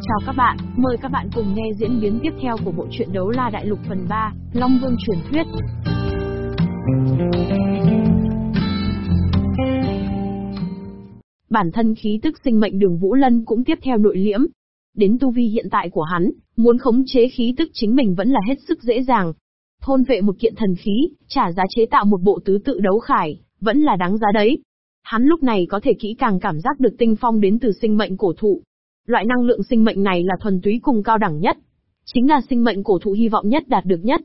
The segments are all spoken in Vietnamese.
Chào các bạn, mời các bạn cùng nghe diễn biến tiếp theo của bộ truyện Đấu La Đại Lục phần 3, Long Vương truyền thuyết. Bản thân khí tức sinh mệnh đường Vũ Lân cũng tiếp theo nội liễm. Đến tu vi hiện tại của hắn, muốn khống chế khí tức chính mình vẫn là hết sức dễ dàng. Thôn vệ một kiện thần khí, trả giá chế tạo một bộ tứ tự đấu khải, vẫn là đáng giá đấy. Hắn lúc này có thể kỹ càng cảm giác được tinh phong đến từ sinh mệnh cổ thụ, Loại năng lượng sinh mệnh này là thuần túy cùng cao đẳng nhất. Chính là sinh mệnh cổ thụ hy vọng nhất đạt được nhất.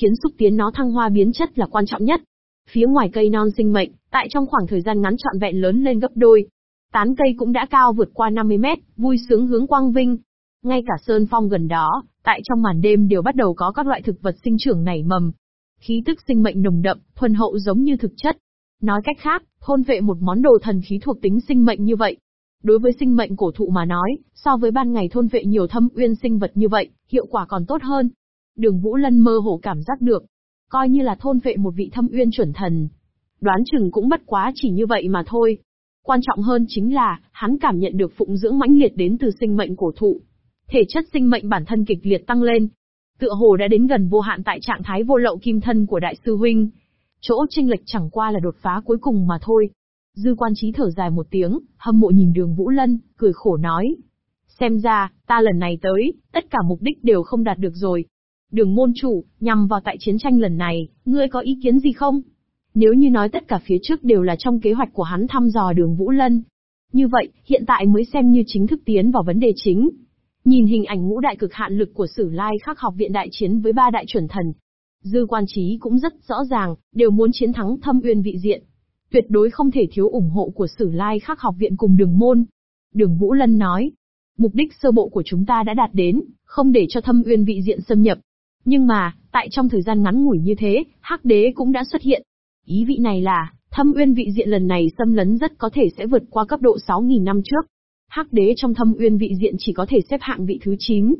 Khiến xúc tiến nó thăng hoa biến chất là quan trọng nhất. Phía ngoài cây non sinh mệnh, tại trong khoảng thời gian ngắn trọn vẹn lớn lên gấp đôi. Tán cây cũng đã cao vượt qua 50 mét, vui sướng hướng quang vinh. Ngay cả sơn phong gần đó, tại trong màn đêm đều bắt đầu có các loại thực vật sinh trưởng nảy mầm. Khí tức sinh mệnh nồng đậm, thuần hậu giống như thực chất. Nói cách khác, thôn vệ một món đồ thần khí thuộc tính sinh mệnh như vậy, Đối với sinh mệnh cổ thụ mà nói, so với ban ngày thôn vệ nhiều thâm uyên sinh vật như vậy, hiệu quả còn tốt hơn. Đường Vũ Lân mơ hồ cảm giác được, coi như là thôn vệ một vị thâm uyên chuẩn thần. Đoán chừng cũng bất quá chỉ như vậy mà thôi. Quan trọng hơn chính là, hắn cảm nhận được phụng dưỡng mãnh liệt đến từ sinh mệnh cổ thụ. Thể chất sinh mệnh bản thân kịch liệt tăng lên. Tựa hồ đã đến gần vô hạn tại trạng thái vô lậu kim thân của đại sư huynh. Chỗ tranh lệch chẳng qua là đột phá cuối cùng mà thôi. Dư quan trí thở dài một tiếng, hâm mộ nhìn đường Vũ Lân, cười khổ nói. Xem ra, ta lần này tới, tất cả mục đích đều không đạt được rồi. Đường môn chủ, nhằm vào tại chiến tranh lần này, ngươi có ý kiến gì không? Nếu như nói tất cả phía trước đều là trong kế hoạch của hắn thăm dò đường Vũ Lân. Như vậy, hiện tại mới xem như chính thức tiến vào vấn đề chính. Nhìn hình ảnh ngũ đại cực hạn lực của Sử Lai khắc học viện đại chiến với ba đại chuẩn thần. Dư quan trí cũng rất rõ ràng, đều muốn chiến thắng thâm uyên vị diện. Tuyệt đối không thể thiếu ủng hộ của Sử Lai Khắc học viện cùng đường môn. Đường Vũ Lân nói, mục đích sơ bộ của chúng ta đã đạt đến, không để cho thâm uyên vị diện xâm nhập. Nhưng mà, tại trong thời gian ngắn ngủi như thế, Hắc Đế cũng đã xuất hiện. Ý vị này là, thâm uyên vị diện lần này xâm lấn rất có thể sẽ vượt qua cấp độ 6.000 năm trước. Hắc Đế trong thâm uyên vị diện chỉ có thể xếp hạng vị thứ 9.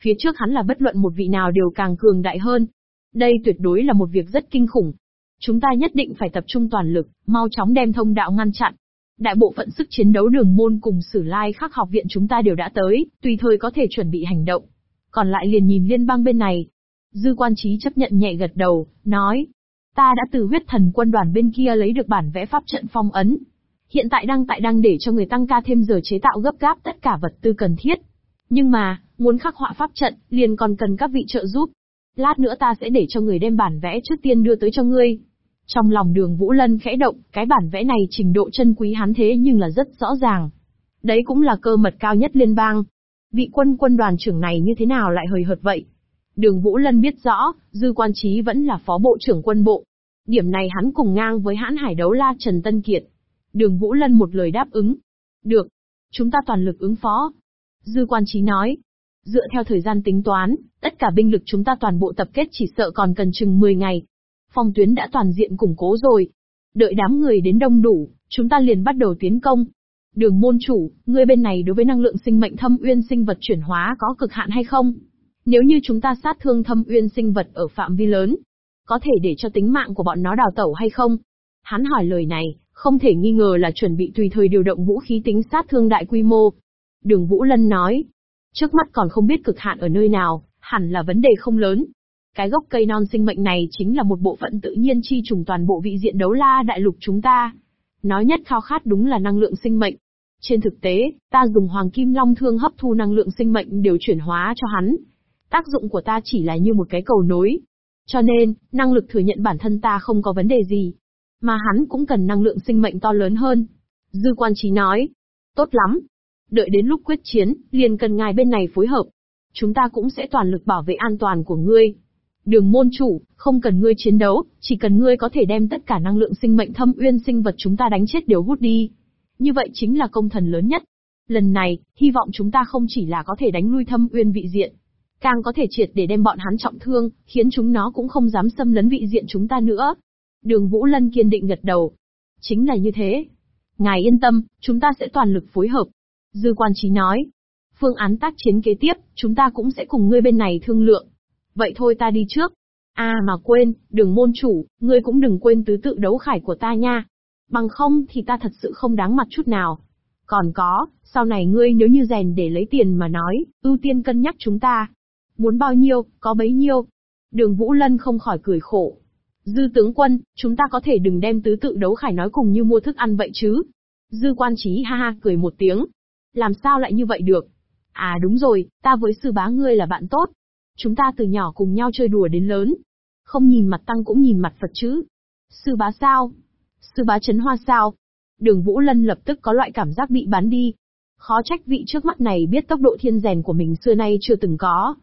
Phía trước hắn là bất luận một vị nào đều càng cường đại hơn. Đây tuyệt đối là một việc rất kinh khủng, Chúng ta nhất định phải tập trung toàn lực, mau chóng đem thông đạo ngăn chặn. Đại bộ phận sức chiến đấu đường môn cùng sử lai khắc học viện chúng ta đều đã tới, tùy thời có thể chuẩn bị hành động. Còn lại liền nhìn liên bang bên này. Dư quan trí chấp nhận nhẹ gật đầu, nói. Ta đã từ huyết thần quân đoàn bên kia lấy được bản vẽ pháp trận phong ấn. Hiện tại đang tại đang để cho người tăng ca thêm giờ chế tạo gấp gáp tất cả vật tư cần thiết. Nhưng mà, muốn khắc họa pháp trận, liền còn cần các vị trợ giúp. Lát nữa ta sẽ để cho người đem bản vẽ trước tiên đưa tới cho ngươi. Trong lòng đường Vũ Lân khẽ động, cái bản vẽ này trình độ chân quý hắn thế nhưng là rất rõ ràng. Đấy cũng là cơ mật cao nhất liên bang. Vị quân quân đoàn trưởng này như thế nào lại hời hợt vậy? Đường Vũ Lân biết rõ, Dư Quan Trí vẫn là phó bộ trưởng quân bộ. Điểm này hắn cùng ngang với hãn hải đấu la Trần Tân Kiệt. Đường Vũ Lân một lời đáp ứng. Được. Chúng ta toàn lực ứng phó. Dư Quan Trí nói. Dựa theo thời gian tính toán, tất cả binh lực chúng ta toàn bộ tập kết chỉ sợ còn cần chừng 10 ngày, Phong tuyến đã toàn diện củng cố rồi. Đợi đám người đến đông đủ, chúng ta liền bắt đầu tiến công. Đường môn chủ, ngươi bên này đối với năng lượng sinh mệnh thâm uyên sinh vật chuyển hóa có cực hạn hay không? Nếu như chúng ta sát thương thâm uyên sinh vật ở phạm vi lớn, có thể để cho tính mạng của bọn nó đào tẩu hay không? Hắn hỏi lời này, không thể nghi ngờ là chuẩn bị tùy thời điều động vũ khí tính sát thương đại quy mô. Đường Vũ Lân nói, trước mắt còn không biết cực hạn ở nơi nào, hẳn là vấn đề không lớn. Cái gốc cây non sinh mệnh này chính là một bộ phận tự nhiên chi trùng toàn bộ vị diện đấu la đại lục chúng ta. Nói nhất khao khát đúng là năng lượng sinh mệnh. Trên thực tế, ta dùng hoàng kim long thương hấp thu năng lượng sinh mệnh đều chuyển hóa cho hắn. Tác dụng của ta chỉ là như một cái cầu nối. Cho nên, năng lực thừa nhận bản thân ta không có vấn đề gì. Mà hắn cũng cần năng lượng sinh mệnh to lớn hơn. Dư quan trí nói. Tốt lắm. Đợi đến lúc quyết chiến, liền cần ngài bên này phối hợp. Chúng ta cũng sẽ toàn lực bảo vệ an toàn của ngươi. Đường môn chủ, không cần ngươi chiến đấu, chỉ cần ngươi có thể đem tất cả năng lượng sinh mệnh thâm uyên sinh vật chúng ta đánh chết đều hút đi. Như vậy chính là công thần lớn nhất. Lần này, hy vọng chúng ta không chỉ là có thể đánh lui thâm uyên vị diện, càng có thể triệt để đem bọn hắn trọng thương, khiến chúng nó cũng không dám xâm lấn vị diện chúng ta nữa. Đường Vũ Lân kiên định gật đầu. Chính là như thế. Ngài yên tâm, chúng ta sẽ toàn lực phối hợp. Dư quan trí nói. Phương án tác chiến kế tiếp, chúng ta cũng sẽ cùng ngươi bên này thương lượng. Vậy thôi ta đi trước. À mà quên, đường môn chủ, ngươi cũng đừng quên tứ tự đấu khải của ta nha. Bằng không thì ta thật sự không đáng mặt chút nào. Còn có, sau này ngươi nếu như rèn để lấy tiền mà nói, ưu tiên cân nhắc chúng ta. Muốn bao nhiêu, có bấy nhiêu. Đường Vũ Lân không khỏi cười khổ. Dư tướng quân, chúng ta có thể đừng đem tứ tự đấu khải nói cùng như mua thức ăn vậy chứ. Dư quan trí ha ha cười một tiếng. Làm sao lại như vậy được? À đúng rồi, ta với sư bá ngươi là bạn tốt. Chúng ta từ nhỏ cùng nhau chơi đùa đến lớn. Không nhìn mặt tăng cũng nhìn mặt Phật chứ. Sư bá sao? Sư bá chấn hoa sao? Đường Vũ Lân lập tức có loại cảm giác bị bán đi. Khó trách vị trước mắt này biết tốc độ thiên rèn của mình xưa nay chưa từng có.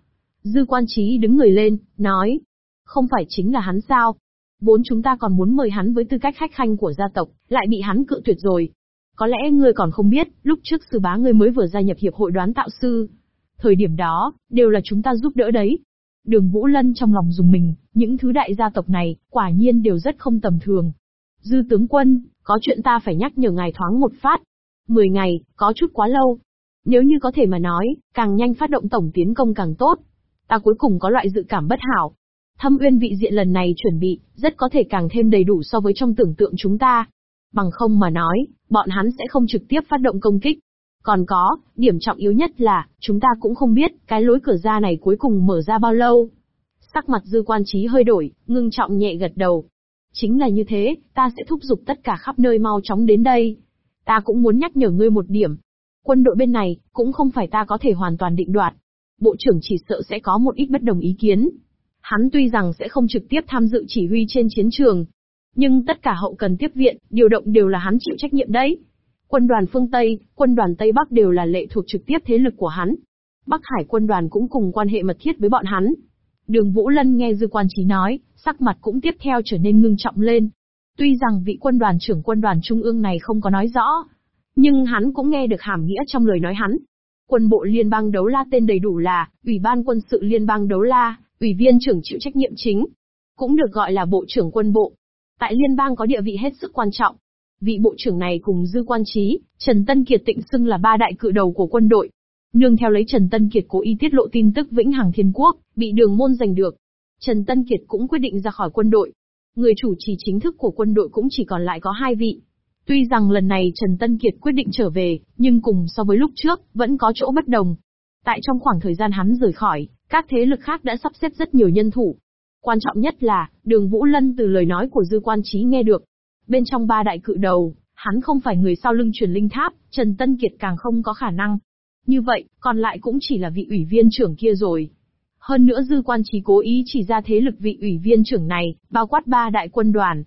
Dư quan trí đứng người lên, nói. Không phải chính là hắn sao? Vốn chúng ta còn muốn mời hắn với tư cách khách khanh của gia tộc, lại bị hắn cự tuyệt rồi. Có lẽ ngươi còn không biết, lúc trước sư bá ngươi mới vừa gia nhập hiệp hội đoán tạo sư. Thời điểm đó, đều là chúng ta giúp đỡ đấy. Đường Vũ Lân trong lòng dùng mình, những thứ đại gia tộc này, quả nhiên đều rất không tầm thường. Dư tướng quân, có chuyện ta phải nhắc nhở ngài thoáng một phát. Mười ngày, có chút quá lâu. Nếu như có thể mà nói, càng nhanh phát động tổng tiến công càng tốt. Ta cuối cùng có loại dự cảm bất hảo. Thâm uyên vị diện lần này chuẩn bị, rất có thể càng thêm đầy đủ so với trong tưởng tượng chúng ta. Bằng không mà nói, bọn hắn sẽ không trực tiếp phát động công kích. Còn có, điểm trọng yếu nhất là, chúng ta cũng không biết, cái lối cửa ra này cuối cùng mở ra bao lâu. Sắc mặt dư quan trí hơi đổi, ngưng trọng nhẹ gật đầu. Chính là như thế, ta sẽ thúc giục tất cả khắp nơi mau chóng đến đây. Ta cũng muốn nhắc nhở ngươi một điểm. Quân đội bên này, cũng không phải ta có thể hoàn toàn định đoạt. Bộ trưởng chỉ sợ sẽ có một ít bất đồng ý kiến. Hắn tuy rằng sẽ không trực tiếp tham dự chỉ huy trên chiến trường, nhưng tất cả hậu cần tiếp viện, điều động đều là hắn chịu trách nhiệm đấy. Quân đoàn phương Tây, quân đoàn Tây Bắc đều là lệ thuộc trực tiếp thế lực của hắn. Bắc Hải quân đoàn cũng cùng quan hệ mật thiết với bọn hắn. Đường Vũ Lân nghe Dư Quan Trí nói, sắc mặt cũng tiếp theo trở nên ngưng trọng lên. Tuy rằng vị quân đoàn trưởng quân đoàn trung ương này không có nói rõ, nhưng hắn cũng nghe được hàm nghĩa trong lời nói hắn. Quân bộ Liên bang Đấu La tên đầy đủ là, Ủy ban quân sự Liên bang Đấu La, Ủy viên trưởng chịu trách nhiệm chính. Cũng được gọi là Bộ trưởng quân bộ. Tại liên bang có địa vị hết sức quan trọng. Vị bộ trưởng này cùng Dư Quan Trí, Trần Tân Kiệt tịnh xưng là ba đại cự đầu của quân đội. Nương theo lấy Trần Tân Kiệt cố ý tiết lộ tin tức Vĩnh Hằng Thiên Quốc, bị đường môn giành được. Trần Tân Kiệt cũng quyết định ra khỏi quân đội. Người chủ trì chính thức của quân đội cũng chỉ còn lại có hai vị. Tuy rằng lần này Trần Tân Kiệt quyết định trở về, nhưng cùng so với lúc trước, vẫn có chỗ bất đồng. Tại trong khoảng thời gian hắn rời khỏi, các thế lực khác đã sắp xếp rất nhiều nhân thủ, Quan trọng nhất là, đường Vũ Lân từ lời nói của dư quan trí nghe được. Bên trong ba đại cự đầu, hắn không phải người sau lưng truyền linh tháp, Trần Tân Kiệt càng không có khả năng. Như vậy, còn lại cũng chỉ là vị ủy viên trưởng kia rồi. Hơn nữa dư quan trí cố ý chỉ ra thế lực vị ủy viên trưởng này, bao quát ba đại quân đoàn.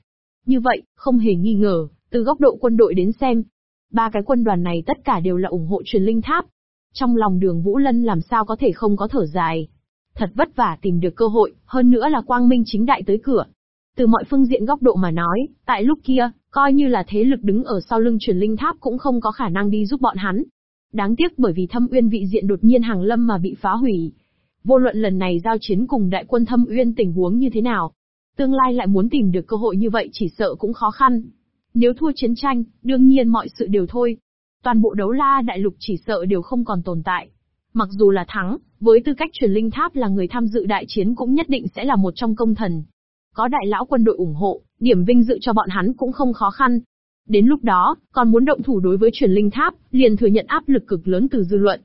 Như vậy, không hề nghi ngờ, từ góc độ quân đội đến xem, ba cái quân đoàn này tất cả đều là ủng hộ truyền linh tháp. Trong lòng đường Vũ Lân làm sao có thể không có thở dài. Thật vất vả tìm được cơ hội, hơn nữa là quang minh chính đại tới cửa. Từ mọi phương diện góc độ mà nói, tại lúc kia, coi như là thế lực đứng ở sau lưng truyền linh tháp cũng không có khả năng đi giúp bọn hắn. Đáng tiếc bởi vì thâm uyên vị diện đột nhiên hàng lâm mà bị phá hủy. Vô luận lần này giao chiến cùng đại quân thâm uyên tình huống như thế nào. Tương lai lại muốn tìm được cơ hội như vậy chỉ sợ cũng khó khăn. Nếu thua chiến tranh, đương nhiên mọi sự đều thôi. Toàn bộ đấu la đại lục chỉ sợ đều không còn tồn tại. Mặc dù là thắng, với tư cách truyền linh tháp là người tham dự đại chiến cũng nhất định sẽ là một trong công thần. Có đại lão quân đội ủng hộ, điểm vinh dự cho bọn hắn cũng không khó khăn. Đến lúc đó, còn muốn động thủ đối với truyền linh tháp, liền thừa nhận áp lực cực lớn từ dư luận.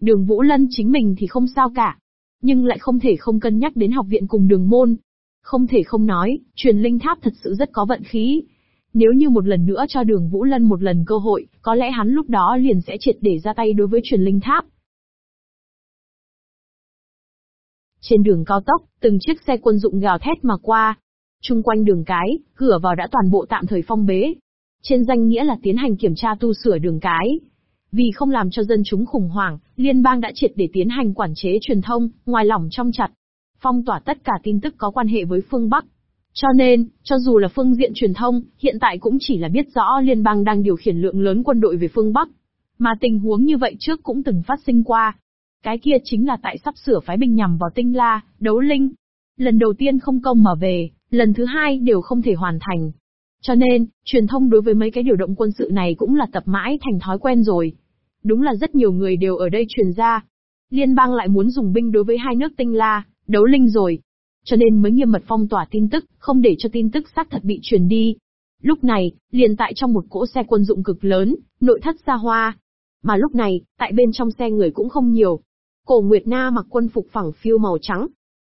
Đường Vũ Lân chính mình thì không sao cả. Nhưng lại không thể không cân nhắc đến học viện cùng đường môn. Không thể không nói, truyền linh tháp thật sự rất có vận khí. Nếu như một lần nữa cho đường Vũ Lân một lần cơ hội, có lẽ hắn lúc đó liền sẽ triệt để ra tay đối với truyền linh tháp. Trên đường cao tốc, từng chiếc xe quân dụng gào thét mà qua. Trung quanh đường cái, cửa vào đã toàn bộ tạm thời phong bế. Trên danh nghĩa là tiến hành kiểm tra tu sửa đường cái. Vì không làm cho dân chúng khủng hoảng, liên bang đã triệt để tiến hành quản chế truyền thông, ngoài lỏng trong chặt. Phong tỏa tất cả tin tức có quan hệ với phương Bắc. Cho nên, cho dù là phương diện truyền thông, hiện tại cũng chỉ là biết rõ liên bang đang điều khiển lượng lớn quân đội về phương Bắc. Mà tình huống như vậy trước cũng từng phát sinh qua, cái kia chính là tại sắp sửa phái binh nhằm vào tinh la, đấu linh. Lần đầu tiên không công mà về, lần thứ hai đều không thể hoàn thành. Cho nên, truyền thông đối với mấy cái điều động quân sự này cũng là tập mãi thành thói quen rồi. Đúng là rất nhiều người đều ở đây truyền ra. Liên bang lại muốn dùng binh đối với hai nước tinh la, đấu linh rồi. Cho nên mới nghiêm mật phong tỏa tin tức, không để cho tin tức xác thật bị truyền đi. Lúc này, liền tại trong một cỗ xe quân dụng cực lớn, nội thất xa hoa. Mà lúc này, tại bên trong xe người cũng không nhiều. Cổ Nguyệt Na mặc quân phục phẳng phiêu màu trắng.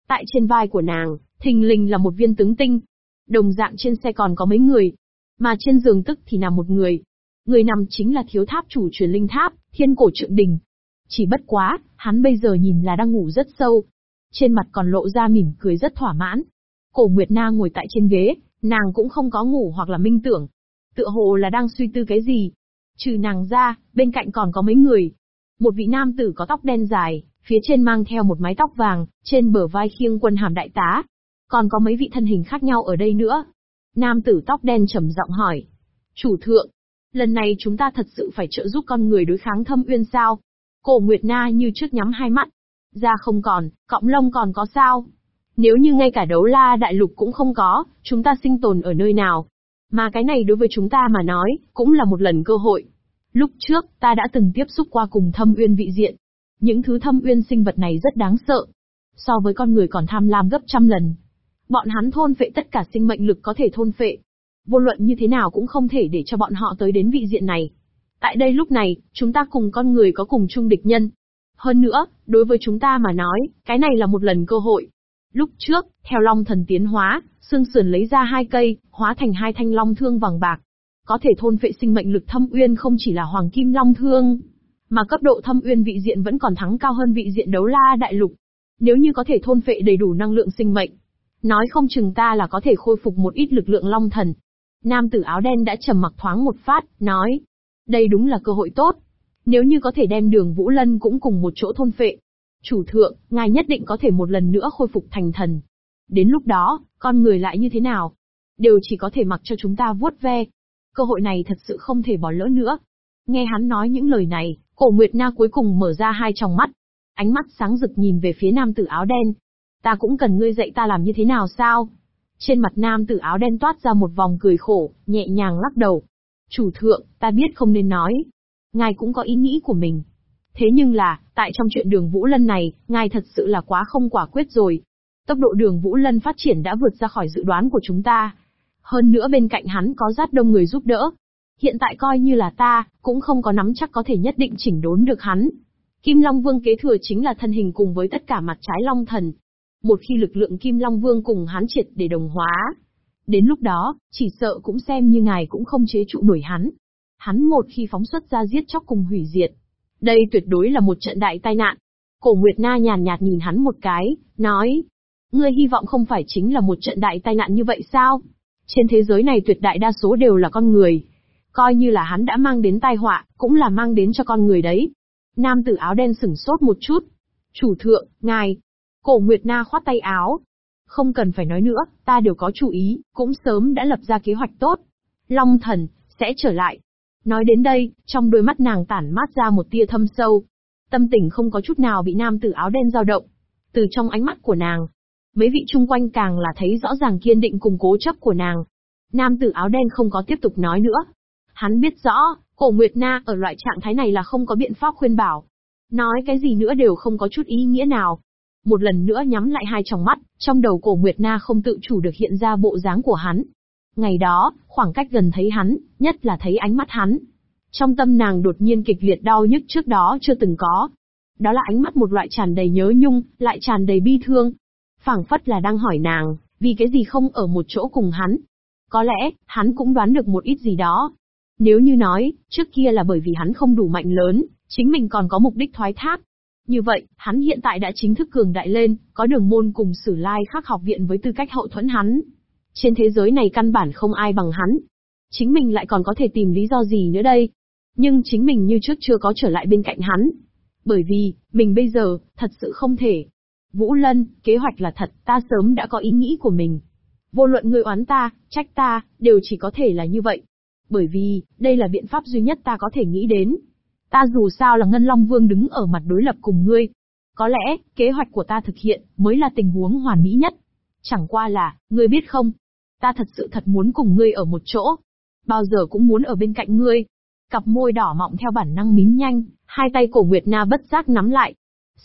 Tại trên vai của nàng, thình lình là một viên tướng tinh. Đồng dạng trên xe còn có mấy người. Mà trên giường tức thì nằm một người. Người nằm chính là thiếu tháp chủ truyền linh tháp, thiên cổ trượng đình. Chỉ bất quá, hắn bây giờ nhìn là đang ngủ rất sâu. Trên mặt còn lộ ra mỉm cười rất thỏa mãn. Cổ Nguyệt Na ngồi tại trên ghế, nàng cũng không có ngủ hoặc là minh tưởng. Tựa hồ là đang suy tư cái gì. Trừ nàng ra, bên cạnh còn có mấy người. Một vị nam tử có tóc đen dài, phía trên mang theo một mái tóc vàng, trên bờ vai khiêng quân hàm đại tá. Còn có mấy vị thân hình khác nhau ở đây nữa. Nam tử tóc đen trầm giọng hỏi. Chủ thượng, lần này chúng ta thật sự phải trợ giúp con người đối kháng thâm uyên sao? Cổ Nguyệt Na như trước nhắm hai mắt. Da không còn, cọng lông còn có sao? Nếu như ngay cả đấu la đại lục cũng không có, chúng ta sinh tồn ở nơi nào? Mà cái này đối với chúng ta mà nói, cũng là một lần cơ hội. Lúc trước, ta đã từng tiếp xúc qua cùng thâm uyên vị diện. Những thứ thâm uyên sinh vật này rất đáng sợ. So với con người còn tham lam gấp trăm lần. Bọn hắn thôn phệ tất cả sinh mệnh lực có thể thôn phệ. Vô luận như thế nào cũng không thể để cho bọn họ tới đến vị diện này. Tại đây lúc này, chúng ta cùng con người có cùng chung địch nhân. Hơn nữa, đối với chúng ta mà nói, cái này là một lần cơ hội. Lúc trước, theo long thần tiến hóa, xương sườn lấy ra hai cây, hóa thành hai thanh long thương vàng bạc. Có thể thôn phệ sinh mệnh lực thâm uyên không chỉ là hoàng kim long thương, mà cấp độ thâm uyên vị diện vẫn còn thắng cao hơn vị diện đấu la đại lục. Nếu như có thể thôn phệ đầy đủ năng lượng sinh mệnh, nói không chừng ta là có thể khôi phục một ít lực lượng long thần. Nam tử áo đen đã trầm mặc thoáng một phát, nói, đây đúng là cơ hội tốt. Nếu như có thể đem đường Vũ Lân cũng cùng một chỗ thôn phệ, Chủ thượng, ngài nhất định có thể một lần nữa khôi phục thành thần. Đến lúc đó, con người lại như thế nào? Đều chỉ có thể mặc cho chúng ta vuốt ve. Cơ hội này thật sự không thể bỏ lỡ nữa. Nghe hắn nói những lời này, cổ Nguyệt Na cuối cùng mở ra hai tròng mắt. Ánh mắt sáng rực nhìn về phía nam tử áo đen. Ta cũng cần ngươi dạy ta làm như thế nào sao? Trên mặt nam tử áo đen toát ra một vòng cười khổ, nhẹ nhàng lắc đầu. Chủ thượng, ta biết không nên nói. Ngài cũng có ý nghĩ của mình. Thế nhưng là, tại trong chuyện đường Vũ Lân này, ngài thật sự là quá không quả quyết rồi. Tốc độ đường Vũ Lân phát triển đã vượt ra khỏi dự đoán của chúng ta. Hơn nữa bên cạnh hắn có rất đông người giúp đỡ. Hiện tại coi như là ta, cũng không có nắm chắc có thể nhất định chỉnh đốn được hắn. Kim Long Vương kế thừa chính là thân hình cùng với tất cả mặt trái Long Thần. Một khi lực lượng Kim Long Vương cùng hắn triệt để đồng hóa. Đến lúc đó, chỉ sợ cũng xem như ngài cũng không chế trụ nổi hắn. Hắn một khi phóng xuất ra giết chóc cùng hủy diệt, đây tuyệt đối là một trận đại tai nạn. Cổ Nguyệt Na nhàn nhạt nhìn hắn một cái, nói. Ngươi hy vọng không phải chính là một trận đại tai nạn như vậy sao? Trên thế giới này tuyệt đại đa số đều là con người. Coi như là hắn đã mang đến tai họa, cũng là mang đến cho con người đấy. Nam tử áo đen sửng sốt một chút. Chủ thượng, ngài. Cổ Nguyệt Na khoát tay áo. Không cần phải nói nữa, ta đều có chủ ý, cũng sớm đã lập ra kế hoạch tốt. Long thần, sẽ trở lại, Nói đến đây, trong đôi mắt nàng tản mát ra một tia thâm sâu. Tâm tình không có chút nào bị nam tử áo đen dao động. Từ trong ánh mắt của nàng, mấy vị chung quanh càng là thấy rõ ràng kiên định cùng cố chấp của nàng. Nam tử áo đen không có tiếp tục nói nữa. Hắn biết rõ, cổ Nguyệt Na ở loại trạng thái này là không có biện pháp khuyên bảo. Nói cái gì nữa đều không có chút ý nghĩa nào. Một lần nữa nhắm lại hai tròng mắt, trong đầu cổ Nguyệt Na không tự chủ được hiện ra bộ dáng của hắn, Ngày đó, khoảng cách gần thấy hắn, nhất là thấy ánh mắt hắn. Trong tâm nàng đột nhiên kịch liệt đau nhức trước đó chưa từng có. Đó là ánh mắt một loại tràn đầy nhớ nhung, lại tràn đầy bi thương phảng phất là đang hỏi nàng, vì cái gì không ở một chỗ cùng hắn. Có lẽ, hắn cũng đoán được một ít gì đó. Nếu như nói, trước kia là bởi vì hắn không đủ mạnh lớn, chính mình còn có mục đích thoái thác. Như vậy, hắn hiện tại đã chính thức cường đại lên, có đường môn cùng sử lai khắc học viện với tư cách hậu thuẫn hắn. Trên thế giới này căn bản không ai bằng hắn. Chính mình lại còn có thể tìm lý do gì nữa đây? Nhưng chính mình như trước chưa có trở lại bên cạnh hắn. Bởi vì, mình bây giờ, thật sự không thể. Vũ Lân, kế hoạch là thật, ta sớm đã có ý nghĩ của mình. Vô luận ngươi oán ta, trách ta, đều chỉ có thể là như vậy. Bởi vì, đây là biện pháp duy nhất ta có thể nghĩ đến. Ta dù sao là Ngân Long Vương đứng ở mặt đối lập cùng ngươi. Có lẽ, kế hoạch của ta thực hiện, mới là tình huống hoàn mỹ nhất. Chẳng qua là, ngươi biết không, ta thật sự thật muốn cùng ngươi ở một chỗ. Bao giờ cũng muốn ở bên cạnh ngươi. Cặp môi đỏ mọng theo bản năng mím nhanh, hai tay cổ Nguyệt Na bất giác nắm lại.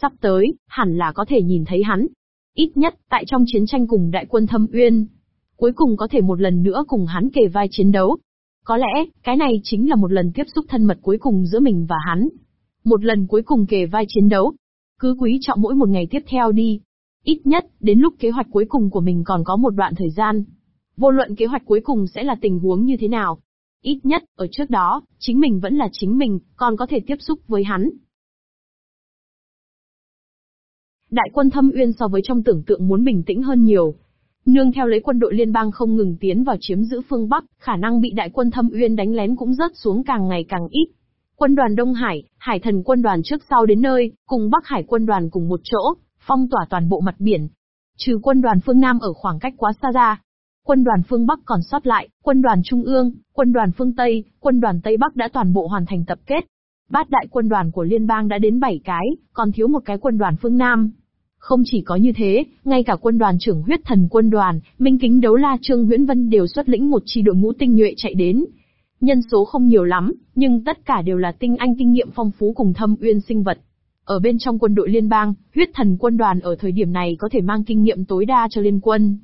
Sắp tới, hẳn là có thể nhìn thấy hắn. Ít nhất, tại trong chiến tranh cùng đại quân thâm uyên. cuối cùng có thể một lần nữa cùng hắn kề vai chiến đấu. Có lẽ, cái này chính là một lần tiếp xúc thân mật cuối cùng giữa mình và hắn. Một lần cuối cùng kề vai chiến đấu. Cứ quý trọng mỗi một ngày tiếp theo đi. Ít nhất, đến lúc kế hoạch cuối cùng của mình còn có một đoạn thời gian. Vô luận kế hoạch cuối cùng sẽ là tình huống như thế nào. Ít nhất, ở trước đó, chính mình vẫn là chính mình, còn có thể tiếp xúc với hắn. Đại quân thâm uyên so với trong tưởng tượng muốn bình tĩnh hơn nhiều. Nương theo lấy quân đội liên bang không ngừng tiến vào chiếm giữ phương Bắc, khả năng bị đại quân thâm uyên đánh lén cũng rớt xuống càng ngày càng ít. Quân đoàn Đông Hải, Hải thần quân đoàn trước sau đến nơi, cùng Bắc Hải quân đoàn cùng một chỗ, phong tỏa toàn bộ mặt biển. Trừ quân đoàn phương Nam ở khoảng cách quá xa ra. Quân đoàn phương Bắc còn sót lại, quân đoàn Trung ương, quân đoàn phương Tây, quân đoàn Tây Bắc đã toàn bộ hoàn thành tập kết. Bát đại quân đoàn của liên bang đã đến 7 cái, còn thiếu một cái quân đoàn phương Nam. Không chỉ có như thế, ngay cả quân đoàn trưởng huyết thần quân đoàn, Minh Kính Đấu La Trương Huyễn Vân đều xuất lĩnh một chi đội ngũ tinh nhuệ chạy đến. Nhân số không nhiều lắm, nhưng tất cả đều là tinh anh kinh nghiệm phong phú cùng thâm uyên sinh vật. Ở bên trong quân đội liên bang, huyết thần quân đoàn ở thời điểm này có thể mang kinh nghiệm tối đa cho liên quân.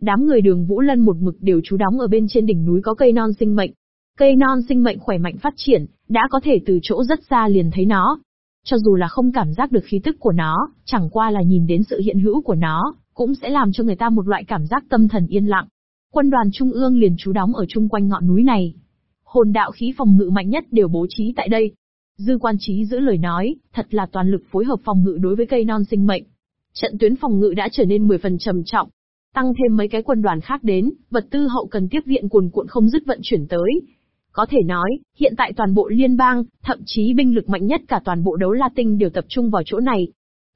Đám người đường Vũ Lân một mực đều trú đóng ở bên trên đỉnh núi có cây non sinh mệnh. Cây non sinh mệnh khỏe mạnh phát triển, đã có thể từ chỗ rất xa liền thấy nó, cho dù là không cảm giác được khí tức của nó, chẳng qua là nhìn đến sự hiện hữu của nó, cũng sẽ làm cho người ta một loại cảm giác tâm thần yên lặng. Quân đoàn Trung ương liền trú đóng ở chung quanh ngọn núi này. Hồn đạo khí phòng ngự mạnh nhất đều bố trí tại đây. Dư quan trí giữ lời nói, thật là toàn lực phối hợp phòng ngự đối với cây non sinh mệnh. Trận tuyến phòng ngự đã trở nên 10 phần trầm trọng. Tăng thêm mấy cái quân đoàn khác đến, vật tư hậu cần tiếp viện cuồn cuộn không dứt vận chuyển tới, có thể nói, hiện tại toàn bộ liên bang, thậm chí binh lực mạnh nhất cả toàn bộ đấu La Tinh đều tập trung vào chỗ này.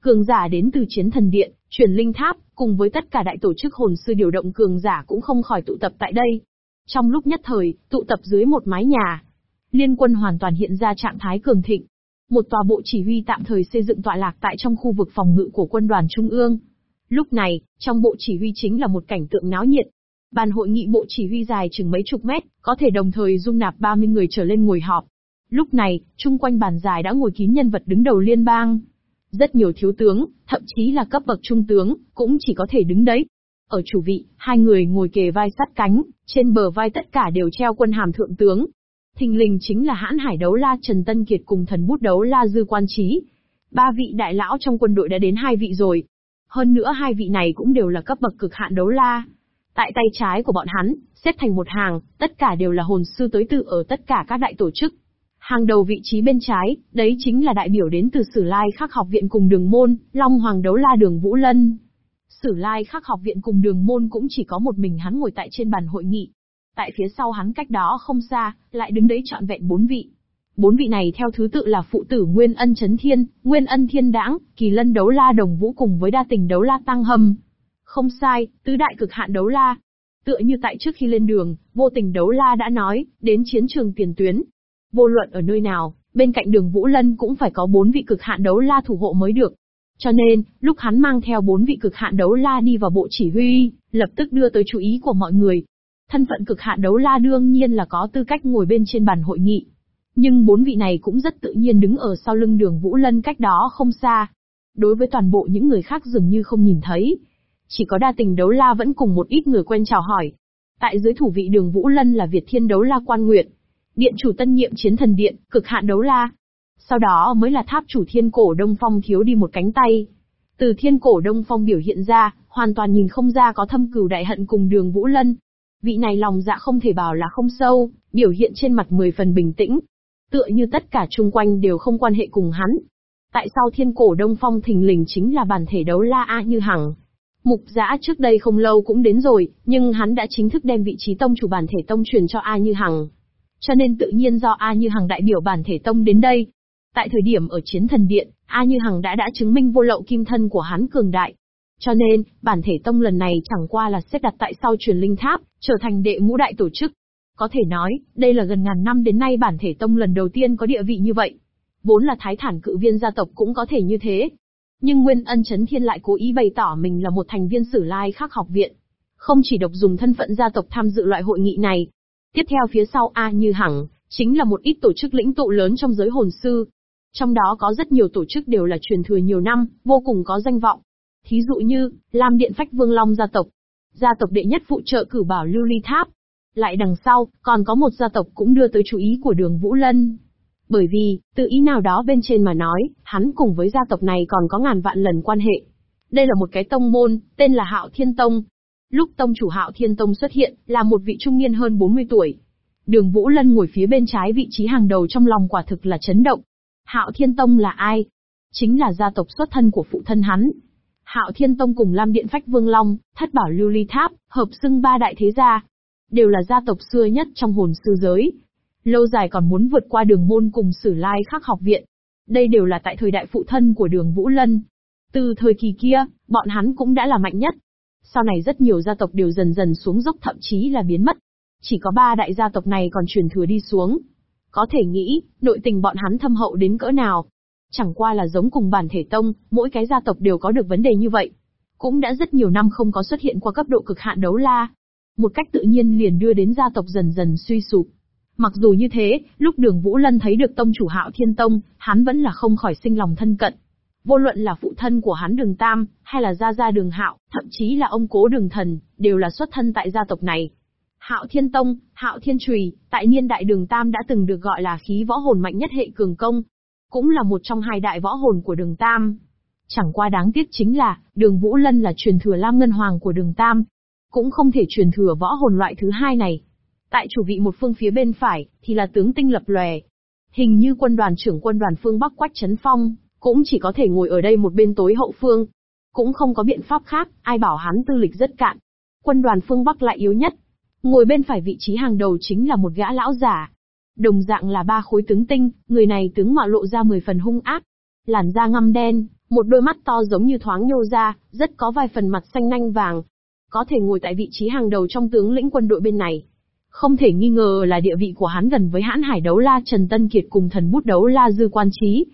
Cường giả đến từ chiến thần điện, truyền linh tháp, cùng với tất cả đại tổ chức hồn sư điều động cường giả cũng không khỏi tụ tập tại đây. Trong lúc nhất thời, tụ tập dưới một mái nhà, liên quân hoàn toàn hiện ra trạng thái cường thịnh. Một tòa bộ chỉ huy tạm thời xây dựng tọa lạc tại trong khu vực phòng ngự của quân đoàn Trung ương. Lúc này, trong bộ chỉ huy chính là một cảnh tượng náo nhiệt, Bàn hội nghị bộ chỉ huy dài chừng mấy chục mét, có thể đồng thời dung nạp 30 người trở lên ngồi họp. Lúc này, chung quanh bàn dài đã ngồi kín nhân vật đứng đầu liên bang. Rất nhiều thiếu tướng, thậm chí là cấp bậc trung tướng, cũng chỉ có thể đứng đấy. Ở chủ vị, hai người ngồi kề vai sát cánh, trên bờ vai tất cả đều treo quân hàm thượng tướng. Thình lình chính là hãn hải đấu la Trần Tân Kiệt cùng thần bút đấu la Dư Quan Trí. Ba vị đại lão trong quân đội đã đến hai vị rồi. Hơn nữa hai vị này cũng đều là cấp bậc cực hạn đấu la. Tại tay trái của bọn hắn, xếp thành một hàng, tất cả đều là hồn sư tới tự ở tất cả các đại tổ chức. Hàng đầu vị trí bên trái, đấy chính là đại biểu đến từ Sử Lai Khắc học viện cùng đường môn, Long Hoàng đấu la đường Vũ Lân. Sử Lai Khắc học viện cùng đường môn cũng chỉ có một mình hắn ngồi tại trên bàn hội nghị. Tại phía sau hắn cách đó không xa, lại đứng đấy trọn vẹn bốn vị. Bốn vị này theo thứ tự là phụ tử Nguyên Ân Chấn Thiên, Nguyên Ân Thiên Đãng, Kỳ Lân Đấu La Đồng Vũ cùng với Đa Tình Đấu La Tăng Hâm không sai, tứ đại cực hạn đấu la. Tựa như tại trước khi lên đường, vô tình đấu la đã nói, đến chiến trường tiền tuyến. Vô luận ở nơi nào, bên cạnh đường Vũ Lân cũng phải có bốn vị cực hạn đấu la thủ hộ mới được. Cho nên, lúc hắn mang theo bốn vị cực hạn đấu la đi vào bộ chỉ huy, lập tức đưa tới chú ý của mọi người. Thân phận cực hạn đấu la đương nhiên là có tư cách ngồi bên trên bàn hội nghị. Nhưng bốn vị này cũng rất tự nhiên đứng ở sau lưng đường Vũ Lân cách đó không xa. Đối với toàn bộ những người khác dường như không nhìn thấy, chỉ có đa tình đấu la vẫn cùng một ít người quen chào hỏi. Tại dưới thủ vị đường Vũ Lân là Việt Thiên đấu la quan nguyện. Điện chủ tân nhiệm chiến thần điện, cực hạn đấu la. Sau đó mới là tháp chủ thiên cổ Đông Phong thiếu đi một cánh tay. Từ thiên cổ Đông Phong biểu hiện ra, hoàn toàn nhìn không ra có thâm cừu đại hận cùng đường Vũ Lân. Vị này lòng dạ không thể bảo là không sâu, biểu hiện trên mặt mười phần bình tĩnh. Tựa như tất cả chung quanh đều không quan hệ cùng hắn. Tại sao thiên cổ Đông Phong thình lình chính là bản thể đấu la A như hằng, Mục giã trước đây không lâu cũng đến rồi, nhưng hắn đã chính thức đem vị trí tông chủ bản thể tông truyền cho A Như Hằng. Cho nên tự nhiên do A Như Hằng đại biểu bản thể tông đến đây. Tại thời điểm ở chiến thần điện, A Như Hằng đã đã chứng minh vô lậu kim thân của hắn cường đại. Cho nên, bản thể tông lần này chẳng qua là xếp đặt tại sau truyền linh tháp, trở thành đệ ngũ đại tổ chức. Có thể nói, đây là gần ngàn năm đến nay bản thể tông lần đầu tiên có địa vị như vậy. Vốn là thái thản cự viên gia tộc cũng có thể như thế, nhưng Nguyên Ân Chấn Thiên lại cố ý bày tỏ mình là một thành viên sử lai khắc học viện. Không chỉ độc dùng thân phận gia tộc tham dự loại hội nghị này. Tiếp theo phía sau A Như Hằng, chính là một ít tổ chức lĩnh tụ lớn trong giới hồn sư. Trong đó có rất nhiều tổ chức đều là truyền thừa nhiều năm, vô cùng có danh vọng. Thí dụ như, Lam Điện Phách Vương Long gia tộc, gia tộc đệ nhất phụ trợ cử bảo lưu ly tháp. Lại đằng sau, còn có một gia tộc cũng đưa tới chú ý của đường Vũ Lân. Bởi vì, tự ý nào đó bên trên mà nói, hắn cùng với gia tộc này còn có ngàn vạn lần quan hệ. Đây là một cái tông môn, tên là Hạo Thiên Tông. Lúc tông chủ Hạo Thiên Tông xuất hiện, là một vị trung niên hơn 40 tuổi. Đường Vũ Lân ngồi phía bên trái vị trí hàng đầu trong lòng quả thực là chấn động. Hạo Thiên Tông là ai? Chính là gia tộc xuất thân của phụ thân hắn. Hạo Thiên Tông cùng Lam Điện Phách Vương Long, Thất Bảo Lưu Ly Tháp, hợp xưng ba đại thế gia. Đều là gia tộc xưa nhất trong hồn sư giới. Lâu dài còn muốn vượt qua đường môn cùng sử lai khắc học viện. Đây đều là tại thời đại phụ thân của đường Vũ Lân. Từ thời kỳ kia, bọn hắn cũng đã là mạnh nhất. Sau này rất nhiều gia tộc đều dần dần xuống dốc thậm chí là biến mất. Chỉ có ba đại gia tộc này còn truyền thừa đi xuống. Có thể nghĩ, nội tình bọn hắn thâm hậu đến cỡ nào. Chẳng qua là giống cùng bản thể tông, mỗi cái gia tộc đều có được vấn đề như vậy. Cũng đã rất nhiều năm không có xuất hiện qua cấp độ cực hạn đấu la. Một cách tự nhiên liền đưa đến gia tộc dần dần suy sụp. Mặc dù như thế, lúc đường Vũ Lân thấy được tông chủ hạo thiên tông, hắn vẫn là không khỏi sinh lòng thân cận. Vô luận là phụ thân của hắn đường Tam, hay là gia gia đường Hạo, thậm chí là ông cố đường thần, đều là xuất thân tại gia tộc này. Hạo Thiên Tông, Hạo Thiên Trùy, tại niên đại đường Tam đã từng được gọi là khí võ hồn mạnh nhất hệ cường công. Cũng là một trong hai đại võ hồn của đường Tam. Chẳng qua đáng tiếc chính là, đường Vũ Lân là truyền thừa Lam Ngân Hoàng của đường Tam. Cũng không thể truyền thừa võ hồn loại thứ hai này. Tại chủ vị một phương phía bên phải, thì là tướng tinh lập lòe. Hình như quân đoàn trưởng quân đoàn phương Bắc Quách Trấn Phong, cũng chỉ có thể ngồi ở đây một bên tối hậu phương. Cũng không có biện pháp khác, ai bảo hắn tư lịch rất cạn. Quân đoàn phương Bắc lại yếu nhất, Ngồi bên phải vị trí hàng đầu chính là một gã lão giả. Đồng dạng là ba khối tướng tinh, người này tướng mạo lộ ra mười phần hung ác. Làn da ngăm đen, một đôi mắt to giống như thoáng nhô ra, rất có vài phần mặt xanh nanh vàng. Có thể ngồi tại vị trí hàng đầu trong tướng lĩnh quân đội bên này. Không thể nghi ngờ là địa vị của hắn gần với hãn hải đấu la Trần Tân Kiệt cùng thần bút đấu la Dư Quan Trí.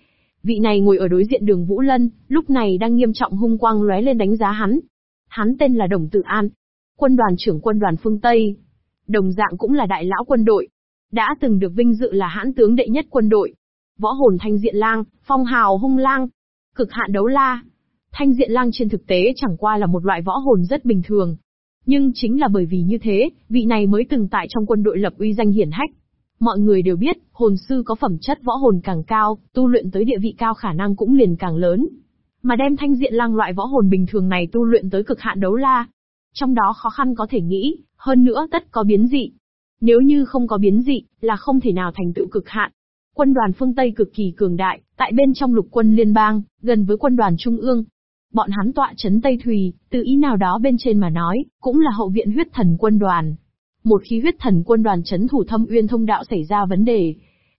Vị này ngồi ở đối diện đường Vũ Lân, lúc này đang nghiêm trọng hung quang lóe lên đánh giá hắn. Hắn tên là Đồng Tự An, quân đoàn trưởng quân đoàn phương Tây, đồng dạng cũng là đại lão quân đội, đã từng được vinh dự là hãn tướng đệ nhất quân đội. Võ hồn thanh diện lang, phong hào hung lang, cực hạn đấu la. Thanh diện lang trên thực tế chẳng qua là một loại võ hồn rất bình thường. Nhưng chính là bởi vì như thế, vị này mới từng tại trong quân đội lập uy danh hiển hách. Mọi người đều biết, hồn sư có phẩm chất võ hồn càng cao, tu luyện tới địa vị cao khả năng cũng liền càng lớn. Mà đem thanh diện lang loại võ hồn bình thường này tu luyện tới cực hạn đấu la, trong đó khó khăn có thể nghĩ, hơn nữa tất có biến dị. Nếu như không có biến dị, là không thể nào thành tựu cực hạn. Quân đoàn phương Tây cực kỳ cường đại, tại bên trong lục quân liên bang, gần với quân đoàn trung ương. Bọn hắn tọa chấn Tây Thùy, từ ý nào đó bên trên mà nói, cũng là hậu viện huyết thần quân đoàn. Một khi huyết thần quân đoàn chấn thủ thâm uyên thông đạo xảy ra vấn đề,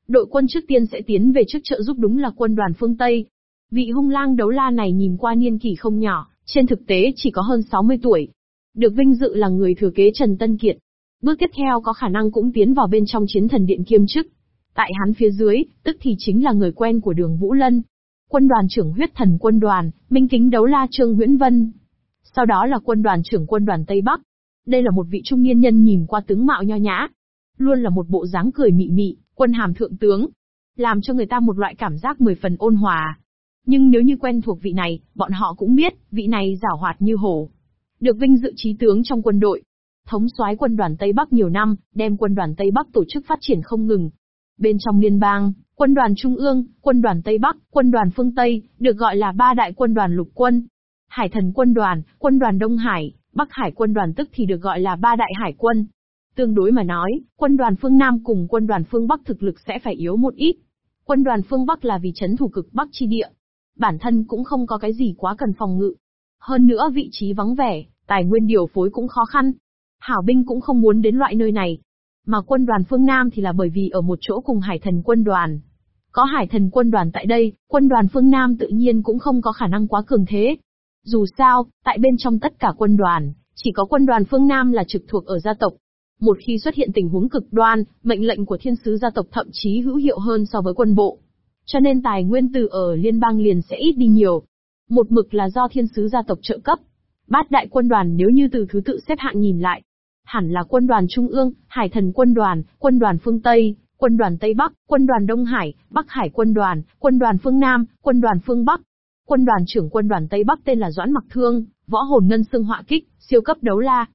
đội quân trước tiên sẽ tiến về trước trợ giúp đúng là quân đoàn phương Tây. Vị hung lang đấu la này nhìn qua niên kỷ không nhỏ, trên thực tế chỉ có hơn 60 tuổi, được vinh dự là người thừa kế Trần Tân Kiệt. Bước tiếp theo có khả năng cũng tiến vào bên trong chiến thần điện kiêm chức. Tại hắn phía dưới, tức thì chính là người quen của đường Vũ Lân. Quân đoàn trưởng huyết thần quân đoàn, minh kính đấu la Trương Nguyễn Vân. Sau đó là quân đoàn trưởng quân đoàn Tây Bắc. Đây là một vị trung niên nhân nhìn qua tướng mạo nho nhã. Luôn là một bộ dáng cười mị mị, quân hàm thượng tướng. Làm cho người ta một loại cảm giác mười phần ôn hòa. Nhưng nếu như quen thuộc vị này, bọn họ cũng biết, vị này giảo hoạt như hổ, được vinh dự trí tướng trong quân đội. Thống soái quân đoàn Tây Bắc nhiều năm, đem quân đoàn Tây Bắc tổ chức phát triển không ngừng. Bên trong liên bang, quân đoàn Trung ương, quân đoàn Tây Bắc, quân đoàn phương Tây, được gọi là ba đại quân đoàn lục quân. Hải thần quân đoàn, quân đoàn Đông Hải, Bắc Hải quân đoàn tức thì được gọi là ba đại hải quân. Tương đối mà nói, quân đoàn phương Nam cùng quân đoàn phương Bắc thực lực sẽ phải yếu một ít. Quân đoàn phương Bắc là vì chấn thủ cực Bắc chi địa. Bản thân cũng không có cái gì quá cần phòng ngự. Hơn nữa vị trí vắng vẻ, tài nguyên điều phối cũng khó khăn. Hảo binh cũng không muốn đến loại nơi này. Mà quân đoàn phương Nam thì là bởi vì ở một chỗ cùng hải thần quân đoàn. Có hải thần quân đoàn tại đây, quân đoàn phương Nam tự nhiên cũng không có khả năng quá cường thế. Dù sao, tại bên trong tất cả quân đoàn, chỉ có quân đoàn phương Nam là trực thuộc ở gia tộc. Một khi xuất hiện tình huống cực đoan, mệnh lệnh của thiên sứ gia tộc thậm chí hữu hiệu hơn so với quân bộ. Cho nên tài nguyên từ ở liên bang liền sẽ ít đi nhiều. Một mực là do thiên sứ gia tộc trợ cấp. Bát đại quân đoàn nếu như từ thứ tự xếp hạng nhìn lại, hẳn là quân đoàn Trung ương, Hải thần quân đoàn, quân đoàn phương Tây, quân đoàn Tây Bắc, quân đoàn Đông Hải, Bắc Hải quân đoàn, quân đoàn phương Nam, quân đoàn phương Bắc. Quân đoàn trưởng quân đoàn Tây Bắc tên là Doãn Mặc Thương, võ hồn ngân xương họa kích, siêu cấp đấu la,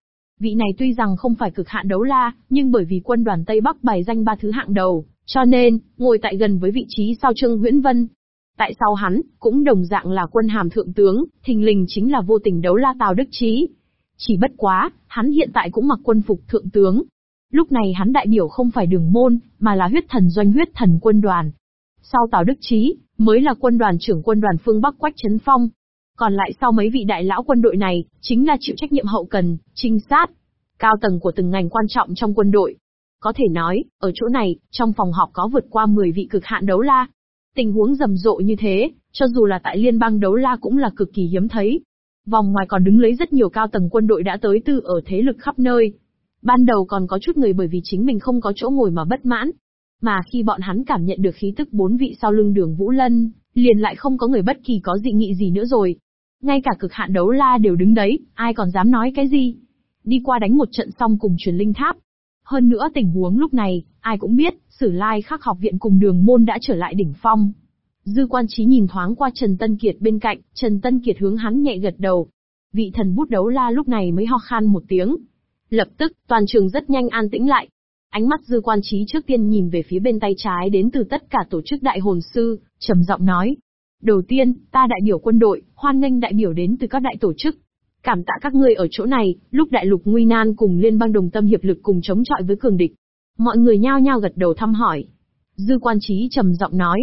Vị này tuy rằng không phải cực hạn đấu la, nhưng bởi vì quân đoàn Tây Bắc bày danh ba thứ hạng đầu, cho nên, ngồi tại gần với vị trí sau Trương Huyễn Vân. Tại sau hắn, cũng đồng dạng là quân hàm thượng tướng, thình lình chính là vô tình đấu la Tào Đức Trí. Chỉ bất quá, hắn hiện tại cũng mặc quân phục thượng tướng. Lúc này hắn đại biểu không phải đường môn, mà là huyết thần doanh huyết thần quân đoàn. Sau Tào Đức Trí, mới là quân đoàn trưởng quân đoàn phương Bắc Quách Trấn Phong. Còn lại sau mấy vị đại lão quân đội này, chính là chịu trách nhiệm hậu cần, trinh sát, cao tầng của từng ngành quan trọng trong quân đội. Có thể nói, ở chỗ này, trong phòng họp có vượt qua 10 vị cực hạn đấu la. Tình huống rầm rộ như thế, cho dù là tại liên bang đấu la cũng là cực kỳ hiếm thấy. Vòng ngoài còn đứng lấy rất nhiều cao tầng quân đội đã tới từ ở thế lực khắp nơi. Ban đầu còn có chút người bởi vì chính mình không có chỗ ngồi mà bất mãn. Mà khi bọn hắn cảm nhận được khí tức bốn vị sau lưng đường Vũ Lân, liền lại không có người bất kỳ có dị nghị gì nữa rồi. Ngay cả cực hạn đấu la đều đứng đấy, ai còn dám nói cái gì. Đi qua đánh một trận xong cùng truyền linh tháp. Hơn nữa tình huống lúc này, ai cũng biết, Sử Lai Khắc học viện cùng đường môn đã trở lại đỉnh phong. Dư quan trí nhìn thoáng qua Trần Tân Kiệt bên cạnh, Trần Tân Kiệt hướng hắn nhẹ gật đầu. Vị thần bút đấu la lúc này mới ho khan một tiếng. Lập tức, toàn trường rất nhanh an tĩnh lại. Ánh mắt dư quan trí trước tiên nhìn về phía bên tay trái đến từ tất cả tổ chức đại hồn sư, trầm giọng nói. Đầu tiên, ta đại biểu quân đội, hoan nghênh đại biểu đến từ các đại tổ chức. Cảm tạ các ngươi ở chỗ này, lúc đại lục nguy nan cùng liên bang đồng tâm hiệp lực cùng chống chọi với cường địch. Mọi người nhao nhao gật đầu thăm hỏi. Dư quan trí trầm giọng nói.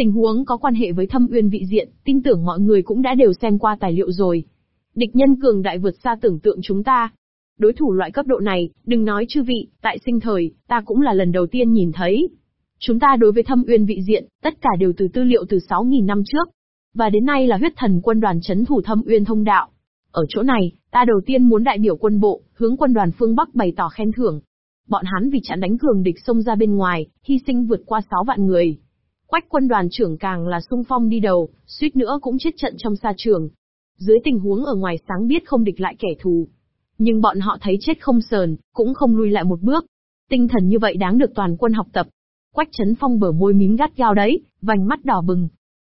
Tình huống có quan hệ với thâm uyên vị diện, tin tưởng mọi người cũng đã đều xem qua tài liệu rồi. Địch nhân cường đại vượt xa tưởng tượng chúng ta. Đối thủ loại cấp độ này, đừng nói chư vị, tại sinh thời, ta cũng là lần đầu tiên nhìn thấy. Chúng ta đối với thâm uyên vị diện, tất cả đều từ tư liệu từ 6.000 năm trước. Và đến nay là huyết thần quân đoàn chấn thủ thâm uyên thông đạo. Ở chỗ này, ta đầu tiên muốn đại biểu quân bộ, hướng quân đoàn phương Bắc bày tỏ khen thưởng. Bọn hắn vì chặn đánh cường địch xông ra bên ngoài, hy sinh vượt qua 6 vạn người. Quách quân đoàn trưởng càng là sung phong đi đầu, suýt nữa cũng chết trận trong xa trường. Dưới tình huống ở ngoài sáng biết không địch lại kẻ thù. Nhưng bọn họ thấy chết không sờn, cũng không lui lại một bước. Tinh thần như vậy đáng được toàn quân học tập. Quách chấn phong bờ môi mím gắt gao đấy, vành mắt đỏ bừng.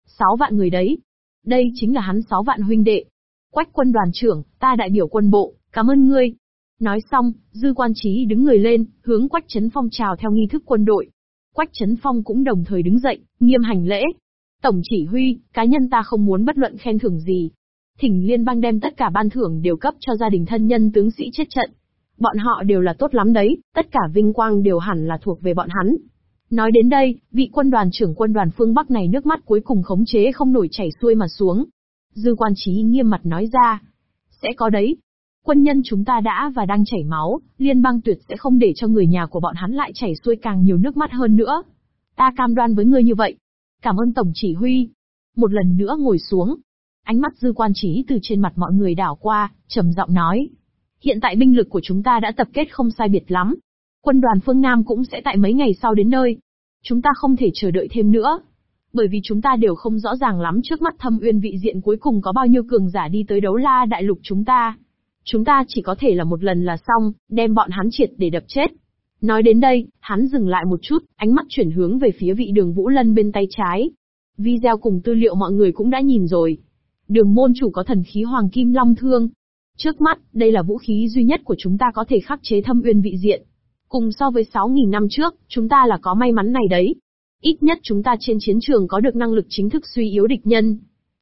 Sáu vạn người đấy. Đây chính là hắn sáu vạn huynh đệ, Quách quân đoàn trưởng, ta đại biểu quân bộ, cảm ơn ngươi. Nói xong, dư quan trí đứng người lên, hướng Quách Trấn Phong chào theo nghi thức quân đội. Quách Trấn Phong cũng đồng thời đứng dậy, nghiêm hành lễ. Tổng chỉ huy, cá nhân ta không muốn bất luận khen thưởng gì. Thỉnh liên bang đem tất cả ban thưởng đều cấp cho gia đình thân nhân tướng sĩ chết trận. Bọn họ đều là tốt lắm đấy, tất cả vinh quang đều hẳn là thuộc về bọn hắn. Nói đến đây, vị quân đoàn trưởng quân đoàn phương Bắc này nước mắt cuối cùng khống chế không nổi chảy xuôi mà xuống. Dư quan trí nghiêm mặt nói ra. Sẽ có đấy. Quân nhân chúng ta đã và đang chảy máu, liên bang tuyệt sẽ không để cho người nhà của bọn hắn lại chảy xuôi càng nhiều nước mắt hơn nữa. Ta cam đoan với ngươi như vậy. Cảm ơn Tổng chỉ huy. Một lần nữa ngồi xuống. Ánh mắt dư quan trí từ trên mặt mọi người đảo qua, trầm giọng nói. Hiện tại binh lực của chúng ta đã tập kết không sai biệt lắm. Quân đoàn phương Nam cũng sẽ tại mấy ngày sau đến nơi. Chúng ta không thể chờ đợi thêm nữa bởi vì chúng ta đều không rõ ràng lắm trước mắt thâm uyên vị diện cuối cùng có bao nhiêu cường giả đi tới đấu la đại lục chúng ta. Chúng ta chỉ có thể là một lần là xong, đem bọn hắn triệt để đập chết. Nói đến đây, hắn dừng lại một chút, ánh mắt chuyển hướng về phía vị đường Vũ Lân bên tay trái. Video cùng tư liệu mọi người cũng đã nhìn rồi. Đường môn chủ có thần khí Hoàng Kim Long Thương. Trước mắt, đây là vũ khí duy nhất của chúng ta có thể khắc chế thâm uyên vị diện. Cùng so với 6.000 năm trước, chúng ta là có may mắn này đấy. Ít nhất chúng ta trên chiến trường có được năng lực chính thức suy yếu địch nhân.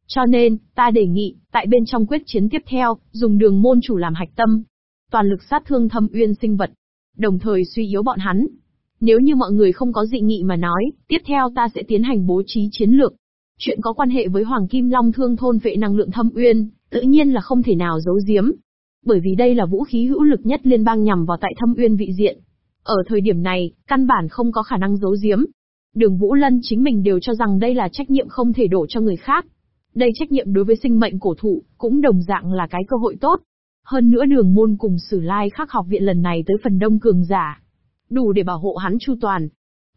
Cho nên, ta đề nghị, tại bên trong quyết chiến tiếp theo, dùng đường môn chủ làm hạch tâm. Toàn lực sát thương thâm uyên sinh vật. Đồng thời suy yếu bọn hắn. Nếu như mọi người không có dị nghị mà nói, tiếp theo ta sẽ tiến hành bố trí chiến lược. Chuyện có quan hệ với Hoàng Kim Long thương thôn vệ năng lượng thâm uyên, tự nhiên là không thể nào giấu giếm. Bởi vì đây là vũ khí hữu lực nhất liên bang nhằm vào tại thâm uyên vị diện. Ở thời điểm này, căn bản không có khả năng giấu giếm, Đường Vũ Lân chính mình đều cho rằng đây là trách nhiệm không thể đổ cho người khác. Đây trách nhiệm đối với sinh mệnh cổ thụ, cũng đồng dạng là cái cơ hội tốt. Hơn nữa đường môn cùng sử lai khắc học viện lần này tới phần đông cường giả. Đủ để bảo hộ hắn chu toàn.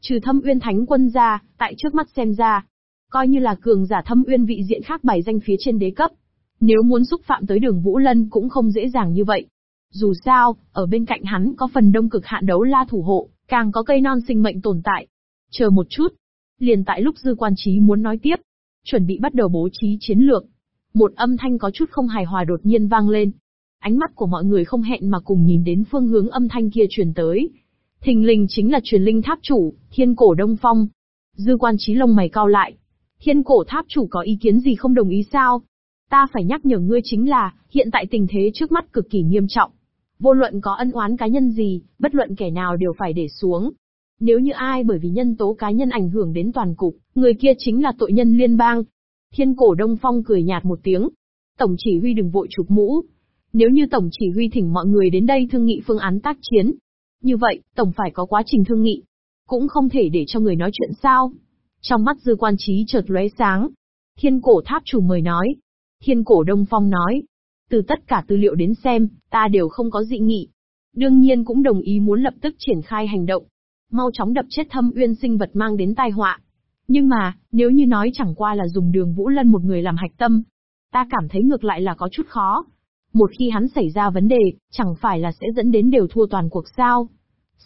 Trừ thâm uyên thánh quân ra, tại trước mắt xem ra. Coi như là cường giả thâm uyên vị diện khác bày danh phía trên đế cấp. Nếu muốn xúc phạm tới đường Vũ Lân cũng không dễ dàng như vậy. Dù sao, ở bên cạnh hắn có phần đông cực hạn đấu la thủ hộ, càng có cây non sinh mệnh tồn tại, Chờ một chút. Liền tại lúc dư quan trí muốn nói tiếp, chuẩn bị bắt đầu bố trí chiến lược. Một âm thanh có chút không hài hòa đột nhiên vang lên. Ánh mắt của mọi người không hẹn mà cùng nhìn đến phương hướng âm thanh kia truyền tới. Thình lình chính là truyền linh tháp chủ, thiên cổ đông phong. Dư quan trí lông mày cao lại. Thiên cổ tháp chủ có ý kiến gì không đồng ý sao? Ta phải nhắc nhở ngươi chính là, hiện tại tình thế trước mắt cực kỳ nghiêm trọng. Vô luận có ân oán cá nhân gì, bất luận kẻ nào đều phải để xuống. Nếu như ai bởi vì nhân tố cá nhân ảnh hưởng đến toàn cục, người kia chính là tội nhân liên bang. Thiên cổ Đông Phong cười nhạt một tiếng. Tổng chỉ huy đừng vội chụp mũ. Nếu như Tổng chỉ huy thỉnh mọi người đến đây thương nghị phương án tác chiến. Như vậy, Tổng phải có quá trình thương nghị. Cũng không thể để cho người nói chuyện sao. Trong mắt dư quan trí chợt lóe sáng. Thiên cổ tháp chủ mời nói. Thiên cổ Đông Phong nói. Từ tất cả tư liệu đến xem, ta đều không có dị nghị. Đương nhiên cũng đồng ý muốn lập tức triển khai hành động. Mau chóng đập chết thâm uyên sinh vật mang đến tai họa. Nhưng mà, nếu như nói chẳng qua là dùng đường Vũ Lân một người làm hạch tâm, ta cảm thấy ngược lại là có chút khó. Một khi hắn xảy ra vấn đề, chẳng phải là sẽ dẫn đến đều thua toàn cuộc sao?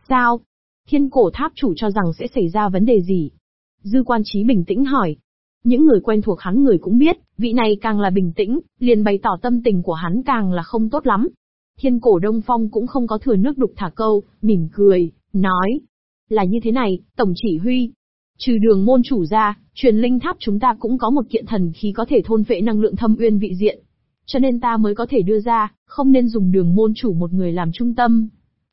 Sao? Thiên cổ tháp chủ cho rằng sẽ xảy ra vấn đề gì? Dư quan trí bình tĩnh hỏi. Những người quen thuộc hắn người cũng biết, vị này càng là bình tĩnh, liền bày tỏ tâm tình của hắn càng là không tốt lắm. Thiên cổ Đông Phong cũng không có thừa nước đục thả câu, mỉm cười, nói. Là như thế này, Tổng chỉ huy. Trừ đường môn chủ ra, truyền linh tháp chúng ta cũng có một kiện thần khí có thể thôn phệ năng lượng thâm uyên vị diện. Cho nên ta mới có thể đưa ra, không nên dùng đường môn chủ một người làm trung tâm.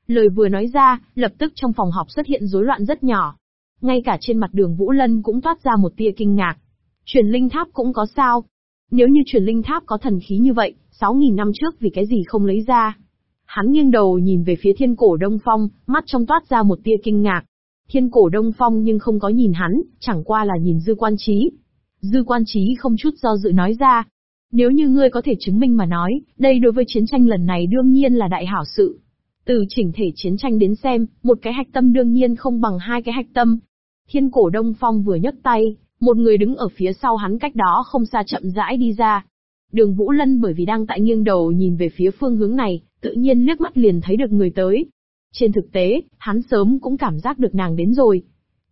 Lời vừa nói ra, lập tức trong phòng học xuất hiện rối loạn rất nhỏ. Ngay cả trên mặt đường Vũ Lân cũng toát ra một tia kinh ngạc. Truyền linh tháp cũng có sao? Nếu như truyền linh tháp có thần khí như vậy, 6.000 năm trước vì cái gì không lấy ra? Hắn nghiêng đầu nhìn về phía thiên cổ Đông Phong, mắt trong toát ra một tia kinh ngạc. Thiên cổ Đông Phong nhưng không có nhìn hắn, chẳng qua là nhìn dư quan trí. Dư quan trí không chút do dự nói ra. Nếu như ngươi có thể chứng minh mà nói, đây đối với chiến tranh lần này đương nhiên là đại hảo sự. Từ chỉnh thể chiến tranh đến xem, một cái hạch tâm đương nhiên không bằng hai cái hạch tâm. Thiên cổ Đông Phong vừa nhấc tay, một người đứng ở phía sau hắn cách đó không xa chậm rãi đi ra. Đường Vũ Lân bởi vì đang tại nghiêng đầu nhìn về phía phương hướng này, tự nhiên liếc mắt liền thấy được người tới. Trên thực tế, hắn sớm cũng cảm giác được nàng đến rồi.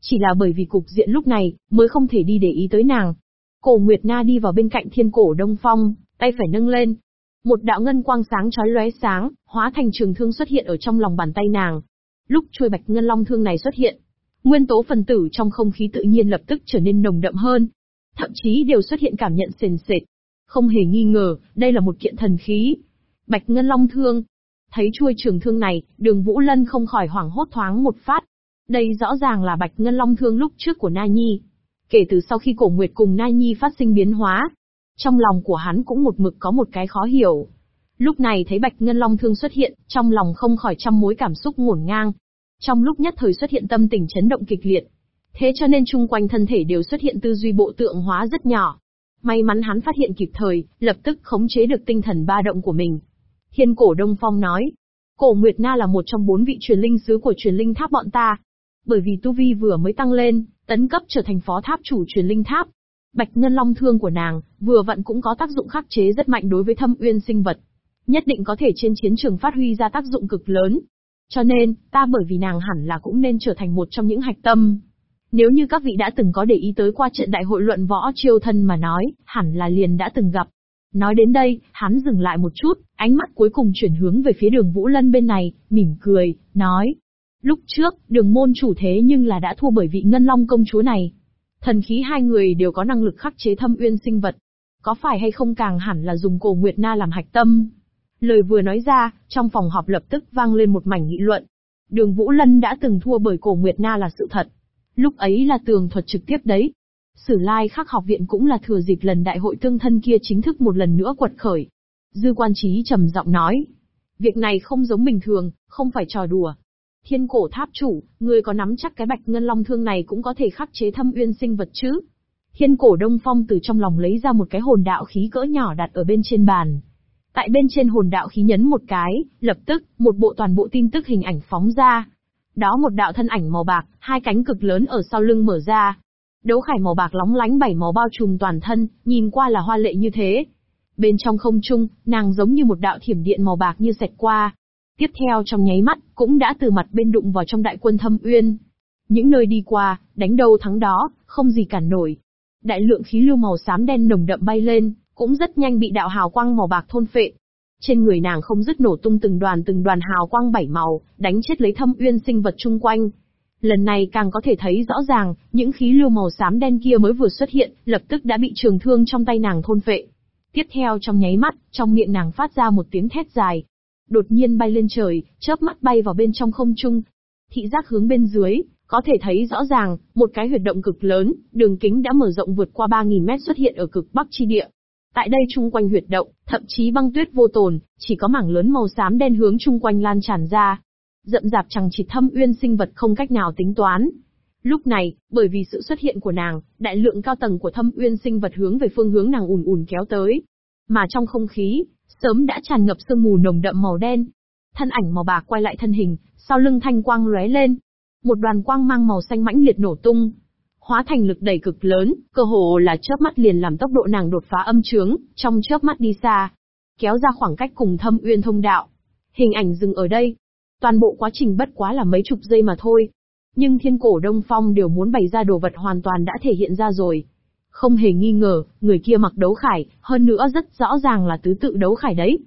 Chỉ là bởi vì cục diện lúc này, mới không thể đi để ý tới nàng. Cổ Nguyệt Na đi vào bên cạnh thiên cổ Đông Phong, tay phải nâng lên. Một đạo ngân quang sáng chói lóe sáng, hóa thành trường thương xuất hiện ở trong lòng bàn tay nàng. Lúc chuôi bạch ngân long thương này xuất hiện, Nguyên tố phần tử trong không khí tự nhiên lập tức trở nên nồng đậm hơn. Thậm chí đều xuất hiện cảm nhận sền sệt. Không hề nghi ngờ, đây là một kiện thần khí. Bạch Ngân Long Thương. Thấy chuôi trường thương này, đường Vũ Lân không khỏi hoảng hốt thoáng một phát. Đây rõ ràng là Bạch Ngân Long Thương lúc trước của Na Nhi. Kể từ sau khi cổ nguyệt cùng Na Nhi phát sinh biến hóa, trong lòng của hắn cũng một mực có một cái khó hiểu. Lúc này thấy Bạch Ngân Long Thương xuất hiện, trong lòng không khỏi trăm mối cảm xúc ngổn ngang. Trong lúc nhất thời xuất hiện tâm tình chấn động kịch liệt. Thế cho nên chung quanh thân thể đều xuất hiện tư duy bộ tượng hóa rất nhỏ. May mắn hắn phát hiện kịp thời, lập tức khống chế được tinh thần ba động của mình. Thiên cổ Đông Phong nói, cổ Nguyệt Na là một trong bốn vị truyền linh sứ của truyền linh tháp bọn ta. Bởi vì Tu Vi vừa mới tăng lên, tấn cấp trở thành phó tháp chủ truyền linh tháp. Bạch Ngân Long Thương của nàng, vừa vặn cũng có tác dụng khắc chế rất mạnh đối với thâm uyên sinh vật. Nhất định có thể trên chiến trường phát huy ra tác dụng cực lớn, cho nên, ta bởi vì nàng hẳn là cũng nên trở thành một trong những hạch tâm. Nếu như các vị đã từng có để ý tới qua trận đại hội luận võ triều thân mà nói, hẳn là liền đã từng gặp. Nói đến đây, hắn dừng lại một chút, ánh mắt cuối cùng chuyển hướng về phía đường Vũ Lân bên này, mỉm cười, nói. Lúc trước, đường môn chủ thế nhưng là đã thua bởi vị ngân long công chúa này. Thần khí hai người đều có năng lực khắc chế thâm uyên sinh vật. Có phải hay không càng hẳn là dùng cổ Nguyệt Na làm hạch tâm? Lời vừa nói ra, trong phòng họp lập tức vang lên một mảnh nghị luận. Đường Vũ Lân đã từng thua bởi cổ Nguyệt Na là sự thật. Lúc ấy là tường thuật trực tiếp đấy. Sử lai khắc học viện cũng là thừa dịp lần đại hội tương thân kia chính thức một lần nữa quật khởi. Dư quan trí trầm giọng nói. Việc này không giống bình thường, không phải trò đùa. Thiên cổ tháp chủ, người có nắm chắc cái bạch ngân long thương này cũng có thể khắc chế thâm uyên sinh vật chứ? Thiên cổ đông phong từ trong lòng lấy ra một cái hồn đạo khí cỡ nhỏ đặt ở bên trên bàn. Tại bên trên hồn đạo khí nhấn một cái, lập tức, một bộ toàn bộ tin tức hình ảnh phóng ra. Đó một đạo thân ảnh màu bạc, hai cánh cực lớn ở sau lưng mở ra. Đấu khải màu bạc lóng lánh bảy màu bao trùm toàn thân, nhìn qua là hoa lệ như thế. Bên trong không trung, nàng giống như một đạo thiểm điện màu bạc như xẹt qua. Tiếp theo trong nháy mắt, cũng đã từ mặt bên đụng vào trong đại quân thâm uyên. Những nơi đi qua, đánh đâu thắng đó, không gì cản nổi. Đại lượng khí lưu màu xám đen nồng đậm bay lên, cũng rất nhanh bị đạo hào quang màu bạc thôn phệ. Trên người nàng không dứt nổ tung từng đoàn từng đoàn hào quang bảy màu, đánh chết lấy thâm uyên sinh vật chung quanh. Lần này càng có thể thấy rõ ràng, những khí lưu màu xám đen kia mới vừa xuất hiện, lập tức đã bị trường thương trong tay nàng thôn phệ. Tiếp theo trong nháy mắt, trong miệng nàng phát ra một tiếng thét dài. Đột nhiên bay lên trời, chớp mắt bay vào bên trong không trung. Thị giác hướng bên dưới, có thể thấy rõ ràng, một cái huyệt động cực lớn, đường kính đã mở rộng vượt qua 3.000 mét xuất hiện ở cực bắc chi địa. Tại đây chung quanh huyệt động, thậm chí băng tuyết vô tồn, chỉ có mảng lớn màu xám đen hướng chung quanh lan tràn ra. Rậm rạp chẳng chỉ thâm uyên sinh vật không cách nào tính toán. Lúc này, bởi vì sự xuất hiện của nàng, đại lượng cao tầng của thâm uyên sinh vật hướng về phương hướng nàng ùn ùn kéo tới. Mà trong không khí, sớm đã tràn ngập sương mù nồng đậm màu đen. Thân ảnh màu bạc quay lại thân hình, sau lưng thanh quang lóe lên. Một đoàn quang mang màu xanh mãnh liệt nổ tung, hóa thành lực đẩy cực lớn, cơ hồ là chớp mắt liền làm tốc độ nàng đột phá âm trướng, trong chớp mắt đi xa, kéo ra khoảng cách cùng thâm uyên thông đạo. Hình ảnh dừng ở đây. Toàn bộ quá trình bất quá là mấy chục giây mà thôi. Nhưng thiên cổ đông phong đều muốn bày ra đồ vật hoàn toàn đã thể hiện ra rồi. Không hề nghi ngờ, người kia mặc đấu khải, hơn nữa rất rõ ràng là tứ tự đấu khải đấy.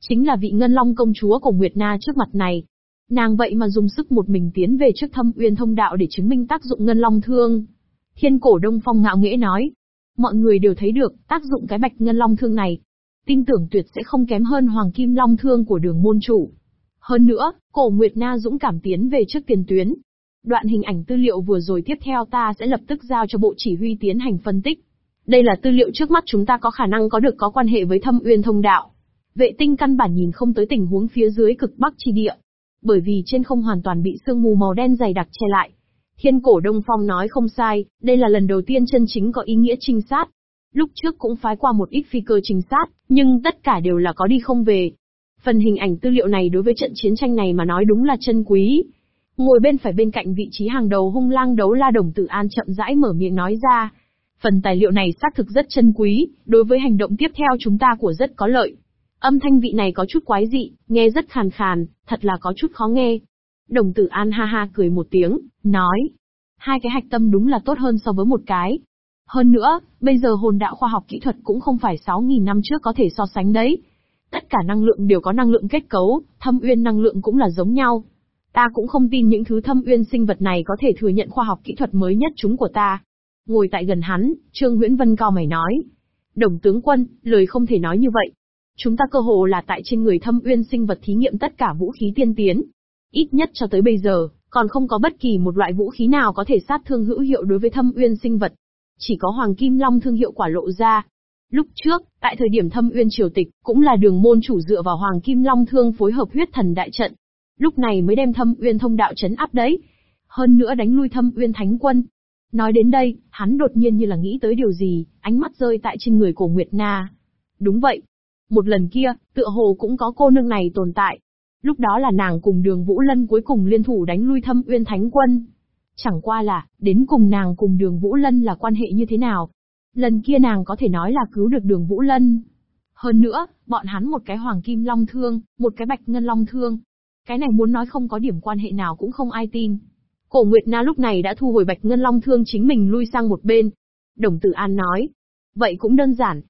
Chính là vị ngân long công chúa của Nguyệt Na trước mặt này. Nàng vậy mà dùng sức một mình tiến về trước thâm uyên thông đạo để chứng minh tác dụng ngân long thương. Thiên cổ đông phong ngạo nghễ nói. Mọi người đều thấy được, tác dụng cái bạch ngân long thương này. Tin tưởng tuyệt sẽ không kém hơn hoàng kim long thương của đường môn chủ. Hơn nữa, cổ Nguyệt Na dũng cảm tiến về trước tiền tuyến. Đoạn hình ảnh tư liệu vừa rồi tiếp theo ta sẽ lập tức giao cho bộ chỉ huy tiến hành phân tích. Đây là tư liệu trước mắt chúng ta có khả năng có được có quan hệ với thâm uyên thông đạo. Vệ tinh căn bản nhìn không tới tình huống phía dưới cực bắc chi địa. Bởi vì trên không hoàn toàn bị sương mù màu đen dày đặc che lại. Thiên cổ Đông Phong nói không sai, đây là lần đầu tiên chân chính có ý nghĩa trinh sát. Lúc trước cũng phái qua một ít phi cơ trinh sát, nhưng tất cả đều là có đi không về. Phần hình ảnh tư liệu này đối với trận chiến tranh này mà nói đúng là chân quý. Ngồi bên phải bên cạnh vị trí hàng đầu hung lang đấu la đồng tử an chậm rãi mở miệng nói ra. Phần tài liệu này xác thực rất chân quý, đối với hành động tiếp theo chúng ta của rất có lợi. Âm thanh vị này có chút quái dị, nghe rất khàn khàn, thật là có chút khó nghe. Đồng tử An ha ha cười một tiếng, nói. Hai cái hạch tâm đúng là tốt hơn so với một cái. Hơn nữa, bây giờ hồn đạo khoa học kỹ thuật cũng không phải 6.000 năm trước có thể so sánh đấy. Tất cả năng lượng đều có năng lượng kết cấu, thâm uyên năng lượng cũng là giống nhau. Ta cũng không tin những thứ thâm uyên sinh vật này có thể thừa nhận khoa học kỹ thuật mới nhất chúng của ta. Ngồi tại gần hắn, Trương Nguyễn Vân cao mày nói. Đồng tướng quân, lời không thể nói như vậy. Chúng ta cơ hồ là tại trên người thâm uyên sinh vật thí nghiệm tất cả vũ khí tiên tiến, Ít nhất cho tới bây giờ, còn không có bất kỳ một loại vũ khí nào có thể sát thương hữu hiệu đối với thâm uyên sinh vật. Chỉ có Hoàng Kim Long thương hiệu quả lộ ra. Lúc trước, tại thời điểm thâm uyên triều tịch, cũng là đường môn chủ dựa vào Hoàng Kim Long thương phối hợp huyết thần đại trận. Lúc này mới đem thâm uyên thông đạo chấn áp đấy. Hơn nữa đánh lui thâm uyên thánh quân. Nói đến đây, hắn đột nhiên như là nghĩ tới điều gì, ánh mắt rơi tại trên người của Nguyệt Na. Đúng vậy. Một lần kia, tựa hồ cũng có cô nương này tồn tại. Lúc đó là nàng cùng đường Vũ Lân cuối cùng liên thủ đánh lui thâm uyên thánh quân. Chẳng qua là, đến cùng nàng cùng đường Vũ Lân là quan hệ như thế nào. Lần kia nàng có thể nói là cứu được đường Vũ Lân. Hơn nữa, bọn hắn một cái hoàng kim long thương, một cái bạch ngân long thương. Cái này muốn nói không có điểm quan hệ nào cũng không ai tin. Cổ Nguyệt Na lúc này đã thu hồi bạch ngân long thương chính mình lui sang một bên. Đồng tử An nói. Vậy cũng đơn giản.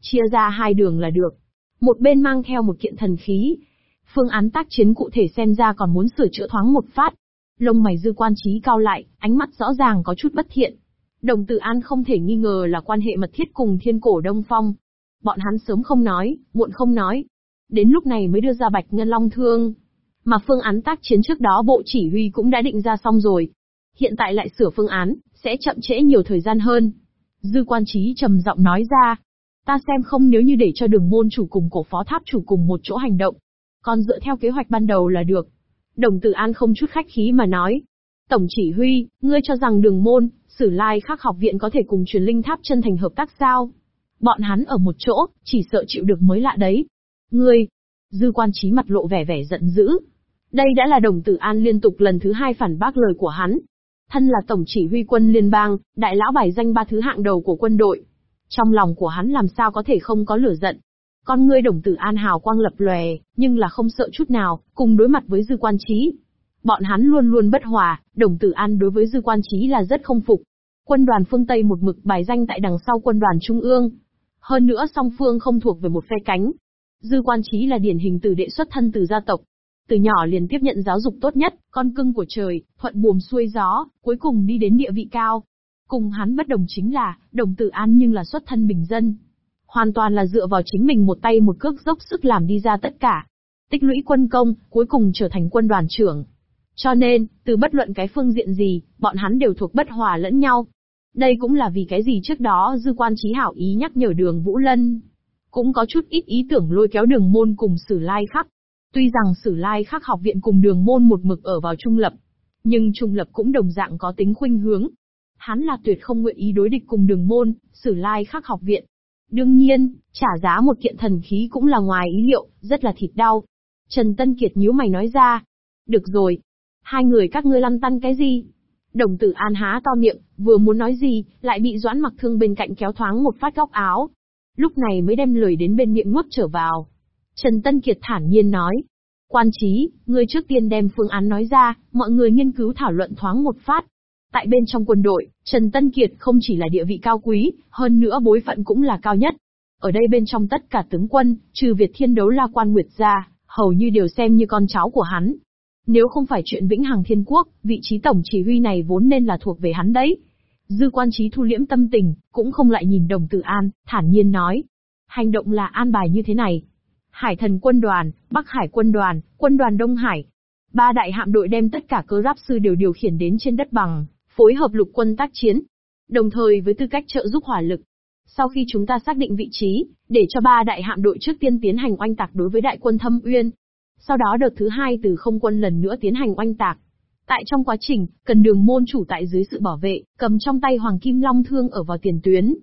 Chia ra hai đường là được. Một bên mang theo một kiện thần khí, Phương án tác chiến cụ thể xem ra còn muốn sửa chữa thoáng một phát. Lông mày dư quan trí cao lại, ánh mắt rõ ràng có chút bất thiện. Đồng tử an không thể nghi ngờ là quan hệ mật thiết cùng thiên cổ đông phong. Bọn hắn sớm không nói, muộn không nói. Đến lúc này mới đưa ra bạch ngân long thương. Mà phương án tác chiến trước đó bộ chỉ huy cũng đã định ra xong rồi. Hiện tại lại sửa phương án, sẽ chậm trễ nhiều thời gian hơn. Dư quan trí trầm giọng nói ra. Ta xem không nếu như để cho đường môn chủ cùng cổ phó tháp chủ cùng một chỗ hành động, còn dựa theo kế hoạch ban đầu là được. Đồng tử an không chút khách khí mà nói. Tổng chỉ huy, ngươi cho rằng đường môn, sử lai khắc học viện có thể cùng truyền linh tháp chân thành hợp tác sao? Bọn hắn ở một chỗ, chỉ sợ chịu được mới lạ đấy. Ngươi, dư quan trí mặt lộ vẻ vẻ giận dữ. Đây đã là đồng tử an liên tục lần thứ hai phản bác lời của hắn. Thân là tổng chỉ huy quân liên bang, đại lão bài danh ba thứ hạng đầu của quân đội. Trong lòng của hắn làm sao có thể không có lửa giận. Con ngươi đồng tử an hào quang lập lòe, nhưng là không sợ chút nào, cùng đối mặt với dư quan trí. Bọn hắn luôn luôn bất hòa, đồng tử an đối với dư quan trí là rất không phục. Quân đoàn phương Tây một mực bài danh tại đằng sau quân đoàn Trung ương. Hơn nữa song phương không thuộc về một phe cánh. Dư quan trí là điển hình từ đệ xuất thân từ gia tộc. Từ nhỏ liền tiếp nhận giáo dục tốt nhất, con cưng của trời, thuận buồm xuôi gió, cuối cùng đi đến địa vị cao. Cùng hắn bất đồng chính là, đồng tử an nhưng là xuất thân bình dân. Hoàn toàn là dựa vào chính mình một tay một cước dốc sức làm đi ra tất cả. Tích lũy quân công, cuối cùng trở thành quân đoàn trưởng. Cho nên, từ bất luận cái phương diện gì, bọn hắn đều thuộc bất hòa lẫn nhau. Đây cũng là vì cái gì trước đó dư quan trí hảo ý nhắc nhở đường Vũ Lân. Cũng có chút ít ý tưởng lôi kéo đường môn cùng sử lai khắc. Tuy rằng sử lai khắc học viện cùng đường môn một mực ở vào trung lập, nhưng trung lập cũng đồng dạng có tính khuynh hướng. Hắn là tuyệt không nguyện ý đối địch cùng đường môn, sử lai khắc học viện. Đương nhiên, trả giá một kiện thần khí cũng là ngoài ý liệu, rất là thịt đau. Trần Tân Kiệt nhíu mày nói ra. Được rồi. Hai người các ngươi lăn tăn cái gì? Đồng tử an há to miệng, vừa muốn nói gì, lại bị doãn mặc thương bên cạnh kéo thoáng một phát góc áo. Lúc này mới đem lời đến bên miệng nuốt trở vào. Trần Tân Kiệt thản nhiên nói. Quan trí, ngươi trước tiên đem phương án nói ra, mọi người nghiên cứu thảo luận thoáng một phát. Tại bên trong quân đội, Trần Tân Kiệt không chỉ là địa vị cao quý, hơn nữa bối phận cũng là cao nhất. Ở đây bên trong tất cả tướng quân, trừ Việt Thiên đấu la quan Nguyệt ra, hầu như đều xem như con cháu của hắn. Nếu không phải chuyện Vĩnh Hằng Thiên Quốc, vị trí tổng chỉ huy này vốn nên là thuộc về hắn đấy. Dư quan trí thu liễm tâm tình, cũng không lại nhìn đồng tử an, thản nhiên nói. Hành động là an bài như thế này. Hải thần quân đoàn, Bắc Hải quân đoàn, quân đoàn Đông Hải. Ba đại hạm đội đem tất cả cơ giáp sư đều điều khiển đến trên đất bằng, phối hợp lục quân tác chiến. Đồng thời với tư cách trợ giúp hỏa lực. Sau khi chúng ta xác định vị trí, để cho ba đại hạm đội trước tiên tiến hành oanh tạc đối với đại quân Thâm Uyên. Sau đó đợt thứ hai từ không quân lần nữa tiến hành oanh tạc. Tại trong quá trình, cần đường môn chủ tại dưới sự bảo vệ, cầm trong tay Hoàng Kim Long Thương ở vào tiền tuyến.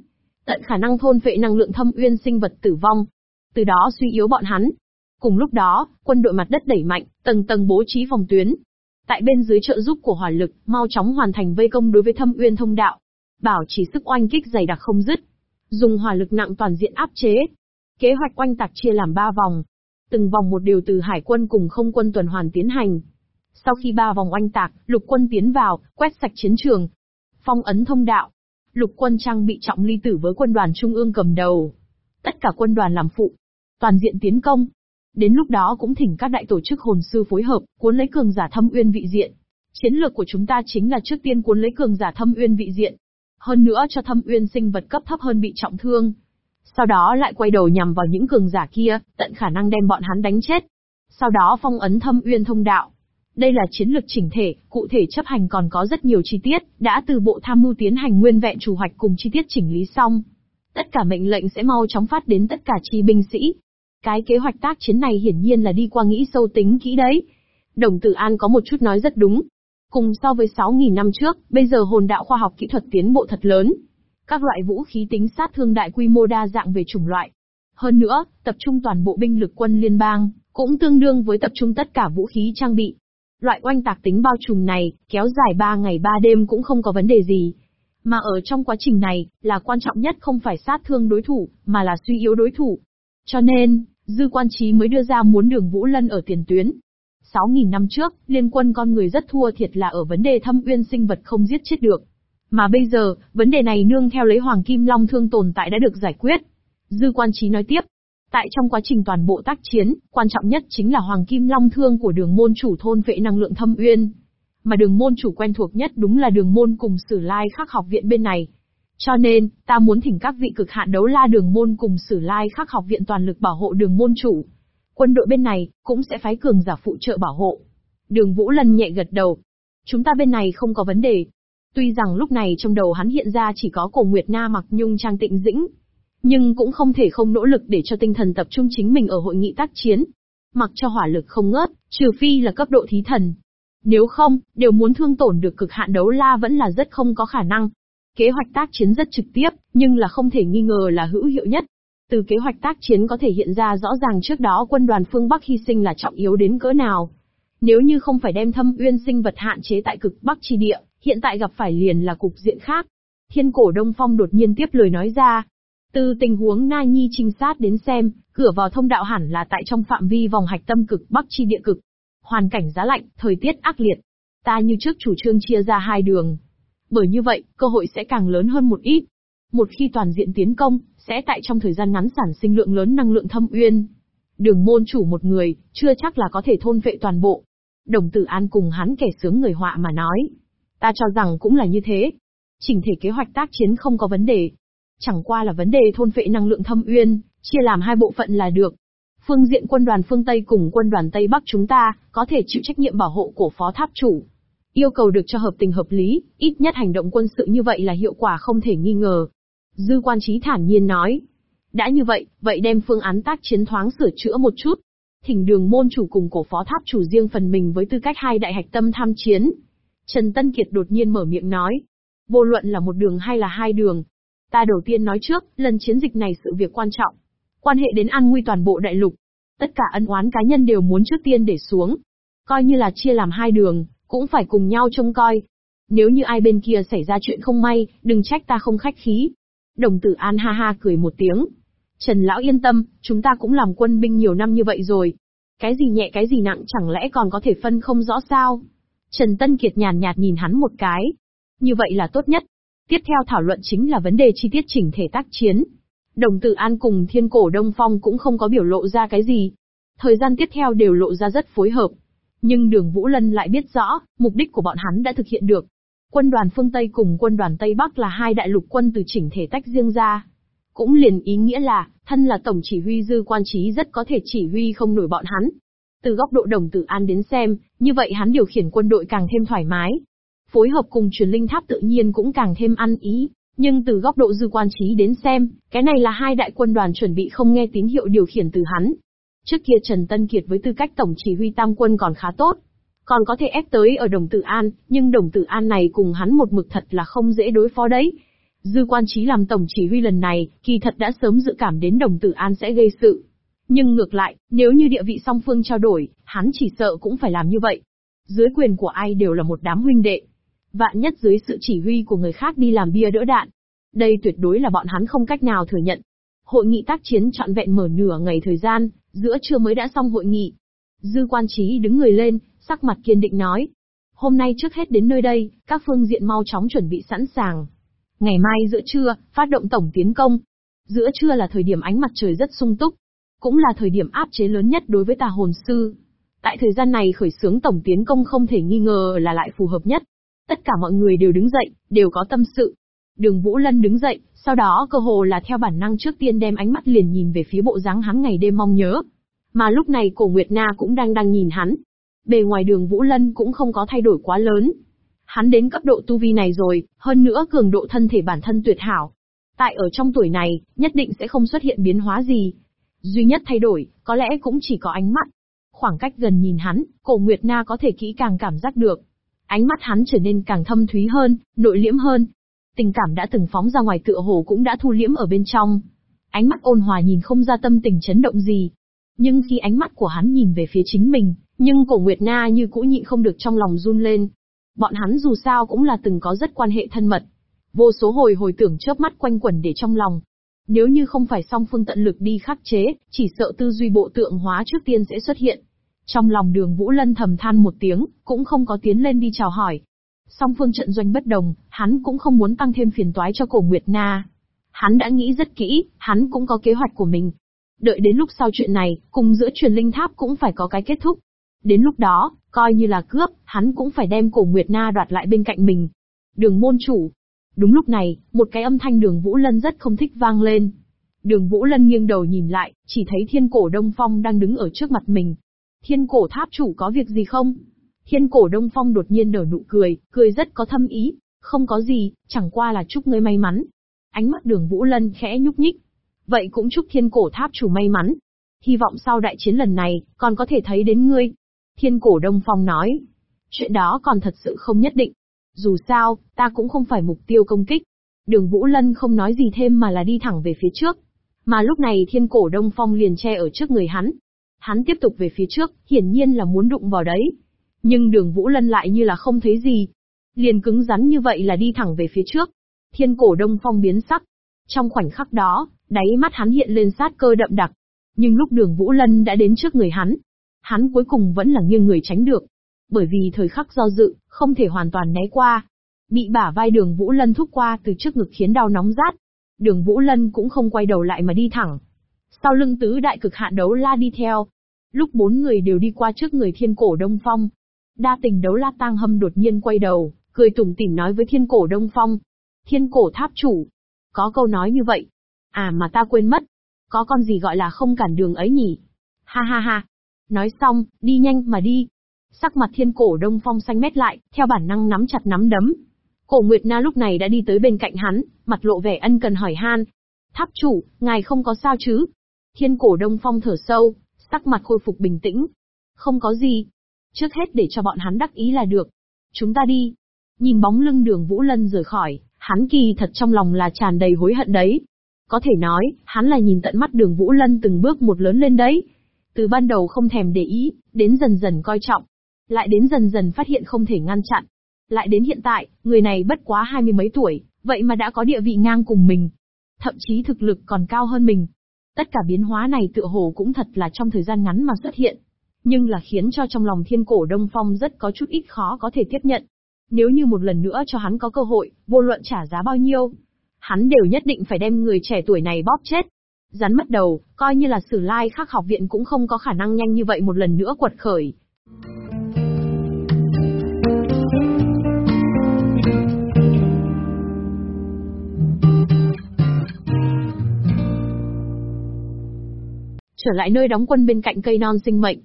Tận khả năng thôn phệ năng lượng thâm uyên sinh vật tử vong. Từ đó suy yếu bọn hắn. Cùng lúc đó, quân đội mặt đất đẩy mạnh, tầng tầng bố trí phòng tuyến. Tại bên dưới trợ giúp của hỏa lực, mau chóng hoàn thành vây công đối với thâm uyên thông đạo. Bảo chỉ sức oanh kích dày đặc không dứt. Dùng hỏa lực nặng toàn diện áp chế. Kế hoạch oanh tạc chia làm ba vòng, từng vòng một điều từ hải quân cùng không quân tuần hoàn tiến hành. Sau khi ba vòng oanh tạc, lục quân tiến vào, quét sạch chiến trường. Phong ấn thông đạo. Lục quân trang bị trọng ly tử với quân đoàn trung ương cầm đầu. Tất cả quân đoàn làm phụ. Toàn diện tiến công. Đến lúc đó cũng thỉnh các đại tổ chức hồn sư phối hợp, cuốn lấy cường giả thâm uyên vị diện. Chiến lược của chúng ta chính là trước tiên cuốn lấy cường giả thâm uyên vị diện. Hơn nữa cho thâm uyên sinh vật cấp thấp hơn bị trọng thương, sau đó lại quay đầu nhằm vào những cường giả kia, tận khả năng đem bọn hắn đánh chết. Sau đó phong ấn thâm uyên thông đạo. Đây là chiến lược chỉnh thể, cụ thể chấp hành còn có rất nhiều chi tiết, đã từ bộ tham mưu tiến hành nguyên vẹn chủ hoạch cùng chi tiết chỉnh lý xong. Tất cả mệnh lệnh sẽ mau chóng phát đến tất cả chi binh sĩ. Cái kế hoạch tác chiến này hiển nhiên là đi qua nghĩ sâu tính kỹ đấy. Đồng Tử An có một chút nói rất đúng. Cùng so với 6.000 năm trước, bây giờ hồn đạo khoa học kỹ thuật tiến bộ thật lớn, các loại vũ khí tính sát thương đại quy mô đa dạng về chủng loại. Hơn nữa, tập trung toàn bộ binh lực quân liên bang, cũng tương đương với tập trung tất cả vũ khí trang bị. Loại oanh tạc tính bao trùm này, kéo dài 3 ngày 3 đêm cũng không có vấn đề gì. Mà ở trong quá trình này, là quan trọng nhất không phải sát thương đối thủ, mà là suy yếu đối thủ. Cho nên, Dư Quan Trí mới đưa ra muốn đường Vũ Lân ở tiền tuyến. 6.000 năm trước, liên quân con người rất thua thiệt là ở vấn đề thâm uyên sinh vật không giết chết được. Mà bây giờ, vấn đề này nương theo lấy Hoàng Kim Long thương tồn tại đã được giải quyết. Dư quan trí nói tiếp. Tại trong quá trình toàn bộ tác chiến, quan trọng nhất chính là Hoàng Kim Long thương của đường môn chủ thôn vệ năng lượng thâm uyên. Mà đường môn chủ quen thuộc nhất đúng là đường môn cùng sử lai khắc học viện bên này. Cho nên, ta muốn thỉnh các vị cực hạn đấu la đường môn cùng sử lai khắc học viện toàn lực bảo hộ đường môn chủ. Quân đội bên này, cũng sẽ phái cường giả phụ trợ bảo hộ. Đường Vũ Lân nhẹ gật đầu. Chúng ta bên này không có vấn đề, Tuy rằng lúc này trong đầu hắn hiện ra chỉ có cổ Nguyệt Na mặc nhung trang tịnh dĩnh, nhưng cũng không thể không nỗ lực để cho tinh thần tập trung chính mình ở hội nghị tác chiến. Mặc cho hỏa lực không ngớt, trừ phi là cấp độ thí thần. Nếu không, đều muốn thương tổn được cực hạn đấu la vẫn là rất không có khả năng. Kế hoạch tác chiến rất trực tiếp, nhưng là không thể nghi ngờ là hữu hiệu nhất. Từ kế hoạch tác chiến có thể hiện ra rõ ràng trước đó quân đoàn phương Bắc hy sinh là trọng yếu đến cỡ nào. Nếu như không phải đem thâm uyên sinh vật hạn chế tại cực Bắc chi địa, hiện tại gặp phải liền là cục diện khác. Thiên cổ Đông Phong đột nhiên tiếp lời nói ra. Từ tình huống Na Nhi trinh sát đến xem, cửa vào thông đạo hẳn là tại trong phạm vi vòng hạch tâm cực Bắc chi địa cực. Hoàn cảnh giá lạnh, thời tiết ác liệt. Ta như trước chủ trương chia ra hai đường. Bởi như vậy, cơ hội sẽ càng lớn hơn một ít. Một khi toàn diện tiến công, sẽ tại trong thời gian ngắn sản sinh lượng lớn năng lượng thâm uyên. Đường môn chủ một người, chưa chắc là có thể thôn vệ toàn bộ. Đồng tử an cùng hắn kẻ sướng người họa mà nói. Ta cho rằng cũng là như thế. Chỉnh thể kế hoạch tác chiến không có vấn đề. Chẳng qua là vấn đề thôn vệ năng lượng thâm uyên, chia làm hai bộ phận là được. Phương diện quân đoàn phương Tây cùng quân đoàn Tây Bắc chúng ta, có thể chịu trách nhiệm bảo hộ của phó tháp chủ. Yêu cầu được cho hợp tình hợp lý, ít nhất hành động quân sự như vậy là hiệu quả không thể nghi ngờ. Dư quan trí thản nhiên nói. Đã như vậy, vậy đem phương án tác chiến thoáng sửa chữa một chút. Thỉnh đường môn chủ cùng cổ phó tháp chủ riêng phần mình với tư cách hai đại hạch tâm tham chiến. Trần Tân Kiệt đột nhiên mở miệng nói. Vô luận là một đường hay là hai đường. Ta đầu tiên nói trước, lần chiến dịch này sự việc quan trọng. Quan hệ đến an nguy toàn bộ đại lục. Tất cả ân oán cá nhân đều muốn trước tiên để xuống. Coi như là chia làm hai đường, cũng phải cùng nhau trông coi. Nếu như ai bên kia xảy ra chuyện không may, đừng trách ta không khách khí. Đồng tử An ha ha cười một tiếng. Trần Lão yên tâm, chúng ta cũng làm quân binh nhiều năm như vậy rồi. Cái gì nhẹ cái gì nặng chẳng lẽ còn có thể phân không rõ sao? Trần Tân Kiệt nhàn nhạt nhìn hắn một cái. Như vậy là tốt nhất. Tiếp theo thảo luận chính là vấn đề chi tiết chỉnh thể tác chiến. Đồng tử An cùng thiên cổ Đông Phong cũng không có biểu lộ ra cái gì. Thời gian tiếp theo đều lộ ra rất phối hợp. Nhưng đường Vũ Lân lại biết rõ, mục đích của bọn hắn đã thực hiện được. Quân đoàn phương Tây cùng quân đoàn Tây Bắc là hai đại lục quân từ chỉnh thể tách riêng ra. Cũng liền ý nghĩa là, thân là tổng chỉ huy dư quan trí rất có thể chỉ huy không nổi bọn hắn. Từ góc độ đồng tử an đến xem, như vậy hắn điều khiển quân đội càng thêm thoải mái. Phối hợp cùng truyền linh tháp tự nhiên cũng càng thêm ăn ý. Nhưng từ góc độ dư quan trí đến xem, cái này là hai đại quân đoàn chuẩn bị không nghe tín hiệu điều khiển từ hắn. Trước kia Trần Tân Kiệt với tư cách tổng chỉ huy tam quân còn khá tốt. Còn có thể ép tới ở đồng tử an, nhưng đồng tử an này cùng hắn một mực thật là không dễ đối phó đấy. Dư quan trí làm tổng chỉ huy lần này, kỳ thật đã sớm dự cảm đến đồng tử an sẽ gây sự. Nhưng ngược lại, nếu như địa vị song phương trao đổi, hắn chỉ sợ cũng phải làm như vậy. Dưới quyền của ai đều là một đám huynh đệ. Vạn nhất dưới sự chỉ huy của người khác đi làm bia đỡ đạn. Đây tuyệt đối là bọn hắn không cách nào thừa nhận. Hội nghị tác chiến trọn vẹn mở nửa ngày thời gian, giữa trưa mới đã xong hội nghị. Dư quan trí đứng người lên, sắc mặt kiên định nói. Hôm nay trước hết đến nơi đây, các phương diện mau chóng chuẩn bị sẵn sàng. Ngày mai giữa trưa, phát động tổng tiến công. Giữa trưa là thời điểm ánh mặt trời rất sung túc. Cũng là thời điểm áp chế lớn nhất đối với tà hồn sư. Tại thời gian này khởi xướng tổng tiến công không thể nghi ngờ là lại phù hợp nhất. Tất cả mọi người đều đứng dậy, đều có tâm sự. Đường Vũ Lân đứng dậy, sau đó cơ hồ là theo bản năng trước tiên đem ánh mắt liền nhìn về phía bộ dáng hắn ngày đêm mong nhớ. Mà lúc này cổ Nguyệt Na cũng đang đang nhìn hắn. Bề ngoài đường Vũ Lân cũng không có thay đổi quá lớn. Hắn đến cấp độ tu vi này rồi, hơn nữa cường độ thân thể bản thân tuyệt hảo. Tại ở trong tuổi này, nhất định sẽ không xuất hiện biến hóa gì. Duy nhất thay đổi, có lẽ cũng chỉ có ánh mắt. Khoảng cách gần nhìn hắn, cổ Nguyệt Na có thể kỹ càng cảm giác được. Ánh mắt hắn trở nên càng thâm thúy hơn, nội liễm hơn, Tình cảm đã từng phóng ra ngoài tựa hồ cũng đã thu liễm ở bên trong. Ánh mắt ôn hòa nhìn không ra tâm tình chấn động gì. Nhưng khi ánh mắt của hắn nhìn về phía chính mình, nhưng cổ Nguyệt Na như cũ nhịn không được trong lòng run lên. Bọn hắn dù sao cũng là từng có rất quan hệ thân mật. Vô số hồi hồi tưởng chớp mắt quanh quẩn để trong lòng. Nếu như không phải song phương tận lực đi khắc chế, chỉ sợ tư duy bộ tượng hóa trước tiên sẽ xuất hiện. Trong lòng đường Vũ Lân thầm than một tiếng, cũng không có tiến lên đi chào hỏi, Song phương trận doanh bất đồng, hắn cũng không muốn tăng thêm phiền toái cho cổ Nguyệt Na. Hắn đã nghĩ rất kỹ, hắn cũng có kế hoạch của mình. Đợi đến lúc sau chuyện này, cùng giữa truyền linh tháp cũng phải có cái kết thúc. Đến lúc đó, coi như là cướp, hắn cũng phải đem cổ Nguyệt Na đoạt lại bên cạnh mình. Đường môn chủ. Đúng lúc này, một cái âm thanh đường Vũ Lân rất không thích vang lên. Đường Vũ Lân nghiêng đầu nhìn lại, chỉ thấy thiên cổ Đông Phong đang đứng ở trước mặt mình. Thiên cổ tháp chủ có việc gì không? Thiên cổ Đông Phong đột nhiên nở nụ cười, cười rất có thâm ý, không có gì, chẳng qua là chúc ngươi may mắn. Ánh mắt đường Vũ Lân khẽ nhúc nhích. Vậy cũng chúc thiên cổ tháp chủ may mắn. Hy vọng sau đại chiến lần này, còn có thể thấy đến ngươi. Thiên cổ Đông Phong nói. Chuyện đó còn thật sự không nhất định. Dù sao, ta cũng không phải mục tiêu công kích. Đường Vũ Lân không nói gì thêm mà là đi thẳng về phía trước. Mà lúc này thiên cổ Đông Phong liền che ở trước người hắn. Hắn tiếp tục về phía trước, hiển nhiên là muốn đụng vào đấy. Nhưng đường Vũ Lân lại như là không thấy gì. Liền cứng rắn như vậy là đi thẳng về phía trước. Thiên cổ đông phong biến sắc. Trong khoảnh khắc đó, đáy mắt hắn hiện lên sát cơ đậm đặc. Nhưng lúc đường Vũ Lân đã đến trước người hắn, hắn cuối cùng vẫn là nghiêng người tránh được. Bởi vì thời khắc do dự, không thể hoàn toàn né qua. Bị bả vai đường Vũ Lân thúc qua từ trước ngực khiến đau nóng rát. Đường Vũ Lân cũng không quay đầu lại mà đi thẳng. sau lưng tứ đại cực hạn đấu la đi theo. Lúc bốn người đều đi qua trước người thiên cổ Đông Phong. Đa tình đấu la tang hâm đột nhiên quay đầu, cười tủm tỉm nói với thiên cổ Đông Phong. Thiên cổ tháp chủ. Có câu nói như vậy. À mà ta quên mất. Có con gì gọi là không cản đường ấy nhỉ? Ha ha ha. Nói xong, đi nhanh mà đi. Sắc mặt thiên cổ Đông Phong xanh mét lại, theo bản năng nắm chặt nắm đấm. Cổ Nguyệt Na lúc này đã đi tới bên cạnh hắn, mặt lộ vẻ ân cần hỏi han. Tháp chủ, ngài không có sao chứ? Thiên cổ Đông Phong thở sâu, sắc mặt khôi phục bình tĩnh. Không có gì. Trước hết để cho bọn hắn đắc ý là được. Chúng ta đi. Nhìn bóng lưng đường Vũ Lân rời khỏi, hắn kỳ thật trong lòng là tràn đầy hối hận đấy. Có thể nói, hắn là nhìn tận mắt đường Vũ Lân từng bước một lớn lên đấy. Từ ban đầu không thèm để ý, đến dần dần coi trọng. Lại đến dần dần phát hiện không thể ngăn chặn. Lại đến hiện tại, người này bất quá hai mươi mấy tuổi, vậy mà đã có địa vị ngang cùng mình. Thậm chí thực lực còn cao hơn mình. Tất cả biến hóa này tựa hồ cũng thật là trong thời gian ngắn mà xuất hiện. Nhưng là khiến cho trong lòng thiên cổ Đông Phong rất có chút ít khó có thể tiếp nhận. Nếu như một lần nữa cho hắn có cơ hội, vô luận trả giá bao nhiêu, hắn đều nhất định phải đem người trẻ tuổi này bóp chết. Rắn mất đầu, coi như là sử lai khắc học viện cũng không có khả năng nhanh như vậy một lần nữa quật khởi. Trở lại nơi đóng quân bên cạnh cây non sinh mệnh.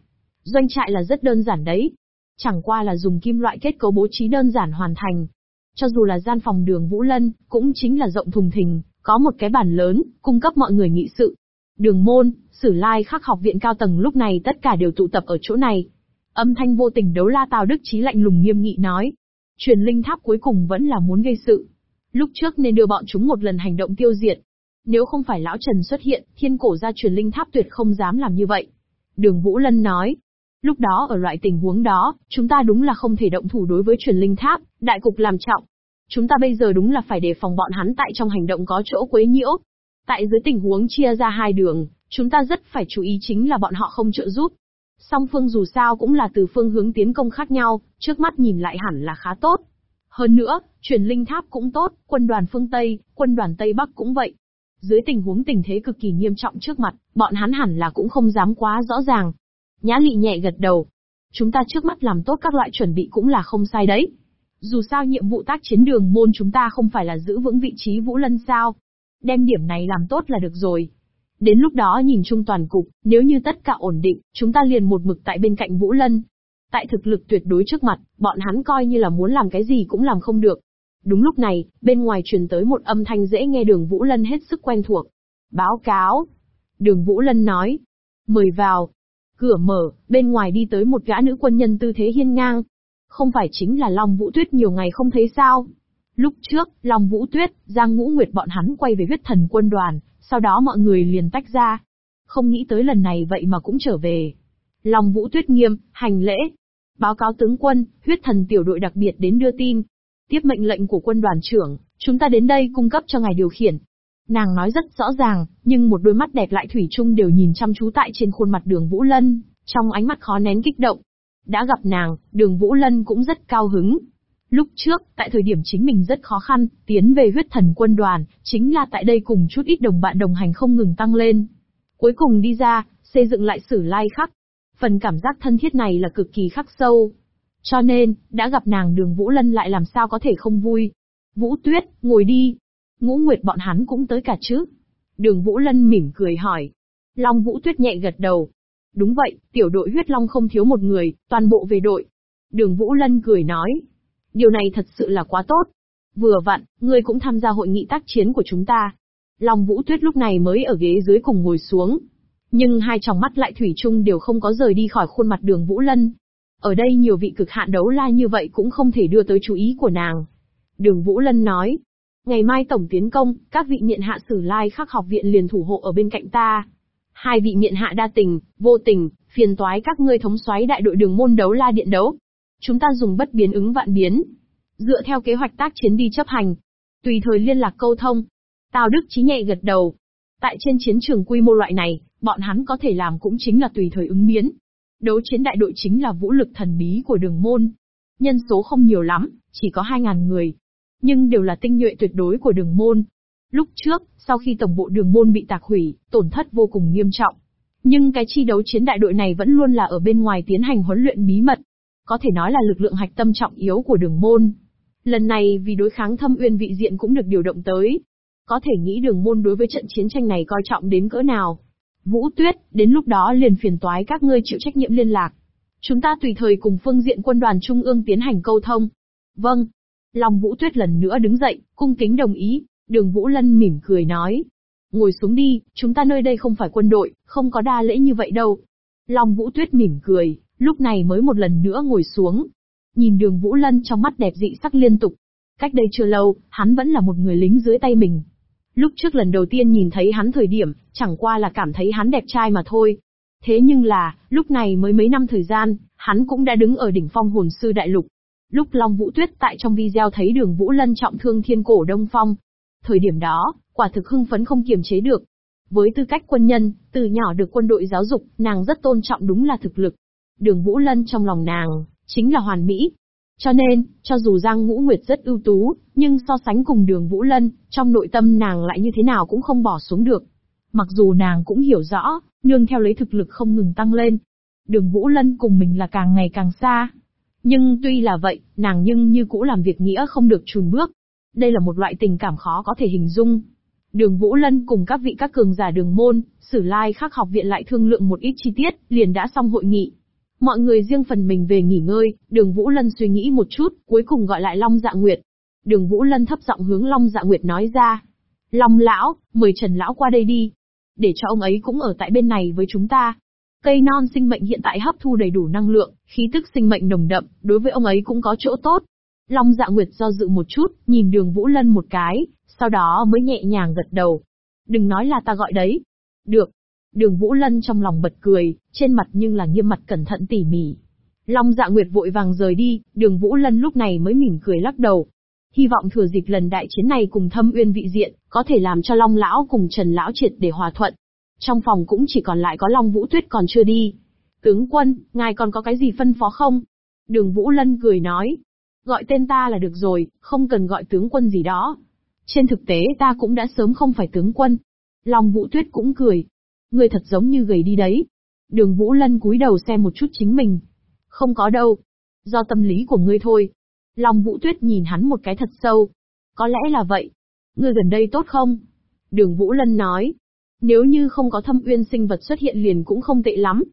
Doanh trại là rất đơn giản đấy. Chẳng qua là dùng kim loại kết cấu bố trí đơn giản hoàn thành. Cho dù là gian phòng đường Vũ Lân, cũng chính là rộng thùng thình, có một cái bàn lớn, cung cấp mọi người nghị sự. Đường môn, sử lai khắc học viện cao tầng lúc này tất cả đều tụ tập ở chỗ này. Âm thanh vô tình đấu la Tào Đức Chí lạnh lùng nghiêm nghị nói. Truyền linh tháp cuối cùng vẫn là muốn gây sự. Lúc trước nên đưa bọn chúng một lần hành động tiêu diệt, nếu không phải lão Trần xuất hiện, thiên cổ gia truyền linh tháp tuyệt không dám làm như vậy. Đường Vũ Lân nói. Lúc đó ở loại tình huống đó, chúng ta đúng là không thể động thủ đối với truyền linh tháp, đại cục làm trọng. Chúng ta bây giờ đúng là phải đề phòng bọn hắn tại trong hành động có chỗ quấy nhiễu. Tại dưới tình huống chia ra hai đường, chúng ta rất phải chú ý chính là bọn họ không trợ giúp. Song phương dù sao cũng là từ phương hướng tiến công khác nhau, trước mắt nhìn lại hẳn là khá tốt. Hơn nữa, truyền linh tháp cũng tốt, quân đoàn phương Tây, quân đoàn Tây Bắc cũng vậy. Dưới tình huống tình thế cực kỳ nghiêm trọng trước mặt, bọn hắn hẳn là cũng không dám quá rõ ràng. Nhã lị nhẹ gật đầu. Chúng ta trước mắt làm tốt các loại chuẩn bị cũng là không sai đấy. Dù sao nhiệm vụ tác chiến đường môn chúng ta không phải là giữ vững vị trí Vũ Lân sao. Đem điểm này làm tốt là được rồi. Đến lúc đó nhìn chung toàn cục, nếu như tất cả ổn định, chúng ta liền một mực tại bên cạnh Vũ Lân. Tại thực lực tuyệt đối trước mặt, bọn hắn coi như là muốn làm cái gì cũng làm không được. Đúng lúc này, bên ngoài truyền tới một âm thanh dễ nghe đường Vũ Lân hết sức quen thuộc. Báo cáo. Đường Vũ Lân nói. Mời vào. Cửa mở, bên ngoài đi tới một gã nữ quân nhân tư thế hiên ngang. Không phải chính là Long Vũ Tuyết nhiều ngày không thấy sao. Lúc trước, Long Vũ Tuyết, Giang Ngũ Nguyệt bọn hắn quay về huyết thần quân đoàn, sau đó mọi người liền tách ra. Không nghĩ tới lần này vậy mà cũng trở về. Long Vũ Tuyết nghiêm, hành lễ. Báo cáo tướng quân, huyết thần tiểu đội đặc biệt đến đưa tin, Tiếp mệnh lệnh của quân đoàn trưởng, chúng ta đến đây cung cấp cho ngài điều khiển. Nàng nói rất rõ ràng, nhưng một đôi mắt đẹp lại thủy chung đều nhìn chăm chú tại trên khuôn mặt đường Vũ Lân, trong ánh mắt khó nén kích động. Đã gặp nàng, đường Vũ Lân cũng rất cao hứng. Lúc trước, tại thời điểm chính mình rất khó khăn, tiến về huyết thần quân đoàn, chính là tại đây cùng chút ít đồng bạn đồng hành không ngừng tăng lên. Cuối cùng đi ra, xây dựng lại sử lai khắc. Phần cảm giác thân thiết này là cực kỳ khắc sâu, cho nên, đã gặp nàng đường Vũ Lân lại làm sao có thể không vui. Vũ Tuyết, ngồi đi. Ngũ Nguyệt bọn hắn cũng tới cả chứ. Đường Vũ Lân mỉm cười hỏi. Long Vũ Tuyết nhẹ gật đầu. Đúng vậy, tiểu đội huyết long không thiếu một người, toàn bộ về đội. Đường Vũ Lân cười nói. Điều này thật sự là quá tốt. Vừa vặn, ngươi cũng tham gia hội nghị tác chiến của chúng ta. Long Vũ Tuyết lúc này mới ở ghế dưới cùng ngồi xuống. Nhưng hai tròng mắt lại thủy chung đều không có rời đi khỏi khuôn mặt đường Vũ Lân. Ở đây nhiều vị cực hạn đấu la như vậy cũng không thể đưa tới chú ý của nàng. Đường Vũ Lân nói, ngày mai tổng tiến công, các vị miện hạ sử lai khắc học viện liền thủ hộ ở bên cạnh ta. Hai vị miện hạ đa tình, vô tình, phiền toái các ngươi thống soái đại đội đường môn đấu la điện đấu. Chúng ta dùng bất biến ứng vạn biến. Dựa theo kế hoạch tác chiến đi chấp hành. Tùy thời liên lạc câu thông. Tào Đức Chí nhẹ gật đầu. Tại trên chiến trường quy mô loại này, bọn hắn có thể làm cũng chính là tùy thời ứng biến. Đấu chiến đại đội chính là vũ lực thần bí của đường môn. Nhân số không nhiều lắm, chỉ có 2.000 người. Nhưng đều là tinh nhuệ tuyệt đối của đường môn. Lúc trước, sau khi tổng bộ đường môn bị tạc hủy, tổn thất vô cùng nghiêm trọng. Nhưng cái chi đấu chiến đại đội này vẫn luôn là ở bên ngoài tiến hành huấn luyện bí mật. Có thể nói là lực lượng hạch tâm trọng yếu của đường môn. Lần này vì đối kháng thâm uyên vị diện cũng được điều động tới. Có thể nghĩ đường môn đối với trận chiến tranh này coi trọng đến cỡ nào. Vũ Tuyết, đến lúc đó liền phiền toái các ngươi chịu trách nhiệm liên lạc. Chúng ta tùy thời cùng phương diện quân đoàn trung ương tiến hành câu thông. Vâng. Long Vũ Tuyết lần nữa đứng dậy, cung kính đồng ý, đường Vũ Lân mỉm cười nói. Ngồi xuống đi, chúng ta nơi đây không phải quân đội, không có đa lễ như vậy đâu. Long Vũ Tuyết mỉm cười, lúc này mới một lần nữa ngồi xuống. Nhìn đường Vũ Lân trong mắt đẹp dị sắc liên tục. Cách đây chưa lâu, hắn vẫn là một người lính dưới tay mình. Lúc trước lần đầu tiên nhìn thấy hắn thời điểm, chẳng qua là cảm thấy hắn đẹp trai mà thôi. Thế nhưng là, lúc này mới mấy năm thời gian, hắn cũng đã đứng ở đỉnh phong hồn sư đại lục. Lúc Long Vũ Tuyết tại trong video thấy đường Vũ Lân trọng thương thiên cổ Đông Phong. Thời điểm đó, quả thực hưng phấn không kiềm chế được. Với tư cách quân nhân, từ nhỏ được quân đội giáo dục, nàng rất tôn trọng đúng là thực lực. Đường Vũ Lân trong lòng nàng, chính là hoàn mỹ. Cho nên, cho dù Giang Ngũ Nguyệt rất ưu tú, nhưng so sánh cùng đường Vũ Lân, trong nội tâm nàng lại như thế nào cũng không bỏ xuống được. Mặc dù nàng cũng hiểu rõ, nương theo lấy thực lực không ngừng tăng lên. Đường Vũ Lân cùng mình là càng ngày càng xa. Nhưng tuy là vậy, nàng nhưng như cũ làm việc nghĩa không được chùn bước. Đây là một loại tình cảm khó có thể hình dung. Đường Vũ Lân cùng các vị các cường giả đường môn, sử lai khắc học viện lại thương lượng một ít chi tiết, liền đã xong hội nghị. Mọi người riêng phần mình về nghỉ ngơi, đường Vũ Lân suy nghĩ một chút, cuối cùng gọi lại Long Dạ Nguyệt. Đường Vũ Lân thấp giọng hướng Long Dạ Nguyệt nói ra. Long Lão, mời Trần Lão qua đây đi. Để cho ông ấy cũng ở tại bên này với chúng ta. Cây non sinh mệnh hiện tại hấp thu đầy đủ năng lượng, khí tức sinh mệnh nồng đậm, đối với ông ấy cũng có chỗ tốt. Long Dạ Nguyệt do dự một chút, nhìn đường Vũ Lân một cái, sau đó mới nhẹ nhàng gật đầu. Đừng nói là ta gọi đấy. Được. Đường Vũ Lân trong lòng bật cười, trên mặt nhưng là nghiêm mặt cẩn thận tỉ mỉ. Long dạ nguyệt vội vàng rời đi, đường Vũ Lân lúc này mới mỉm cười lắc đầu. Hy vọng thừa dịp lần đại chiến này cùng thâm uyên vị diện, có thể làm cho Long Lão cùng Trần Lão triệt để hòa thuận. Trong phòng cũng chỉ còn lại có Long Vũ Tuyết còn chưa đi. Tướng quân, ngài còn có cái gì phân phó không? Đường Vũ Lân cười nói. Gọi tên ta là được rồi, không cần gọi tướng quân gì đó. Trên thực tế ta cũng đã sớm không phải tướng quân. Long Vũ Tuyết cũng cười. Người thật giống như gầy đi đấy. Đường Vũ Lân cúi đầu xem một chút chính mình. Không có đâu. Do tâm lý của ngươi thôi. Long Vũ Tuyết nhìn hắn một cái thật sâu. Có lẽ là vậy. Ngươi gần đây tốt không? Đường Vũ Lân nói. Nếu như không có thâm uyên sinh vật xuất hiện liền cũng không tệ lắm.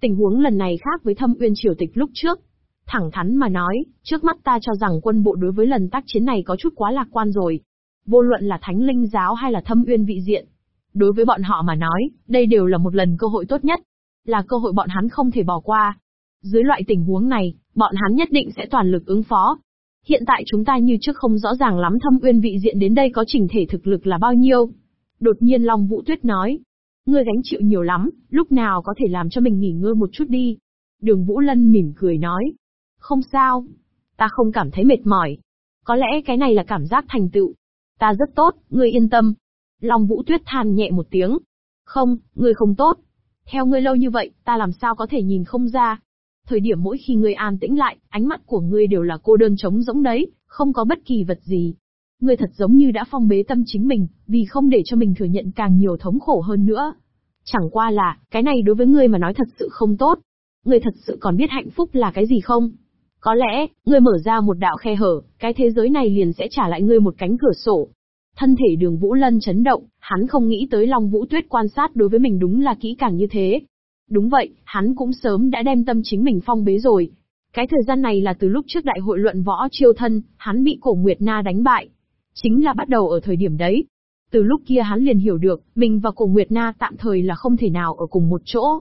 Tình huống lần này khác với thâm uyên triều tịch lúc trước. Thẳng thắn mà nói, trước mắt ta cho rằng quân bộ đối với lần tác chiến này có chút quá lạc quan rồi. Vô luận là thánh linh giáo hay là thâm uyên vị diện. Đối với bọn họ mà nói, đây đều là một lần cơ hội tốt nhất. Là cơ hội bọn hắn không thể bỏ qua. Dưới loại tình huống này, bọn hắn nhất định sẽ toàn lực ứng phó. Hiện tại chúng ta như trước không rõ ràng lắm thâm uyên vị diện đến đây có trình thể thực lực là bao nhiêu. Đột nhiên Long Vũ Tuyết nói. Ngươi gánh chịu nhiều lắm, lúc nào có thể làm cho mình nghỉ ngơi một chút đi. Đường Vũ Lân mỉm cười nói. Không sao. Ta không cảm thấy mệt mỏi. Có lẽ cái này là cảm giác thành tựu. Ta rất tốt, ngươi yên tâm. Long Vũ Tuyết than nhẹ một tiếng. Không, ngươi không tốt. Theo ngươi lâu như vậy, ta làm sao có thể nhìn không ra. Thời điểm mỗi khi ngươi an tĩnh lại, ánh mắt của ngươi đều là cô đơn trống rỗng đấy, không có bất kỳ vật gì. Ngươi thật giống như đã phong bế tâm chính mình, vì không để cho mình thừa nhận càng nhiều thống khổ hơn nữa. Chẳng qua là, cái này đối với ngươi mà nói thật sự không tốt. Ngươi thật sự còn biết hạnh phúc là cái gì không? Có lẽ, ngươi mở ra một đạo khe hở, cái thế giới này liền sẽ trả lại ngươi một cánh cửa sổ. Thân thể đường Vũ Lân chấn động, hắn không nghĩ tới Long Vũ Tuyết quan sát đối với mình đúng là kỹ càng như thế. Đúng vậy, hắn cũng sớm đã đem tâm chính mình phong bế rồi. Cái thời gian này là từ lúc trước đại hội luận võ chiêu thân, hắn bị cổ Nguyệt Na đánh bại. Chính là bắt đầu ở thời điểm đấy. Từ lúc kia hắn liền hiểu được, mình và cổ Nguyệt Na tạm thời là không thể nào ở cùng một chỗ.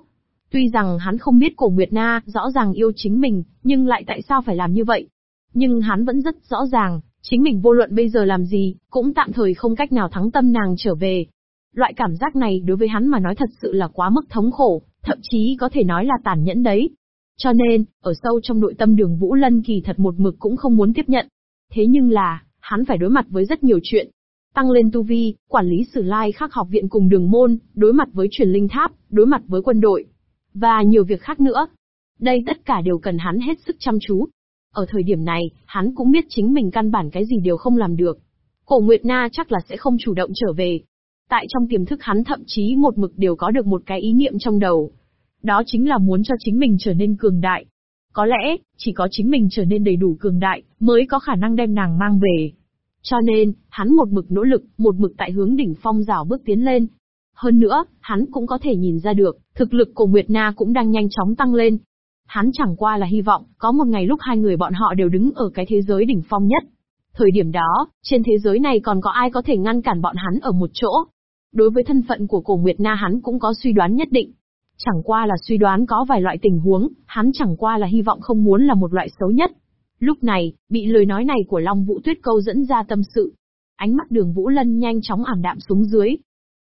Tuy rằng hắn không biết cổ Nguyệt Na rõ ràng yêu chính mình, nhưng lại tại sao phải làm như vậy? Nhưng hắn vẫn rất rõ ràng, chính mình vô luận bây giờ làm gì, cũng tạm thời không cách nào thắng tâm nàng trở về. Loại cảm giác này đối với hắn mà nói thật sự là quá mức thống khổ, thậm chí có thể nói là tàn nhẫn đấy. Cho nên, ở sâu trong nội tâm đường Vũ Lân kỳ thật một mực cũng không muốn tiếp nhận. Thế nhưng là, hắn phải đối mặt với rất nhiều chuyện. Tăng lên tu vi, quản lý sử lai khắc học viện cùng đường môn, đối mặt với truyền linh tháp, đối mặt với quân đội, và nhiều việc khác nữa. Đây tất cả đều cần hắn hết sức chăm chú. Ở thời điểm này, hắn cũng biết chính mình căn bản cái gì đều không làm được. Cổ Nguyệt Na chắc là sẽ không chủ động trở về. Tại trong tiềm thức hắn thậm chí một mực đều có được một cái ý niệm trong đầu. Đó chính là muốn cho chính mình trở nên cường đại. Có lẽ, chỉ có chính mình trở nên đầy đủ cường đại, mới có khả năng đem nàng mang về. Cho nên, hắn một mực nỗ lực, một mực tại hướng đỉnh phong rào bước tiến lên. Hơn nữa, hắn cũng có thể nhìn ra được, thực lực của Nguyệt Na cũng đang nhanh chóng tăng lên. Hắn chẳng qua là hy vọng, có một ngày lúc hai người bọn họ đều đứng ở cái thế giới đỉnh phong nhất. Thời điểm đó, trên thế giới này còn có ai có thể ngăn cản bọn hắn ở một chỗ. Đối với thân phận của cổ Nguyệt Na hắn cũng có suy đoán nhất định. Chẳng qua là suy đoán có vài loại tình huống, hắn chẳng qua là hy vọng không muốn là một loại xấu nhất. Lúc này, bị lời nói này của Long Vũ Tuyết câu dẫn ra tâm sự. Ánh mắt đường Vũ Lân nhanh chóng ảm đạm xuống dưới.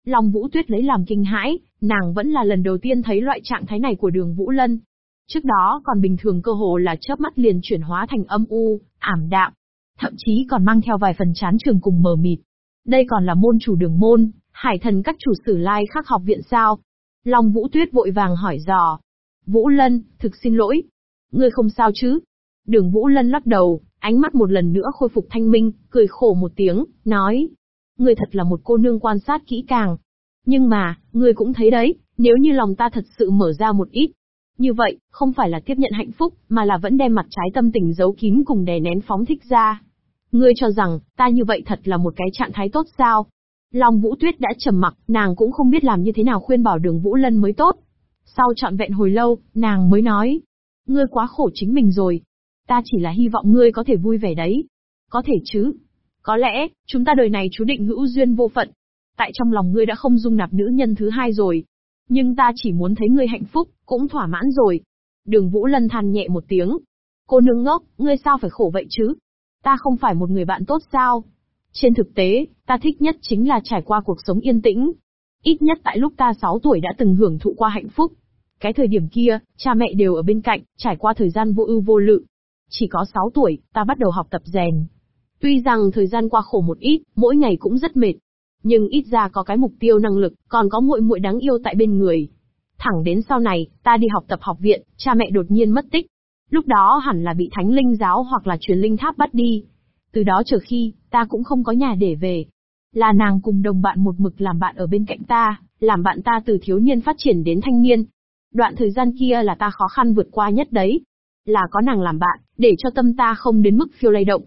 Long Vũ Tuyết lấy làm kinh hãi, nàng vẫn là lần đầu tiên thấy loại trạng thái này của đường Vũ Lân. Trước đó còn bình thường cơ hồ là chớp mắt liền chuyển hóa thành âm u, ảm đạm. Thậm chí còn mang theo vài phần chán trường cùng mờ mịt. Đây còn là môn chủ đường môn, hải thần các chủ sử lai khắc học viện sao. Long Vũ Tuyết vội vàng hỏi dò. Vũ Lân, thực xin lỗi. Ngươi không sao chứ? Đường Vũ Lân lắc đầu, ánh mắt một lần nữa khôi phục thanh minh, cười khổ một tiếng, nói. Ngươi thật là một cô nương quan sát kỹ càng. Nhưng mà, ngươi cũng thấy đấy, nếu như lòng ta thật sự mở ra một ít. Như vậy, không phải là tiếp nhận hạnh phúc, mà là vẫn đem mặt trái tâm tình giấu kín cùng đè nén phóng thích ra. Ngươi cho rằng, ta như vậy thật là một cái trạng thái tốt sao? Long Vũ Tuyết đã trầm mặc, nàng cũng không biết làm như thế nào khuyên bảo đường Vũ Lân mới tốt. Sau trọn vẹn hồi lâu, nàng mới nói. Ngươi quá khổ chính mình rồi, Ta chỉ là hy vọng ngươi có thể vui vẻ đấy. Có thể chứ. Có lẽ, chúng ta đời này chú định hữu duyên vô phận. Tại trong lòng ngươi đã không dung nạp nữ nhân thứ hai rồi. Nhưng ta chỉ muốn thấy ngươi hạnh phúc, cũng thỏa mãn rồi. Đường Vũ Lân than nhẹ một tiếng. Cô nương ngốc, ngươi sao phải khổ vậy chứ? Ta không phải một người bạn tốt sao? Trên thực tế, ta thích nhất chính là trải qua cuộc sống yên tĩnh. Ít nhất tại lúc ta 6 tuổi đã từng hưởng thụ qua hạnh phúc. Cái thời điểm kia, cha mẹ đều ở bên cạnh, trải qua thời gian vô ưu vô lự, chỉ có 6 tuổi, ta bắt đầu học tập rèn. Tuy rằng thời gian qua khổ một ít, mỗi ngày cũng rất mệt. Nhưng ít ra có cái mục tiêu năng lực, còn có muội muội đáng yêu tại bên người. Thẳng đến sau này, ta đi học tập học viện, cha mẹ đột nhiên mất tích. Lúc đó hẳn là bị thánh linh giáo hoặc là truyền linh tháp bắt đi. Từ đó trở khi, ta cũng không có nhà để về. Là nàng cùng đồng bạn một mực làm bạn ở bên cạnh ta, làm bạn ta từ thiếu niên phát triển đến thanh niên. Đoạn thời gian kia là ta khó khăn vượt qua nhất đấy, là có nàng làm bạn, để cho tâm ta không đến mức phiêu lay động.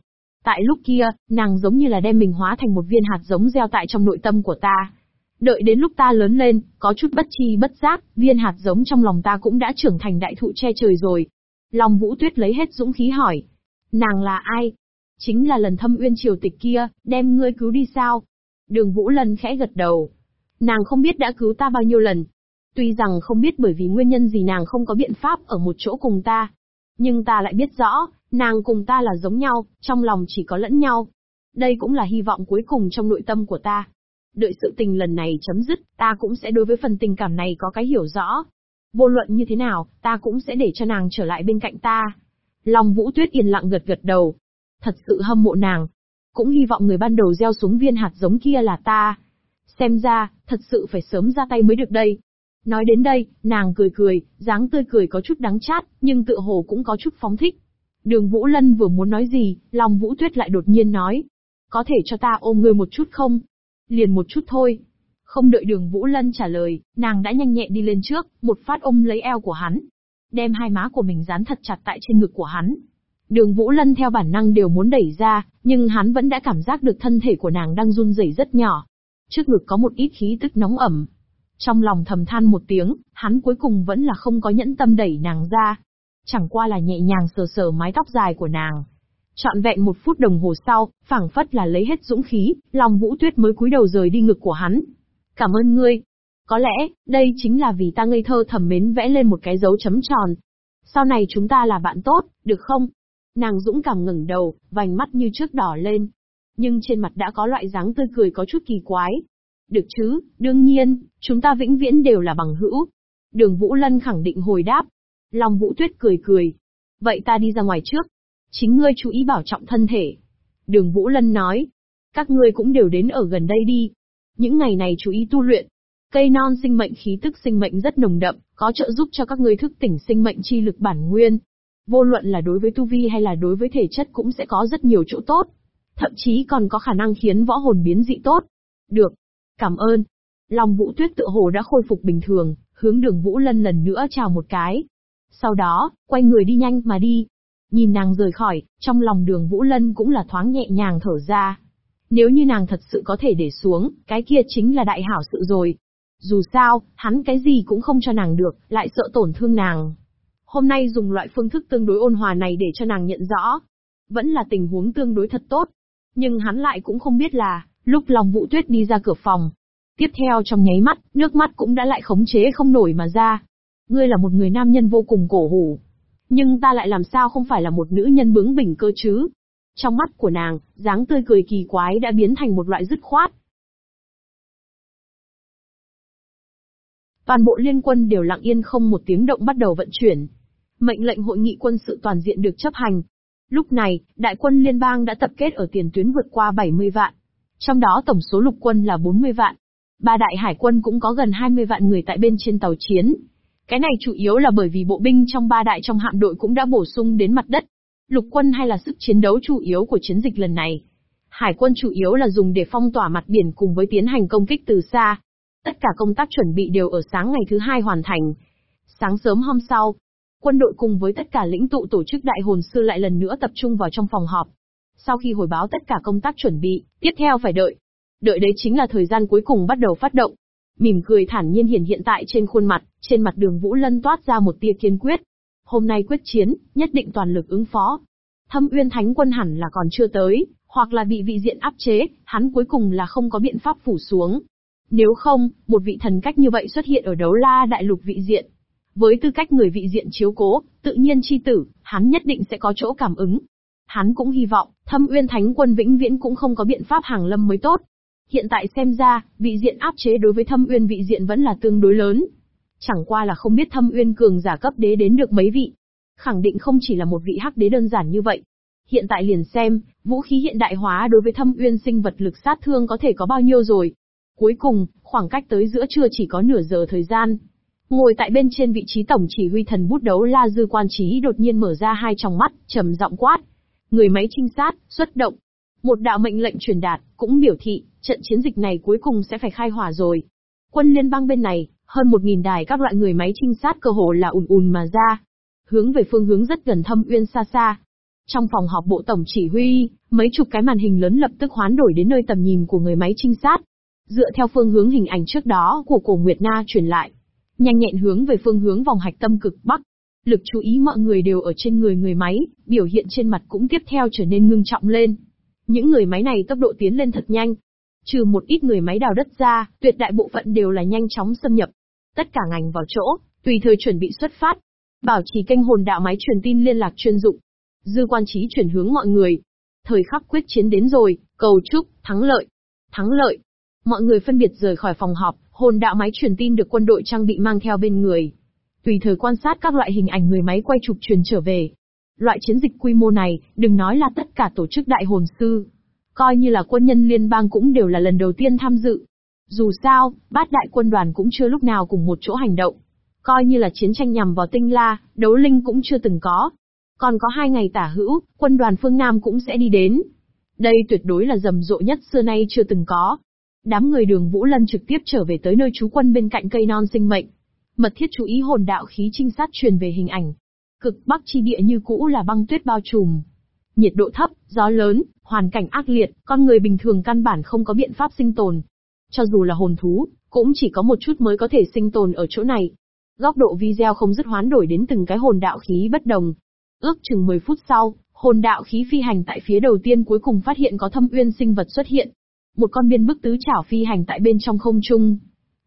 Tại lúc kia, nàng giống như là đem mình hóa thành một viên hạt giống gieo tại trong nội tâm của ta. Đợi đến lúc ta lớn lên, có chút bất chi bất giác, viên hạt giống trong lòng ta cũng đã trưởng thành đại thụ che trời rồi. Long Vũ Tuyết lấy hết dũng khí hỏi. Nàng là ai? Chính là lần thâm uyên triều tịch kia, đem ngươi cứu đi sao? Đường Vũ Lân khẽ gật đầu. Nàng không biết đã cứu ta bao nhiêu lần. Tuy rằng không biết bởi vì nguyên nhân gì nàng không có biện pháp ở một chỗ cùng ta, nhưng ta lại biết rõ, nàng cùng ta là giống nhau, trong lòng chỉ có lẫn nhau. Đây cũng là hy vọng cuối cùng trong nội tâm của ta. Đợi sự tình lần này chấm dứt, ta cũng sẽ đối với phần tình cảm này có cái hiểu rõ. Vô luận như thế nào, ta cũng sẽ để cho nàng trở lại bên cạnh ta. Long Vũ Tuyết yên lặng gật gật đầu. Thật sự hâm mộ nàng. Cũng hy vọng người ban đầu gieo xuống viên hạt giống kia là ta. Xem ra, thật sự phải sớm ra tay mới được đây. Nói đến đây, nàng cười cười, dáng tươi cười có chút đắng chát, nhưng tự hồ cũng có chút phóng thích. Đường Vũ Lân vừa muốn nói gì, lòng Vũ Tuyết lại đột nhiên nói. Có thể cho ta ôm người một chút không? Liền một chút thôi. Không đợi đường Vũ Lân trả lời, nàng đã nhanh nhẹn đi lên trước, một phát ôm lấy eo của hắn. Đem hai má của mình dán thật chặt tại trên ngực của hắn. Đường Vũ Lân theo bản năng đều muốn đẩy ra, nhưng hắn vẫn đã cảm giác được thân thể của nàng đang run rẩy rất nhỏ. Trước ngực có một ít khí tức nóng ẩm, trong lòng thầm than một tiếng, hắn cuối cùng vẫn là không có nhẫn tâm đẩy nàng ra. Chẳng qua là nhẹ nhàng sờ sờ mái tóc dài của nàng. Chọn vẹn một phút đồng hồ sau, phảng phất là lấy hết dũng khí, lòng vũ tuyết mới cúi đầu rời đi ngực của hắn. Cảm ơn ngươi. Có lẽ, đây chính là vì ta ngây thơ thầm mến vẽ lên một cái dấu chấm tròn. Sau này chúng ta là bạn tốt, được không? Nàng dũng cảm ngẩng đầu, vành mắt như trước đỏ lên. Nhưng trên mặt đã có loại dáng tươi cười có chút kỳ quái, được chứ, đương nhiên, chúng ta vĩnh viễn đều là bằng hữu. Đường Vũ Lân khẳng định hồi đáp. Long Vũ Tuyết cười cười. Vậy ta đi ra ngoài trước. Chính ngươi chú ý bảo trọng thân thể. Đường Vũ Lân nói. Các ngươi cũng đều đến ở gần đây đi. Những ngày này chú ý tu luyện. Cây non sinh mệnh khí tức sinh mệnh rất nồng đậm, có trợ giúp cho các ngươi thức tỉnh sinh mệnh chi lực bản nguyên. Vô luận là đối với tu vi hay là đối với thể chất cũng sẽ có rất nhiều chỗ tốt. thậm chí còn có khả năng khiến võ hồn biến dị tốt. Được. Cảm ơn. Lòng Vũ Tuyết tự hồ đã khôi phục bình thường, hướng đường Vũ Lân lần nữa chào một cái. Sau đó, quay người đi nhanh mà đi. Nhìn nàng rời khỏi, trong lòng đường Vũ Lân cũng là thoáng nhẹ nhàng thở ra. Nếu như nàng thật sự có thể để xuống, cái kia chính là đại hảo sự rồi. Dù sao, hắn cái gì cũng không cho nàng được, lại sợ tổn thương nàng. Hôm nay dùng loại phương thức tương đối ôn hòa này để cho nàng nhận rõ. Vẫn là tình huống tương đối thật tốt. Nhưng hắn lại cũng không biết là, lúc lòng vũ tuyết đi ra cửa phòng. Tiếp theo trong nháy mắt, nước mắt cũng đã lại khống chế không nổi mà ra. Ngươi là một người nam nhân vô cùng cổ hủ. Nhưng ta lại làm sao không phải là một nữ nhân bướng bỉnh cơ chứ? Trong mắt của nàng, dáng tươi cười kỳ quái đã biến thành một loại dứt khoát. Toàn bộ liên quân đều lặng yên không một tiếng động bắt đầu vận chuyển. Mệnh lệnh hội nghị quân sự toàn diện được chấp hành. Lúc này, đại quân liên bang đã tập kết ở tiền tuyến vượt qua 70 vạn. Trong đó tổng số lục quân là 40 vạn. Ba đại hải quân cũng có gần 20 vạn người tại bên trên tàu chiến. Cái này chủ yếu là bởi vì bộ binh trong ba đại trong hạm đội cũng đã bổ sung đến mặt đất. Lục quân hay là sức chiến đấu chủ yếu của chiến dịch lần này. Hải quân chủ yếu là dùng để phong tỏa mặt biển cùng với tiến hành công kích từ xa. Tất cả công tác chuẩn bị đều ở sáng ngày thứ hai hoàn thành. Sáng sớm hôm sau, quân đội cùng với tất cả lĩnh tụ tổ chức đại hồn sư lại lần nữa tập trung vào trong phòng họp. Sau khi hồi báo tất cả công tác chuẩn bị, tiếp theo phải đợi. Đợi đấy chính là thời gian cuối cùng bắt đầu phát động. Mỉm cười thản nhiên hiển hiện tại trên khuôn mặt, trên mặt đường Vũ Lân toát ra một tia kiên quyết. Hôm nay quyết chiến, nhất định toàn lực ứng phó. Thâm Uyên Thánh Quân hẳn là còn chưa tới, hoặc là bị vị diện áp chế, hắn cuối cùng là không có biện pháp phủ xuống. Nếu không, một vị thần cách như vậy xuất hiện ở đấu la đại lục vị diện. Với tư cách người vị diện chiếu cố, tự nhiên chi tử, hắn nhất định sẽ có chỗ cảm ứng. Hắn cũng hy vọng, thâm uyên thánh quân vĩnh viễn cũng không có biện pháp hàng lâm mới tốt. Hiện tại xem ra, vị diện áp chế đối với thâm uyên vị diện vẫn là tương đối lớn. Chẳng qua là không biết thâm uyên cường giả cấp đế đến được mấy vị. Khẳng định không chỉ là một vị hắc đế đơn giản như vậy. Hiện tại liền xem, vũ khí hiện đại hóa đối với thâm uyên sinh vật lực sát thương có thể có bao nhiêu rồi. Cuối cùng, khoảng cách tới giữa trưa chỉ có nửa giờ thời gian. Ngồi tại bên trên vị trí tổng chỉ huy thần bút đấu La Dư Quan Trí đột nhiên mở ra hai tròng mắt, trầm giọng quát. Người máy trinh sát, xuất động. Một đạo mệnh lệnh truyền đạt, cũng biểu thị, trận chiến dịch này cuối cùng sẽ phải khai hỏa rồi. Quân liên bang bên này, hơn một nghìn đài các loại người máy trinh sát cơ hồ là ùn ùn mà ra. Hướng về phương hướng rất gần thâm uyên xa xa. Trong phòng họp bộ tổng chỉ huy, mấy chục cái màn hình lớn lập tức hoán đổi đến nơi tầm nhìn của người máy trinh sát. Dựa theo phương hướng hình ảnh trước đó của cổ Nguyệt Na truyền lại, nhanh nhẹn hướng về phương hướng vòng hạch tâm cực bắc. Lực chú ý mọi người đều ở trên người người máy, biểu hiện trên mặt cũng tiếp theo trở nên ngưng trọng lên. Những người máy này tốc độ tiến lên thật nhanh. Trừ một ít người máy đào đất ra, tuyệt đại bộ phận đều là nhanh chóng xâm nhập. Tất cả ngành vào chỗ, tùy thời chuẩn bị xuất phát. Bảo trì kênh hồn đạo máy truyền tin liên lạc chuyên dụng. Dư quan trí chuyển hướng mọi người. Thời khắc quyết chiến đến rồi, cầu chúc, thắng lợi. Thắng lợi. Mọi người phân biệt rời khỏi phòng họp, hồn đạo máy truyền tin được quân đội trang bị mang theo bên người. Tùy thời quan sát các loại hình ảnh người máy quay chụp truyền trở về. Loại chiến dịch quy mô này, đừng nói là tất cả tổ chức đại hồn sư. Coi như là quân nhân liên bang cũng đều là lần đầu tiên tham dự. Dù sao, bát đại quân đoàn cũng chưa lúc nào cùng một chỗ hành động. Coi như là chiến tranh nhằm vào tinh la, đấu linh cũng chưa từng có. Còn có hai ngày tả hữu, quân đoàn phương Nam cũng sẽ đi đến. Đây tuyệt đối là rầm rộ nhất xưa nay chưa từng có. Đám người đường Vũ Lân trực tiếp trở về tới nơi trú quân bên cạnh cây non sinh mệnh. Mật thiết chú ý hồn đạo khí trinh sát truyền về hình ảnh. Cực bắc chi địa như cũ là băng tuyết bao trùm. Nhiệt độ thấp, gió lớn, hoàn cảnh ác liệt, con người bình thường căn bản không có biện pháp sinh tồn. Cho dù là hồn thú, cũng chỉ có một chút mới có thể sinh tồn ở chỗ này. Góc độ video không dứt hoán đổi đến từng cái hồn đạo khí bất đồng. Ước chừng 10 phút sau, hồn đạo khí phi hành tại phía đầu tiên cuối cùng phát hiện có thâm uyên sinh vật xuất hiện. Một con biên bức tứ chảo phi hành tại bên trong không trung.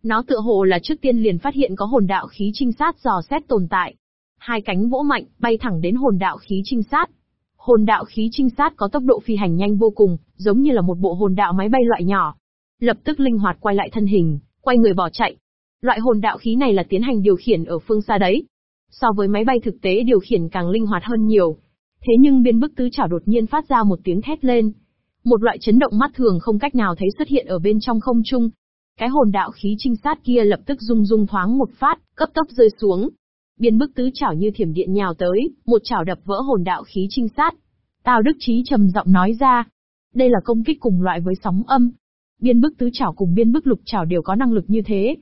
Nó tựa hồ là trước tiên liền phát hiện có hồn đạo khí trinh sát dò xét tồn tại. Hai cánh vỗ mạnh, bay thẳng đến hồn đạo khí trinh sát. Hồn đạo khí trinh sát có tốc độ phi hành nhanh vô cùng, giống như là một bộ hồn đạo máy bay loại nhỏ. Lập tức linh hoạt quay lại thân hình, quay người bỏ chạy. Loại hồn đạo khí này là tiến hành điều khiển ở phương xa đấy. So với máy bay thực tế điều khiển càng linh hoạt hơn nhiều. Thế nhưng biên bức tứ chảo đột nhiên phát ra một tiếng thét lên, một loại chấn động mắt thường không cách nào thấy xuất hiện ở bên trong không trung. Cái hồn đạo khí trinh sát kia lập tức rung rung thoáng một phát, cấp tốc rơi xuống. Biên bức tứ chảo như thiểm điện nhào tới, một chảo đập vỡ hồn đạo khí trinh sát. Tào Đức Chí trầm giọng nói ra. Đây là công kích cùng loại với sóng âm. Biên bức tứ chảo cùng biên bức lục chảo đều có năng lực như thế.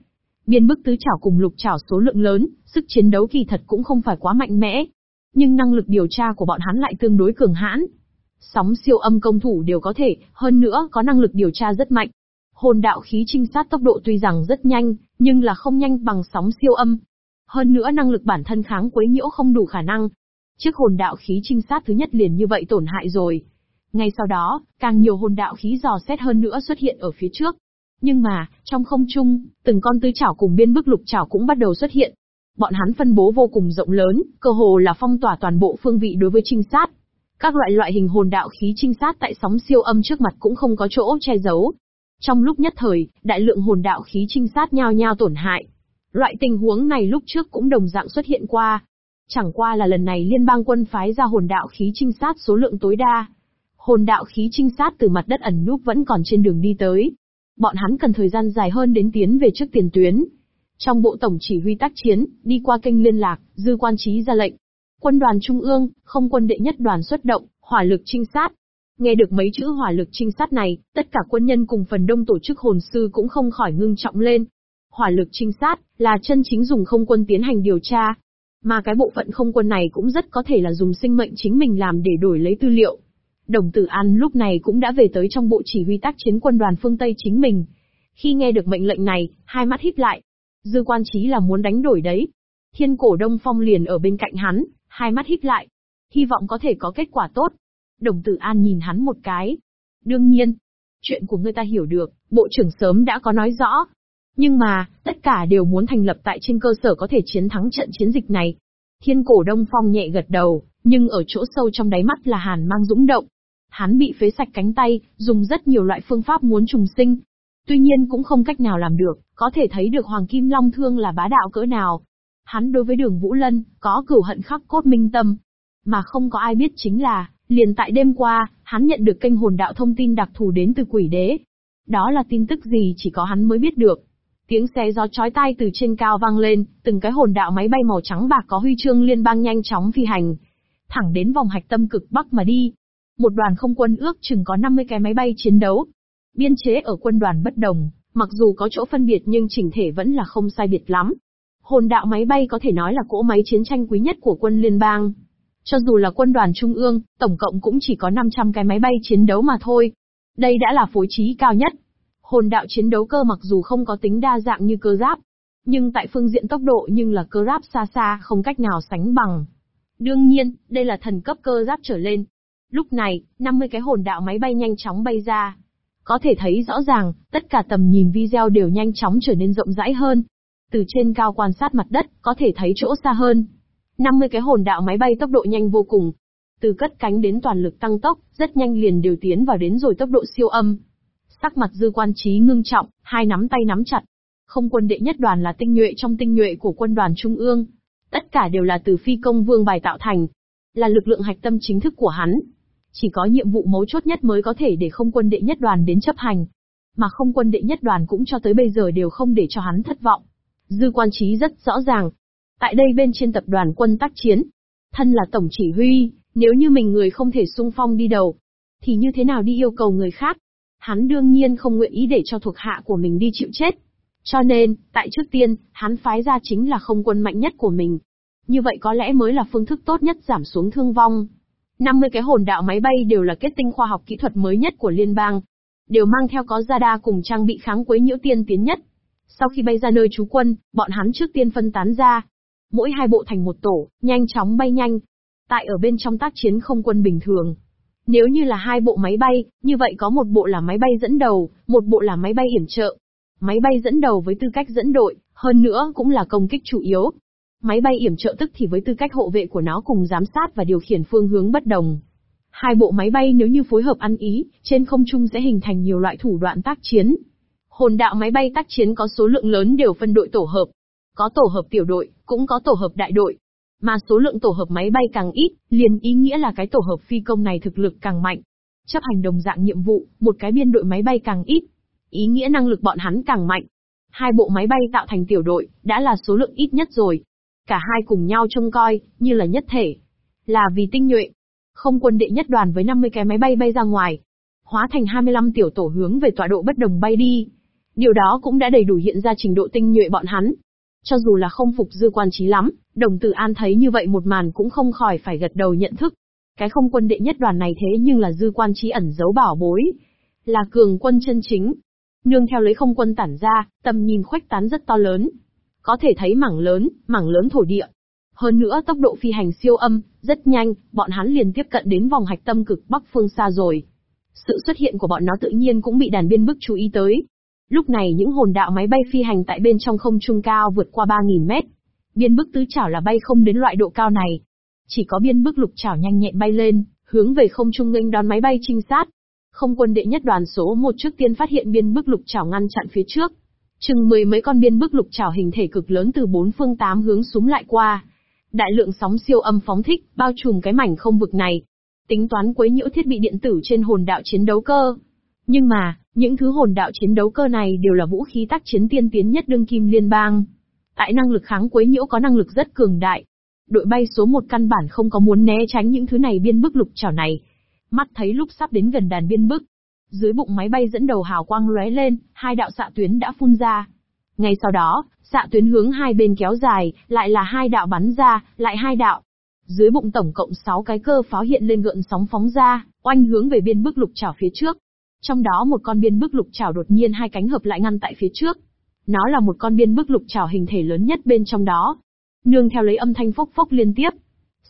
Biên bức tứ chảo cùng lục chảo số lượng lớn, sức chiến đấu kỳ thật cũng không phải quá mạnh mẽ. Nhưng năng lực điều tra của bọn hắn lại tương đối cường hãn. Sóng siêu âm công thủ đều có thể, hơn nữa có năng lực điều tra rất mạnh. Hồn đạo khí trinh sát tốc độ tuy rằng rất nhanh, nhưng là không nhanh bằng sóng siêu âm. Hơn nữa năng lực bản thân kháng quấy nhiễu không đủ khả năng. Chiếc hồn đạo khí trinh sát thứ nhất liền như vậy tổn hại rồi. Ngay sau đó, càng nhiều hồn đạo khí dò xét hơn nữa xuất hiện ở phía trước. Nhưng mà, trong không trung, từng con tứ chảo cùng biên bức lục chảo cũng bắt đầu xuất hiện. Bọn hắn phân bố vô cùng rộng lớn, cơ hồ là phong tỏa toàn bộ phương vị đối với trinh sát. Các loại loại hình hồn đạo khí trinh sát tại sóng siêu âm trước mặt cũng không có chỗ che giấu. Trong lúc nhất thời, đại lượng hồn đạo khí trinh sát nhao nhao tổn hại. Loại tình huống này lúc trước cũng đồng dạng xuất hiện qua. Chẳng qua là lần này liên bang quân phái ra hồn đạo khí trinh sát số lượng tối đa. Hồn đạo khí trinh sát từ mặt đất ẩn núp vẫn còn trên đường đi tới. Bọn hắn cần thời gian dài hơn đến tiến về trước tiền tuyến. Trong bộ tổng chỉ huy tác chiến, đi qua kênh liên lạc, dư quan trí ra lệnh. Quân đoàn trung ương, không quân đệ nhất đoàn xuất động, hỏa lực trinh sát. Nghe được mấy chữ hỏa lực trinh sát này, tất cả quân nhân cùng phần đông tổ chức hồn sư cũng không khỏi ngưng trọng lên. Hỏa lực trinh sát, là chân chính dùng không quân tiến hành điều tra. Mà cái bộ phận không quân này cũng rất có thể là dùng sinh mệnh chính mình làm để đổi lấy tư liệu. Đồng Tử An lúc này cũng đã về tới trong bộ chỉ huy tác chiến quân đoàn phương Tây chính mình. Khi nghe được mệnh lệnh này, hai mắt híp lại. Dư quan trí là muốn đánh đổi đấy. Thiên cổ Đông Phong liền ở bên cạnh hắn, hai mắt híp lại. Hy vọng có thể có kết quả tốt. Đồng Tử An nhìn hắn một cái. Đương nhiên, chuyện của ngươi ta hiểu được, bộ trưởng sớm đã có nói rõ. Nhưng mà, tất cả đều muốn thành lập tại trên cơ sở có thể chiến thắng trận chiến dịch này. Thiên cổ Đông Phong nhẹ gật đầu, nhưng ở chỗ sâu trong đáy mắt là hàn mang dũng động. Hắn bị phế sạch cánh tay, dùng rất nhiều loại phương pháp muốn trùng sinh. Tuy nhiên cũng không cách nào làm được, có thể thấy được Hoàng Kim Long Thương là bá đạo cỡ nào. Hắn đối với đường Vũ Lân, có cửu hận khắc cốt minh tâm. Mà không có ai biết chính là, liền tại đêm qua, hắn nhận được kênh hồn đạo thông tin đặc thù đến từ quỷ đế. Đó là tin tức gì chỉ có hắn mới biết được. Tiếng xé gió chói tai từ trên cao vang lên, từng cái hồn đạo máy bay màu trắng bạc có huy chương liên bang nhanh chóng phi hành, thẳng đến vòng hạch tâm cực bắc mà đi. Một đoàn không quân ước chừng có 50 cái máy bay chiến đấu. Biên chế ở quân đoàn bất đồng, mặc dù có chỗ phân biệt nhưng chỉnh thể vẫn là không sai biệt lắm. Hồn đạo máy bay có thể nói là cỗ máy chiến tranh quý nhất của quân liên bang. Cho dù là quân đoàn trung ương, tổng cộng cũng chỉ có 500 cái máy bay chiến đấu mà thôi. Đây đã là phối trí cao nhất. Hồn đạo chiến đấu cơ mặc dù không có tính đa dạng như cơ giáp, nhưng tại phương diện tốc độ nhưng là cơ giáp xa xa không cách nào sánh bằng. Đương nhiên, đây là thần cấp cơ giáp trở lên. Lúc này, 50 cái hồn đạo máy bay nhanh chóng bay ra. Có thể thấy rõ ràng, tất cả tầm nhìn video đều nhanh chóng trở nên rộng rãi hơn. Từ trên cao quan sát mặt đất, có thể thấy chỗ xa hơn. 50 cái hồn đạo máy bay tốc độ nhanh vô cùng. Từ cất cánh đến toàn lực tăng tốc, rất nhanh liền đều tiến vào đến rồi tốc độ siêu âm. Sắc mặt dư quan trí ngưng trọng, hai nắm tay nắm chặt. Không quân đệ nhất đoàn là tinh nhuệ trong tinh nhuệ của quân đoàn trung ương, Tất cả đều là từ phi công vương bài tạo thành. Là lực lượng hạch tâm chính thức của hắn. Chỉ có nhiệm vụ mấu chốt nhất mới có thể để không quân đệ nhất đoàn đến chấp hành. Mà không quân đệ nhất đoàn cũng cho tới bây giờ đều không để cho hắn thất vọng. Dư quan trí rất rõ ràng. Tại đây bên trên tập đoàn quân tác chiến. Thân là tổng chỉ huy, nếu như mình người không thể sung phong đi đầu. Thì như thế nào đi yêu cầu người khác? Hắn đương nhiên không nguyện ý để cho thuộc hạ của mình đi chịu chết. Cho nên, tại trước tiên, hắn phái ra chính là không quân mạnh nhất của mình. Như vậy có lẽ mới là phương thức tốt nhất giảm xuống thương vong. 50 cái hồn đạo máy bay đều là kết tinh khoa học kỹ thuật mới nhất của liên bang. Đều mang theo có radar cùng trang bị kháng quấy nhiễu tiên tiến nhất. Sau khi bay ra nơi trú quân, bọn hắn trước tiên phân tán ra. Mỗi hai bộ thành một tổ, nhanh chóng bay nhanh. Tại ở bên trong tác chiến không quân bình thường. Nếu như là hai bộ máy bay, như vậy có một bộ là máy bay dẫn đầu, một bộ là máy bay hiểm trợ. Máy bay dẫn đầu với tư cách dẫn đội, hơn nữa cũng là công kích chủ yếu. Máy bay yểm trợ tức thì với tư cách hộ vệ của nó cùng giám sát và điều khiển phương hướng bất đồng. Hai bộ máy bay nếu như phối hợp ăn ý, trên không trung sẽ hình thành nhiều loại thủ đoạn tác chiến. Hồn đạo máy bay tác chiến có số lượng lớn đều phân đội tổ hợp. Có tổ hợp tiểu đội, cũng có tổ hợp đại đội. Mà số lượng tổ hợp máy bay càng ít, liền ý nghĩa là cái tổ hợp phi công này thực lực càng mạnh. Chấp hành đồng dạng nhiệm vụ, một cái biên đội máy bay càng ít, Ý nghĩa năng lực bọn hắn càng mạnh. Hai bộ máy bay tạo thành tiểu đội, đã là số lượng ít nhất rồi. Cả hai cùng nhau trông coi, như là nhất thể. Là vì tinh nhuệ. Không quân đệ nhất đoàn với 50 cái máy bay bay ra ngoài. hóa thành 25 tiểu tổ hướng về tọa độ bất đồng bay đi. Điều đó cũng đã đầy đủ hiện ra trình độ tinh nhuệ bọn hắn. Cho dù là không phục dư quan trí lắm, đồng tử an thấy như vậy một màn cũng không khỏi phải gật đầu nhận thức. Cái không quân đệ nhất đoàn này thế nhưng là dư quan trí ẩn giấu bảo bối. Là cường quân chân chính. Nương theo lấy không quân tản ra, tầm nhìn khuếch tán rất to lớn. Có thể thấy mảng lớn, mảng lớn thổ địa. Hơn nữa tốc độ phi hành siêu âm, rất nhanh, bọn hắn liền tiếp cận đến vòng hạch tâm cực bắc phương xa rồi. Sự xuất hiện của bọn nó tự nhiên cũng bị đàn biên bức chú ý tới. Lúc này những hồn đạo máy bay phi hành tại bên trong không trung cao vượt qua 3.000 mét. Biên bức tứ chảo là bay không đến loại độ cao này. Chỉ có biên bức lục chảo nhanh nhẹn bay lên, hướng về không trung nghênh đón máy bay trinh sát. Không quân đệ nhất đoàn số một trước tiên phát hiện biên bức lục chảo ngăn chặn phía trước. Chừng mười mấy con biên bức lục chảo hình thể cực lớn từ bốn phương tám hướng súng lại qua. Đại lượng sóng siêu âm phóng thích, bao trùm cái mảnh không vực này, tính toán quấy nhiễu thiết bị điện tử trên hồn đạo chiến đấu cơ. Nhưng mà, những thứ hồn đạo chiến đấu cơ này đều là vũ khí tác chiến tiên tiến nhất đương kim liên bang. Tại năng lực kháng quấy nhiễu có năng lực rất cường đại. Đội bay số một căn bản không có muốn né tránh những thứ này biên bức lục chảo này. Mắt thấy lúc sắp đến gần đàn biên bức. Dưới bụng máy bay dẫn đầu hào quang lóe lên, hai đạo xạ tuyến đã phun ra. Ngay sau đó, xạ tuyến hướng hai bên kéo dài, lại là hai đạo bắn ra, lại hai đạo. Dưới bụng tổng cộng 6 cái cơ pháo hiện lên gợn sóng phóng ra, oanh hướng về biên bức lục chảo phía trước. Trong đó một con biên bức lục chảo đột nhiên hai cánh hợp lại ngăn tại phía trước. Nó là một con biên bức lục chảo hình thể lớn nhất bên trong đó. Nương theo lấy âm thanh phốc phốc liên tiếp.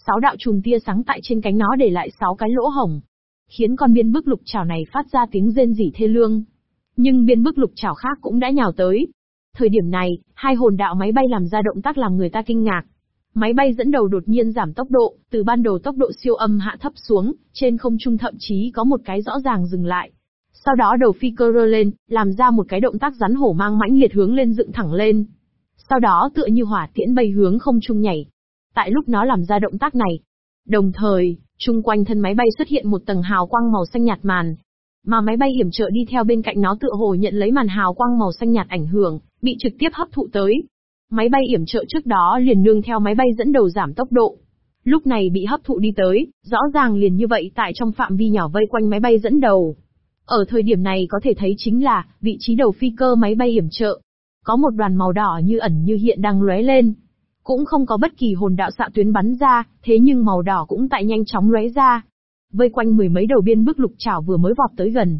Sáu đạo chùm tia sáng tại trên cánh nó để lại sáu cái lỗ hổng. Khiến con biên bức lục chảo này phát ra tiếng rên rỉ thê lương. Nhưng biên bức lục chảo khác cũng đã nhào tới. Thời điểm này, hai hồn đạo máy bay làm ra động tác làm người ta kinh ngạc. Máy bay dẫn đầu đột nhiên giảm tốc độ, từ ban đầu tốc độ siêu âm hạ thấp xuống, trên không trung thậm chí có một cái rõ ràng dừng lại. Sau đó đầu phi cơ rơ lên, làm ra một cái động tác rắn hổ mang mãnh liệt hướng lên dựng thẳng lên. Sau đó tựa như hỏa tiễn bay hướng không trung nhảy. Tại lúc nó làm ra động tác này, đồng thời, chung quanh thân máy bay xuất hiện một tầng hào quang màu xanh nhạt màn. Mà máy bay hiểm trợ đi theo bên cạnh nó tựa hồ nhận lấy màn hào quang màu xanh nhạt ảnh hưởng, bị trực tiếp hấp thụ tới, Máy bay yểm trợ trước đó liền nương theo máy bay dẫn đầu giảm tốc độ. Lúc này bị hấp thụ đi tới, rõ ràng liền như vậy tại trong phạm vi nhỏ vây quanh máy bay dẫn đầu. Ở thời điểm này có thể thấy chính là, vị trí đầu phi cơ máy bay hiểm trợ. Có một đoàn màu đỏ như ẩn như hiện đang lóe lên. Cũng không có bất kỳ hồn đạo xạ tuyến bắn ra, thế nhưng màu đỏ cũng tại nhanh chóng lóe ra. Vây quanh mười mấy đầu biên bức lục chảo vừa mới vọt tới gần.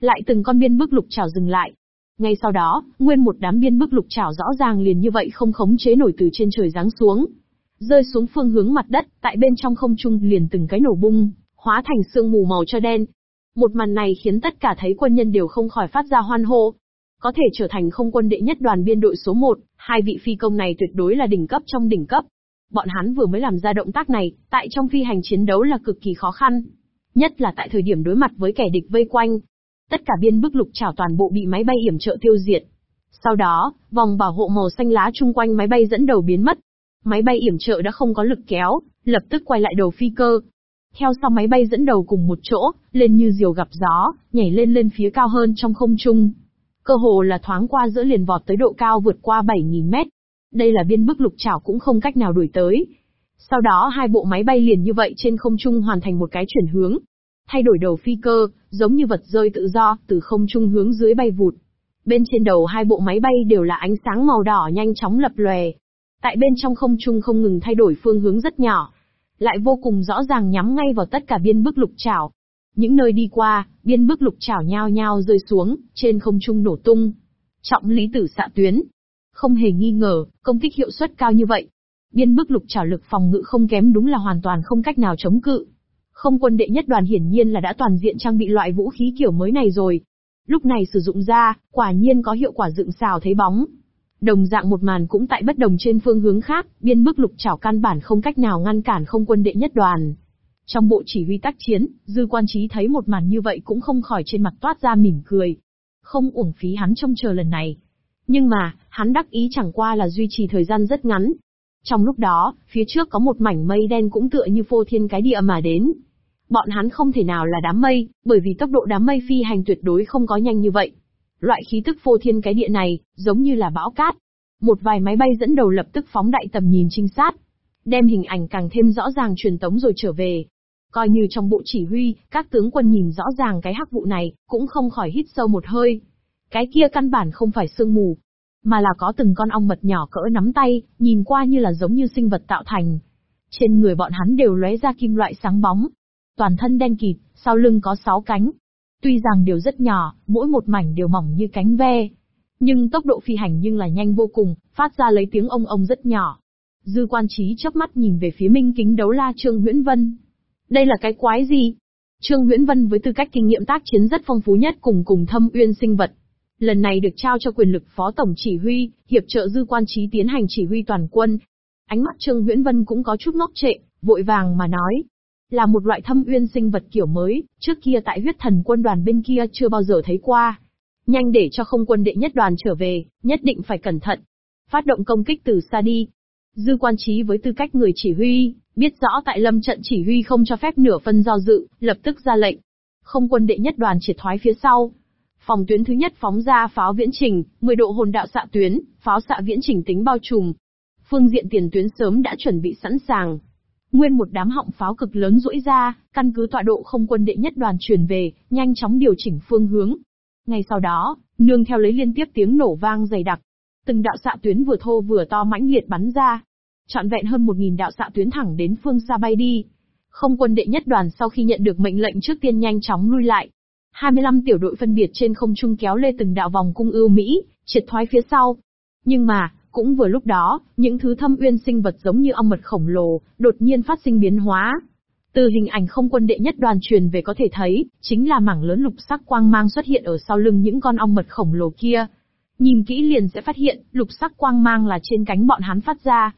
Lại từng con biên bức lục chảo dừng lại, ngay sau đó, nguyên một đám biên bức lục chảo rõ ràng liền như vậy không khống chế nổi từ trên trời giáng xuống. Rơi xuống phương hướng mặt đất, tại bên trong không trung liền từng cái nổ bung, hóa thành sương mù màu cho đen. Một màn này khiến tất cả thấy quân nhân đều không khỏi phát ra hoan hô. Có thể trở thành không quân đệ nhất đoàn biên đội số 1, hai vị phi công này tuyệt đối là đỉnh cấp trong đỉnh cấp. Bọn hắn vừa mới làm ra động tác này, tại trong phi hành chiến đấu là cực kỳ khó khăn. Nhất là tại thời điểm đối mặt với kẻ địch vây quanh, Tất cả biên bức lục trảo toàn bộ bị máy bay hiểm trợ tiêu diệt. Sau đó, vòng bảo hộ màu xanh lá chung quanh máy bay dẫn đầu biến mất. Máy bay yểm trợ đã không có lực kéo, lập tức quay lại đầu phi cơ. Theo sau máy bay dẫn đầu cùng một chỗ, lên như diều gặp gió, nhảy lên lên phía cao hơn trong không trung. Cơ hồ là thoáng qua giữa liền vọt tới độ cao vượt qua 7.000 mét. Đây là biên bức lục chảo cũng không cách nào đuổi tới. Sau đó hai bộ máy bay liền như vậy trên không trung hoàn thành một cái chuyển hướng, thay đổi đầu phi cơ, giống như vật rơi tự do, từ không trung hướng dưới bay vụt. Bên trên đầu hai bộ máy bay đều là ánh sáng màu đỏ nhanh chóng lập lòe. Tại bên trong không trung không ngừng thay đổi phương hướng rất nhỏ, lại vô cùng rõ ràng nhắm ngay vào tất cả biên bức lục chảo. Những nơi đi qua, biên bức lục chảo nhao nhao rơi xuống, trên không trung nổ tung. Trọng lý tử xạ tuyến. Không hề nghi ngờ, công kích hiệu suất cao như vậy. Biên bức lục chảo lực phòng ngự không kém đúng là hoàn toàn không cách nào chống cự. Không quân đệ nhất đoàn hiển nhiên là đã toàn diện trang bị loại vũ khí kiểu mới này rồi. Lúc này sử dụng ra, quả nhiên có hiệu quả dựng xào thấy bóng. Đồng dạng một màn cũng tại bất đồng trên phương hướng khác, biên bức lục trảo căn bản không cách nào ngăn cản không quân đệ nhất đoàn. Trong bộ chỉ huy tác chiến, dư quan trí thấy một màn như vậy cũng không khỏi trên mặt toát ra mỉm cười. Không uổng phí hắn trông chờ lần này. Nhưng mà, hắn đắc ý chẳng qua là duy trì thời gian rất ngắn. Trong lúc đó, phía trước có một mảnh mây đen cũng tựa như phô thiên cái địa mà đến, Bọn hắn không thể nào là đám mây, bởi vì tốc độ đám mây phi hành tuyệt đối không có nhanh như vậy. Loại khí tức phô thiên cái địa này, giống như là bão cát. Một vài máy bay dẫn đầu lập tức phóng đại tầm nhìn trinh sát. Đem hình ảnh càng thêm rõ ràng truyền tống rồi trở về. Coi như trong bộ chỉ huy, các tướng quân nhìn rõ ràng cái hắc vụ này, cũng không khỏi hít sâu một hơi. Cái kia căn bản không phải sương mù, mà là có từng con ong mật nhỏ cỡ nắm tay, nhìn qua như là giống như sinh vật tạo thành. Trên người bọn hắn đều lóe ra kim loại sáng bóng. Toàn thân đen kịt, sau lưng có sáu cánh. Tuy rằng đều rất nhỏ, mỗi một mảnh đều mỏng như cánh ve. Nhưng tốc độ phi hành nhưng là nhanh vô cùng, phát ra lấy tiếng ông ông rất nhỏ. Dư quan trí chớp mắt nhìn về phía minh kính đấu la Trương Huyễn Vân. Đây là cái quái gì? Trương Huyễn Vân với tư cách kinh nghiệm tác chiến rất phong phú nhất cùng cùng thâm uyên sinh vật. Lần này được trao cho quyền lực phó tổng chỉ huy, hiệp trợ dư quan trí tiến hành chỉ huy toàn quân. Ánh mắt Trương Huyễn Vân cũng có chút ngốc trệ, vội vàng mà nói. Là một loại thâm uyên sinh vật kiểu mới, trước kia tại huyết thần quân đoàn bên kia chưa bao giờ thấy qua. Nhanh để cho không quân đệ nhất đoàn trở về, nhất định phải cẩn thận. Phát động công kích từ xa đi. Dư quan trí với tư cách người chỉ huy, biết rõ tại lâm trận chỉ huy không cho phép nửa phân do dự, lập tức ra lệnh. Không quân đệ nhất đoàn triệt thoái phía sau. Phòng tuyến thứ nhất phóng ra pháo viễn trình, 10 độ hồn đạo xạ tuyến, pháo xạ viễn trình tính bao trùm. Phương diện tiền tuyến sớm đã chuẩn bị sẵn sàng. Nguyên một đám họng pháo cực lớn rũi ra, căn cứ tọa độ không quân đệ nhất đoàn truyền về, nhanh chóng điều chỉnh phương hướng. Ngay sau đó, nương theo lấy liên tiếp tiếng nổ vang dày đặc, từng đạo xạ tuyến vừa thô vừa to mãnh liệt bắn ra, trọn vẹn hơn 1.000 đạo xạ tuyến thẳng đến phương xa bay đi. Không quân đệ nhất đoàn sau khi nhận được mệnh lệnh trước tiên nhanh chóng lui lại. 25 tiểu đội phân biệt trên không trung kéo lê từng đạo vòng cung ưu Mỹ, triệt thoái phía sau. Nhưng mà, cũng vừa lúc đó, những thứ thâm uyên sinh vật giống như ong mật khổng lồ, đột nhiên phát sinh biến hóa. Từ hình ảnh không quân đệ nhất đoàn truyền về có thể thấy, chính là mảng lớn lục sắc quang mang xuất hiện ở sau lưng những con ong mật khổng lồ kia. Nhìn kỹ liền sẽ phát hiện, lục sắc quang mang là trên cánh bọn hắn phát ra,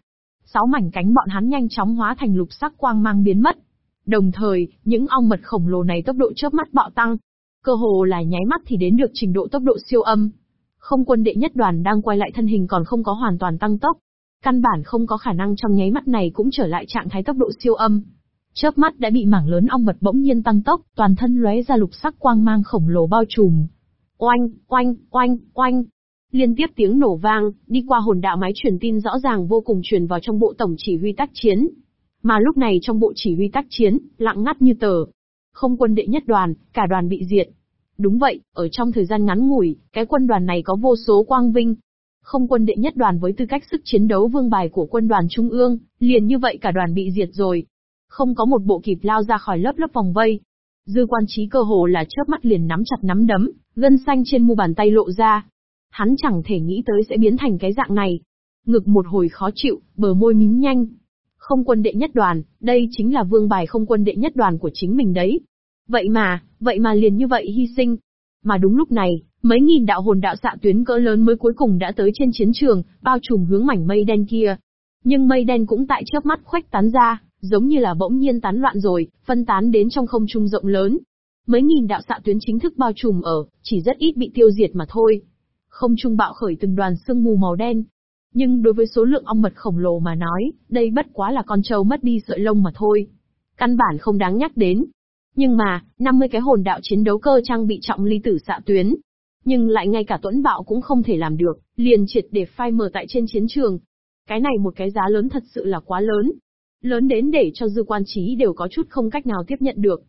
sáu mảnh cánh bọn hắn nhanh chóng hóa thành lục sắc quang mang biến mất. Đồng thời, những ong mật khổng lồ này tốc độ chớp mắt bạo tăng. Cơ hồ là nháy mắt thì đến được trình độ tốc độ siêu âm. Không quân đệ nhất đoàn đang quay lại thân hình còn không có hoàn toàn tăng tốc. Căn bản không có khả năng trong nháy mắt này cũng trở lại trạng thái tốc độ siêu âm. Chớp mắt đã bị mảng lớn ong mật bỗng nhiên tăng tốc, toàn thân lóe ra lục sắc quang mang khổng lồ bao trùm. Oanh, oanh, oanh, oanh, Liên tiếp tiếng nổ vang, đi qua hồn đạo máy truyền tin rõ ràng vô cùng truyền vào trong bộ tổng chỉ huy tác chiến. Mà lúc này trong bộ chỉ huy tác chiến, lặng ngắt như tờ. Không quân đệ nhất đoàn, cả đoàn bị diệt. Đúng vậy, ở trong thời gian ngắn ngủi, cái quân đoàn này có vô số quang vinh. Không quân đệ nhất đoàn với tư cách sức chiến đấu vương bài của quân đoàn trung ương, liền như vậy cả đoàn bị diệt rồi. Không có một bộ kịp lao ra khỏi lớp lớp vòng vây. Dư quan trí cơ hồ là chớp mắt liền nắm chặt nắm đấm, gân xanh trên mu bàn tay lộ ra, Hắn chẳng thể nghĩ tới sẽ biến thành cái dạng này. Ngực một hồi khó chịu, bờ môi mím nhanh. Không quân đệ nhất đoàn, đây chính là vương bài không quân đệ nhất đoàn của chính mình đấy. Vậy mà, vậy mà liền như vậy hy sinh. Mà đúng lúc này, mấy nghìn đạo hồn đạo xạ tuyến cỡ lớn mới cuối cùng đã tới trên chiến trường, bao trùm hướng mảnh mây đen kia. Nhưng mây đen cũng tại chớp mắt khoách tán ra, giống như là bỗng nhiên tán loạn rồi, phân tán đến trong không trung rộng lớn. Mấy nghìn đạo xạ tuyến chính thức bao trùm ở, chỉ rất ít bị tiêu diệt mà thôi. Không trung bạo khởi từng đoàn sương mù màu đen. Nhưng đối với số lượng ong mật khổng lồ mà nói, đây bất quá là con trâu mất đi sợi lông mà thôi. Căn bản không đáng nhắc đến. Nhưng mà, 50 cái hồn đạo chiến đấu cơ trang bị trọng ly tử xạ tuyến. Nhưng lại ngay cả tuẫn bạo cũng không thể làm được, liền triệt để phai mờ tại trên chiến trường. Cái này một cái giá lớn thật sự là quá lớn. Lớn đến để cho dư quan trí đều có chút không cách nào tiếp nhận được.